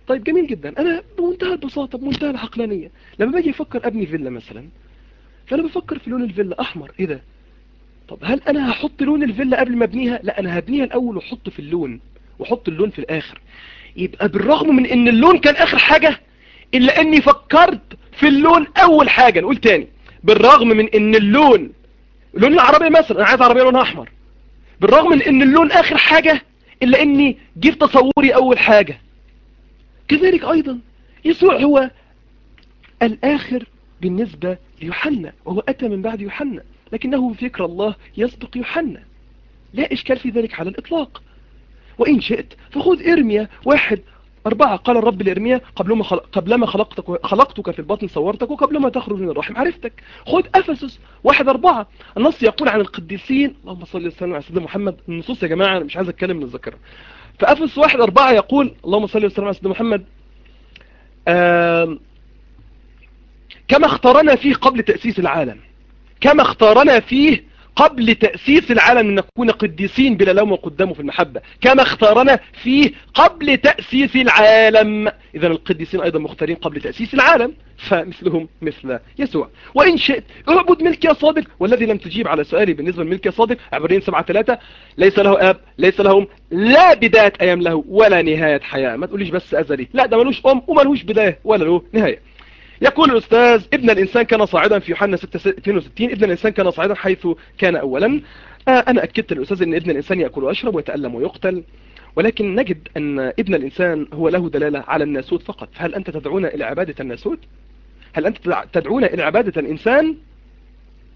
طيب جميل جدا. أنا بمنتهى البساطة بمنتهى العقلانية. لما باجي أفكر أبني فيلا مثلا فأنا بفكر في لون الفيلا أحمر. إيه ده؟ طب هل أنا هحط لون الفيلا قبل ما أبنيها؟ لا أنا هبنيها الأول وحط في اللون وحط اللون في الآخر. يبقى بالرغم من إن اللون كان آخر حاجة إلا إني فكرت في اللون أول حاجة. نقول تاني. بالرغم من إن اللون لون العربية مثلا أنا عايز عربية لونها أحمر. بالرغم من إن اللون آخر حاجة إلا إني جيب تصوري أول حاجة. كذلك أيضا يسوع هو الآخر بالنسبة ليوحنا وهو أتى من بعد يوحنا لكنه فكر الله يسبق يوحنا. لا إشكال في ذلك على الإطلاق. وإن شئت فخذ إرميا واحد أربعة قال الرب لإرميا قبلما, قبلما خلقتك, خلقتك في البطن صورتك وقبلما تخرج من الرحم عرفتك. خذ أفسس واحد أربعة. النص يقول عن القديسين. اللهم صل وسلم على سيدنا محمد. النصوص يا جماعة أنا مش عايز أتكلم من الذكر فأفسس واحد أربعة يقول اللهم صل وسلم على سيدنا محمد كما اختارنا فيه قبل تأسيس العالم. كما اختارنا فيه قبل تأسيس العالم أن نكون قديسين بلا لوم قدامه في المحبة. كما اختارنا فيه قبل تأسيس العالم. إذا القديسين أيضا مختارين قبل تأسيس العالم. فمثلهم مثل يسوع. وإن شئت اعبد ملك يا صادق. والذي لم تجيب على سؤالي بالنسبة لملك يا صادق عبرين سبعة ثلاثة ليس له أب ليس لهم لا بداية أيام له ولا نهاية حياة. ما تقوليش بس أزلي. لا ده ملوش أم وملوش بداية ولا له نهاية. يقول الأستاذ ابن الإنسان كان صاعدا في يوحنا 62 ابن الإنسان كان صاعدا حيث كان أولا. أنا أكدت الأستاذ أن ابن الإنسان يأكل ويشرب ويتألم ويقتل ولكن نجد أن ابن الإنسان هو له دلالة على الناسوت فقط. فهل أنت تدعون إلى عبادة الناسوت؟ هل أنت تدعون إلى عبادة الإنسان؟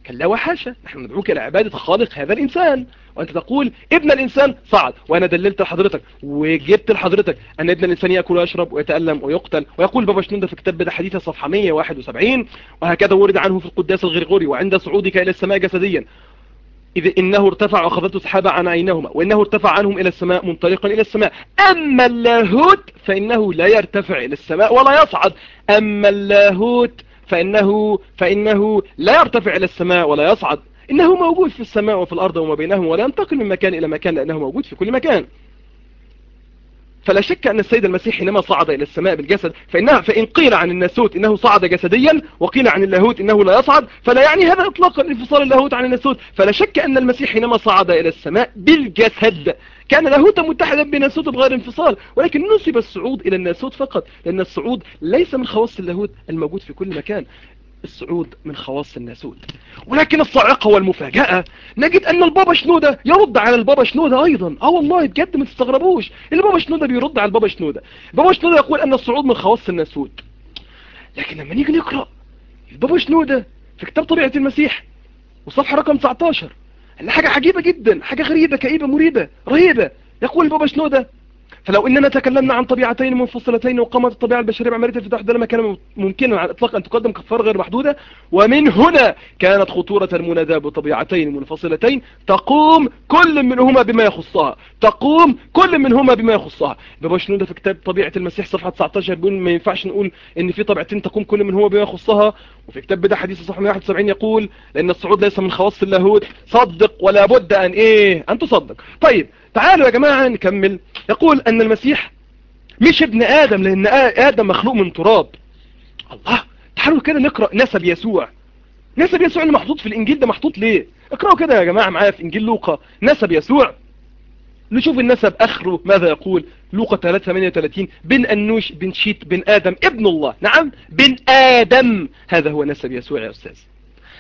كلا وحاشا نحن ندعوك إلى عبادة خالق هذا الإنسان. وأنت تقول ابن الإنسان صعد وأنا دللت لحضرتك وجبت لحضرتك أن ابن الإنسان يأكل ويشرب ويتألم ويقتل. ويقول بابا شنودة في كتاب بدا حديثة صفحة 171 وهكذا ورد عنه في القداس الغرغوري وعند صعودك إلى السماء جسديا. إذ إنه ارتفع وأخذته سحابة عن عينهما وإنه ارتفع عنهم إلى السماء منطلقا إلى السماء. أما اللاهوت فإنه لا يرتفع إلى السماء ولا يصعد. أما اللاهوت فإنه, فإنه لا يرتفع إلى السماء ولا يصعد. إنه موجود في السماء وفي الأرض وما بينهم ولا ينتقل من مكان إلى مكان لأنه موجود في كل مكان. فلا شك أن السيد المسيح حينما صعد إلى السماء بالجسد فإنها فإن قيل عن الناسوت إنه صعد جسديا وقيل عن اللاهوت إنه لا يصعد فلا يعني هذا إطلاقا انفصال اللاهوت عن الناسوت. فلا شك أن المسيح حينما صعد إلى السماء بالجسد كان لاهوتا متحدا بناسوت بغير انفصال ولكن نسب الصعود إلى الناسوت فقط لأن الصعود ليس من خواص اللاهوت الموجود في كل مكان الصعود من خواص الناسوت ولكن الصاعقة والمفاجأة نجد أن البابا شنودة يرد على البابا شنودة أيضا. آه والله بجد ما تستغربوش. البابا شنودة بيرد على البابا شنودة. البابا شنودة يقول أن الصعود من خواص الناسوت لكن لما نيجي نقرأ البابا شنودة في كتاب طبيعة المسيح وصفحة رقم 19 حاجة عجيبة جدا حاجة غريبة كئيبة مريبة رهيبة. يقول البابا شنودة فلو إننا تكلمنا عن طبيعتين منفصلتين وقامت الطبيعة البشرية بعملية الفتح ده لما كان ممكنا على الإطلاق أن تقدم كفارة غير محدودة ومن هنا كانت خطورة المناداة بطبيعتين منفصلتين تقوم كل منهما بما يخصها. تقوم كل منهما بما يخصها. بابا في كتاب طبيعة المسيح صفحة 19 بيقول ما ينفعش نقول إن في طبيعتين تقوم كل منهما بما يخصها. وفي كتاب بدأ حديث صفحة 171 يقول لأن الصعود ليس من خواص اللاهوت. صدق ولا بد أن إيه؟ أن تصدق. طيب تعالوا يا جماعة نكمل. يقول أن المسيح مش ابن آدم لأن آدم مخلوق من تراب. الله تعالوا كده نقرأ نسب يسوع. نسب يسوع اللي محطوط في الإنجيل ده محطوط ليه؟ اقرأوا كده يا جماعة معايا في إنجيل لوقا. نسب يسوع. نشوف النسب آخره ماذا يقول؟ لوقا 338 بن أنوش بن شيت بن آدم ابن الله. نعم بن آدم. هذا هو نسب يسوع يا أستاذ.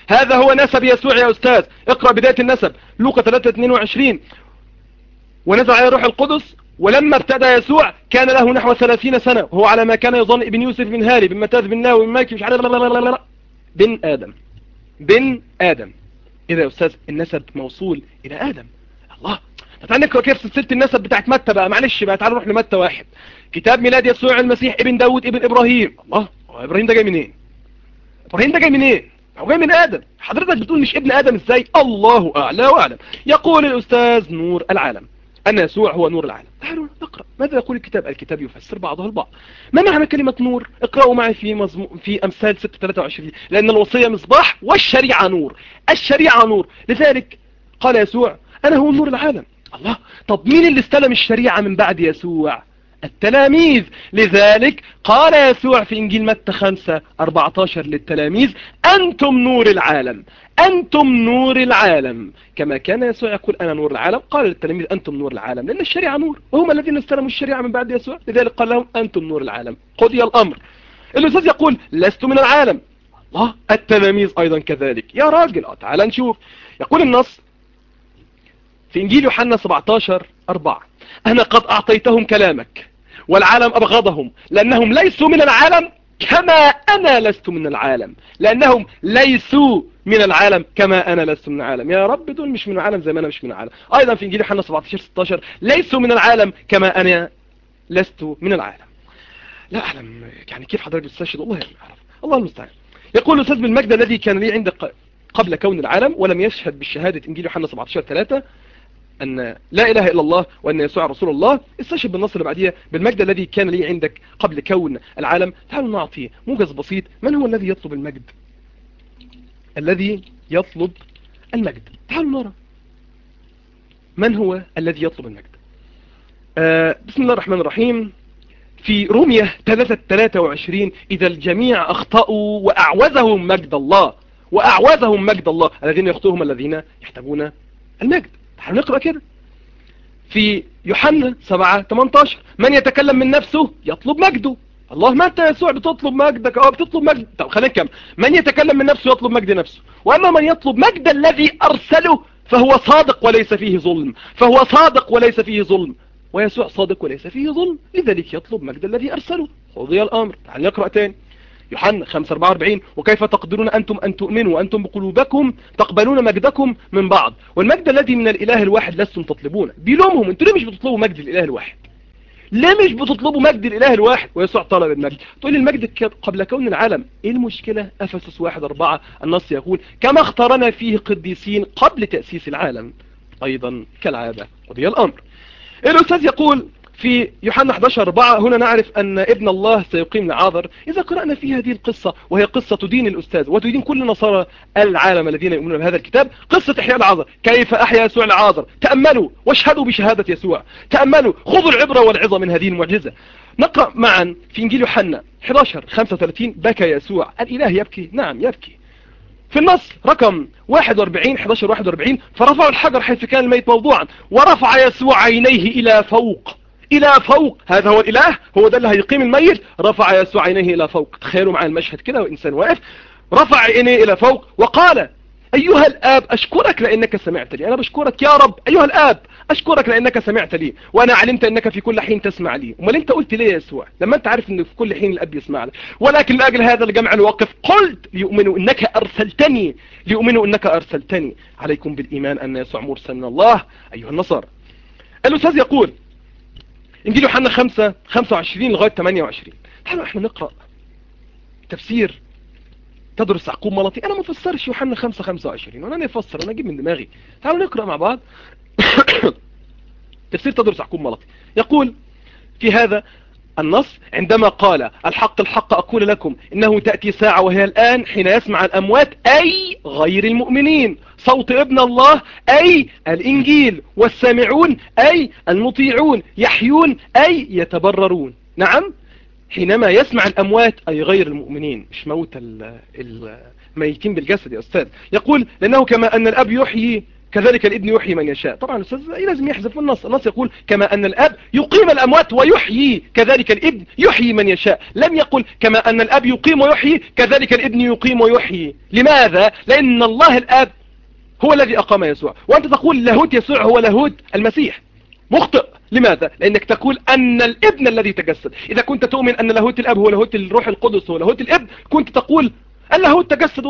هذا هو نسب يسوع يا أستاذ. اقرأ بداية النسب. لوقا 322 ونزل عليه روح القدس ولما ابتدى يسوع كان له نحو ثلاثين سنة وهو على ما كان يظن ابن يوسف بن هاري بن متاز بن ناوي بن ماكي مش عارف بن آدم. بن آدم. إذا يا أستاذ النسب موصول إلى آدم. الله. تعال نقرأ كيف سلسلة النسب بتاعت متى بقى؟ معلش بقى تعال نروح لمتى واحد. كتاب ميلاد يسوع المسيح ابن داود ابن إبراهيم. الله. إبراهيم ده جاي منين؟ إيه؟ إبراهيم ده جاي منين؟ إيه؟ هو جاي من آدم. حضرتك بتقول مش ابن آدم إزاي؟ الله أعلى وأعلم. يقول الأستاذ نور العالم. أن يسوع هو نور العالم. تعالوا نقرأ. ماذا يقول الكتاب؟ الكتاب يفسر بعضه البعض. ما معنى كلمة نور؟ اقرأوا معي في, مزم... في أمثال 623 لأن الوصية مصباح والشريعة نور. الشريعة نور. لذلك قال يسوع أنا هو نور العالم. الله! طب مين اللي استلم الشريعة من بعد يسوع؟ التلاميذ. لذلك قال يسوع في إنجيل متى 5 14 للتلاميذ أنتم نور العالم أنتم نور العالم. كما كان يسوع يقول أنا نور العالم. قال للتلاميذ أنتم نور العالم لأن الشريعة نور. وهم الذين استلموا الشريعة من بعد يسوع. لذلك قال لهم أنتم نور العالم. قضي الأمر. الأستاذ يقول لست من العالم. الله التلاميذ أيضا كذلك. يا راجل تعال نشوف. يقول النص في إنجيل يوحنا 17 4 أنا قد أعطيتهم كلامك. والعالم أبغضهم لأنهم ليسوا من العالم كما أنا لست من العالم لأنهم ليسوا من العالم كما أنا لست من العالم. يا رب دول مش من العالم زي ما أنا مش من العالم. أيضا في إنجيل يوحنا 17 16 ليسوا من العالم كما أنا لست من العالم. لا أعلم يعني كيف حضرتك بتستشهد؟ الله يعلم الله المستعان. يقول الأستاذ بن مجد الذي كان لي عندك قبل كون العالم ولم يشهد بالشهادة إنجيل يوحنا 17 3 أن لا إله إلا الله وأن يسوع رسول الله. استشهد بالنص اللي بعديها بالمجد الذي كان لي عندك قبل كون العالم. تعالوا نعطي موجز بسيط. من هو الذي يطلب المجد؟ الذي يطلب المجد. تعالوا نرى. من هو الذي يطلب المجد؟ آه بسم الله الرحمن الرحيم. في رومية 3 إذا الجميع أخطأوا وأعوزهم مجد الله وأعوزهم مجد الله. الذين يخطئهم الذين يحتاجون المجد. تعالوا نقرأ كده. في يوحنا 7 18 من يتكلم من نفسه يطلب مجده. الله ما انت يسوع بتطلب مجدك أو بتطلب مجد. طب خلينا كم من يتكلم من نفسه يطلب مجد نفسه. وأما من يطلب مجد الذي أرسله فهو صادق وليس فيه ظلم. فهو صادق وليس فيه ظلم. ويسوع صادق وليس فيه ظلم. لذلك يطلب مجد الذي أرسله. قضي الأمر. تعال نقرأ تاني. يوحنا 544 وكيف تقدرون أنتم أن تؤمنوا وأنتم بقلوبكم تقبلون مجدكم من بعض. والمجد الذي من الإله الواحد لستم تطلبونه بيلومهم أنتوا ليه مش بتطلبوا مجد الإله الواحد؟ ليه مش بتطلبوا مجد الإله الواحد؟ ويسوع طلب المجد. تقول المجد قبل كون العالم. إيه المشكلة؟ أفسس واحد أربعة النص يقول كما اختارنا فيه قديسين قبل تأسيس العالم أيضا كالعادة قضي الأمر. الأستاذ يقول في يوحنا 11 4 هنا نعرف أن ابن الله سيقيم لعاذر إذا قرأنا في هذه القصة وهي قصة تدين الأستاذ وتدين كل نصارى العالم الذين يؤمنون بهذا الكتاب قصة إحياء العاذر. كيف أحيا يسوع العاذر؟ تأملوا واشهدوا بشهادة يسوع. تأملوا خذوا العبرة والعظة من هذه المعجزة. نقرأ معا في إنجيل يوحنا 11 35 بكى يسوع. الإله يبكي؟ نعم يبكي. في النص رقم 41 11 41 فرفعوا الحجر حيث كان الميت موضوعا ورفع يسوع عينيه إلى فوق. إلى فوق. هذا هو الإله هو ده اللي هيقيم الميت. رفع يسوع عينيه إلى فوق. تخيلوا معي المشهد كده وإنسان واقف. رفع عينيه إلى فوق وقال أيها الآب أشكرك لأنك سمعت لي. أنا بشكرك يا رب. أيها الآب أشكرك لأنك سمعت لي. وأنا علمت أنك في كل حين تسمع لي. أمال أنت قلت ليه يا يسوع؟ لما أنت عارف أن في كل حين الأب يسمع لي ولكن لأجل هذا الجمع الواقف قلت ليؤمنوا أنك أرسلتني. ليؤمنوا أنك أرسلتني. عليكم بالإيمان أن يسوع مرسل من الله. أيها النصارى الأستاذ يقول إنجيل يوحنا 5 25 لغاية 28 تعالوا إحنا نقرأ تفسير تدرس عقوب ملطي أنا ما فسرش يوحنا 5 25 وأنا افسر أنا أجيب من دماغي. تعالوا نقرأ مع بعض تفسير تدرس عقوب ملطي يقول في هذا النص عندما قال الحق الحق أقول لكم إنه تأتي ساعة وهي الآن حين يسمع الأموات أي غير المؤمنين. صوت ابن الله أي الإنجيل والسامعون أي المطيعون يحيون أي يتبررون. نعم حينما يسمع الأموات أي غير المؤمنين. مش موت الميتين بالجسد يا أستاذ. يقول لأنه كما أن الأب يحيي كذلك الابن يحيي من يشاء. طبعا الأستاذ لازم يحذف النص؟ النص يقول كما أن الأب يقيم الأموات ويحيي كذلك الابن يحيي من يشاء. لم يقل كما أن الأب يقيم ويحيي كذلك الابن يقيم ويحيي. لماذا؟ لأن الله الأب هو الذي أقام يسوع. وأنت تقول لاهوت يسوع هو لاهوت المسيح. مخطئ. لماذا؟ لأنك تقول أن الإبن الذي تجسد. إذا كنت تؤمن أن لاهوت الأب هو لاهوت الروح القدس هو لاهوت الإبن كنت تقول اللاهوت تجسد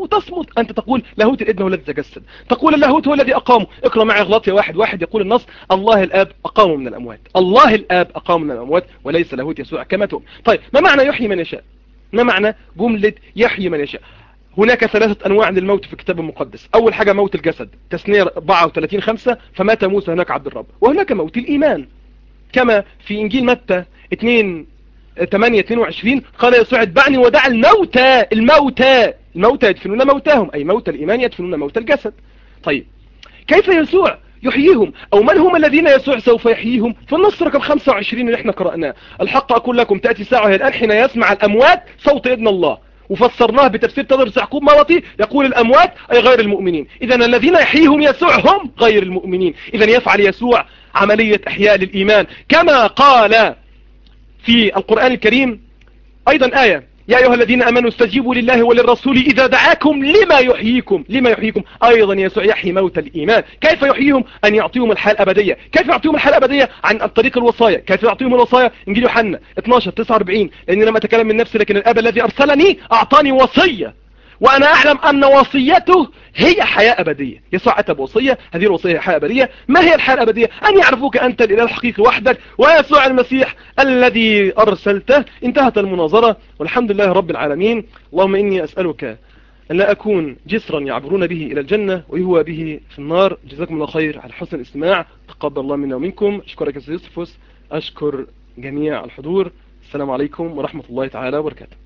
وتصمت. أنت تقول لاهوت الإبن هو الذي تجسد. تقول اللاهوت هو الذي أقامه. اقرأ معي غلاطيا واحد. واحد يقول النص الله الآب أقامه من الأموات. الله الآب أقامه من الأموات وليس لاهوت يسوع كما تؤمن. طيب ما معنى يحيي من يشاء؟ ما معنى جملة يحيي من يشاء؟ هناك ثلاثة أنواع للموت في الكتاب المقدس. أول حاجة موت الجسد تسنية 34 5 فمات موسى هناك عبد الرب. وهناك موت الإيمان. كما في إنجيل متى 2 8 22 قال يسوع اتبعني ودع الموتى الموتى. الموتى يدفنون موتاهم أي موت الإيمان يدفنون موت الجسد. طيب كيف يسوع يحييهم؟ أو من هم الذين يسوع سوف يحييهم؟ في النص رقم 25 اللي إحنا قرأناه. الحق أقول لكم تأتي ساعة الآن حين يسمع الأموات صوت ابن الله. وفسرناه بتفسير تدرس يعقوب ملطي يقول الأموات أي غير المؤمنين. إذا الذين يحييهم يسوع هم غير المؤمنين. إذا يفعل يسوع عملية إحياء للإيمان. كما قال في القرآن الكريم أيضا آية. يا أيها الذين أمنوا استجيبوا لله وللرسول إذا دعاكم لما يحييكم. لما يحييكم؟ أيضا يسوع يحيي موت الإيمان. كيف يحييهم؟ أن يعطيهم الحياة الأبدية كيف يعطيهم الحياة الأبدية عن طريق الوصايا. كيف يعطيهم الوصايا؟ إنجيل يوحنا 12 49 لأني لم أتكلم من نفسي لكن الأب الذي أرسلني أعطاني وصية. وأنا أعلم أن وصيته هي حياة أبدية. يسوع أتى بوصية هذه الوصية هي حياة أبدية. ما هي الحياة الأبدية؟ أن يعرفوك أنت الإله الحقيقي وحدك ويسوع المسيح الذي أرسلته. انتهت المناظرة والحمد لله رب العالمين. اللهم إني أسألك أن لا أكون جسرا يعبرون به إلى الجنة ويهوى به في النار. جزاكم الله خير على حسن الاستماع. تقبل الله منا ومنكم. أشكرك يا سيدي يوسفوس. أشكر جميع الحضور. السلام عليكم ورحمة الله تعالى وبركاته.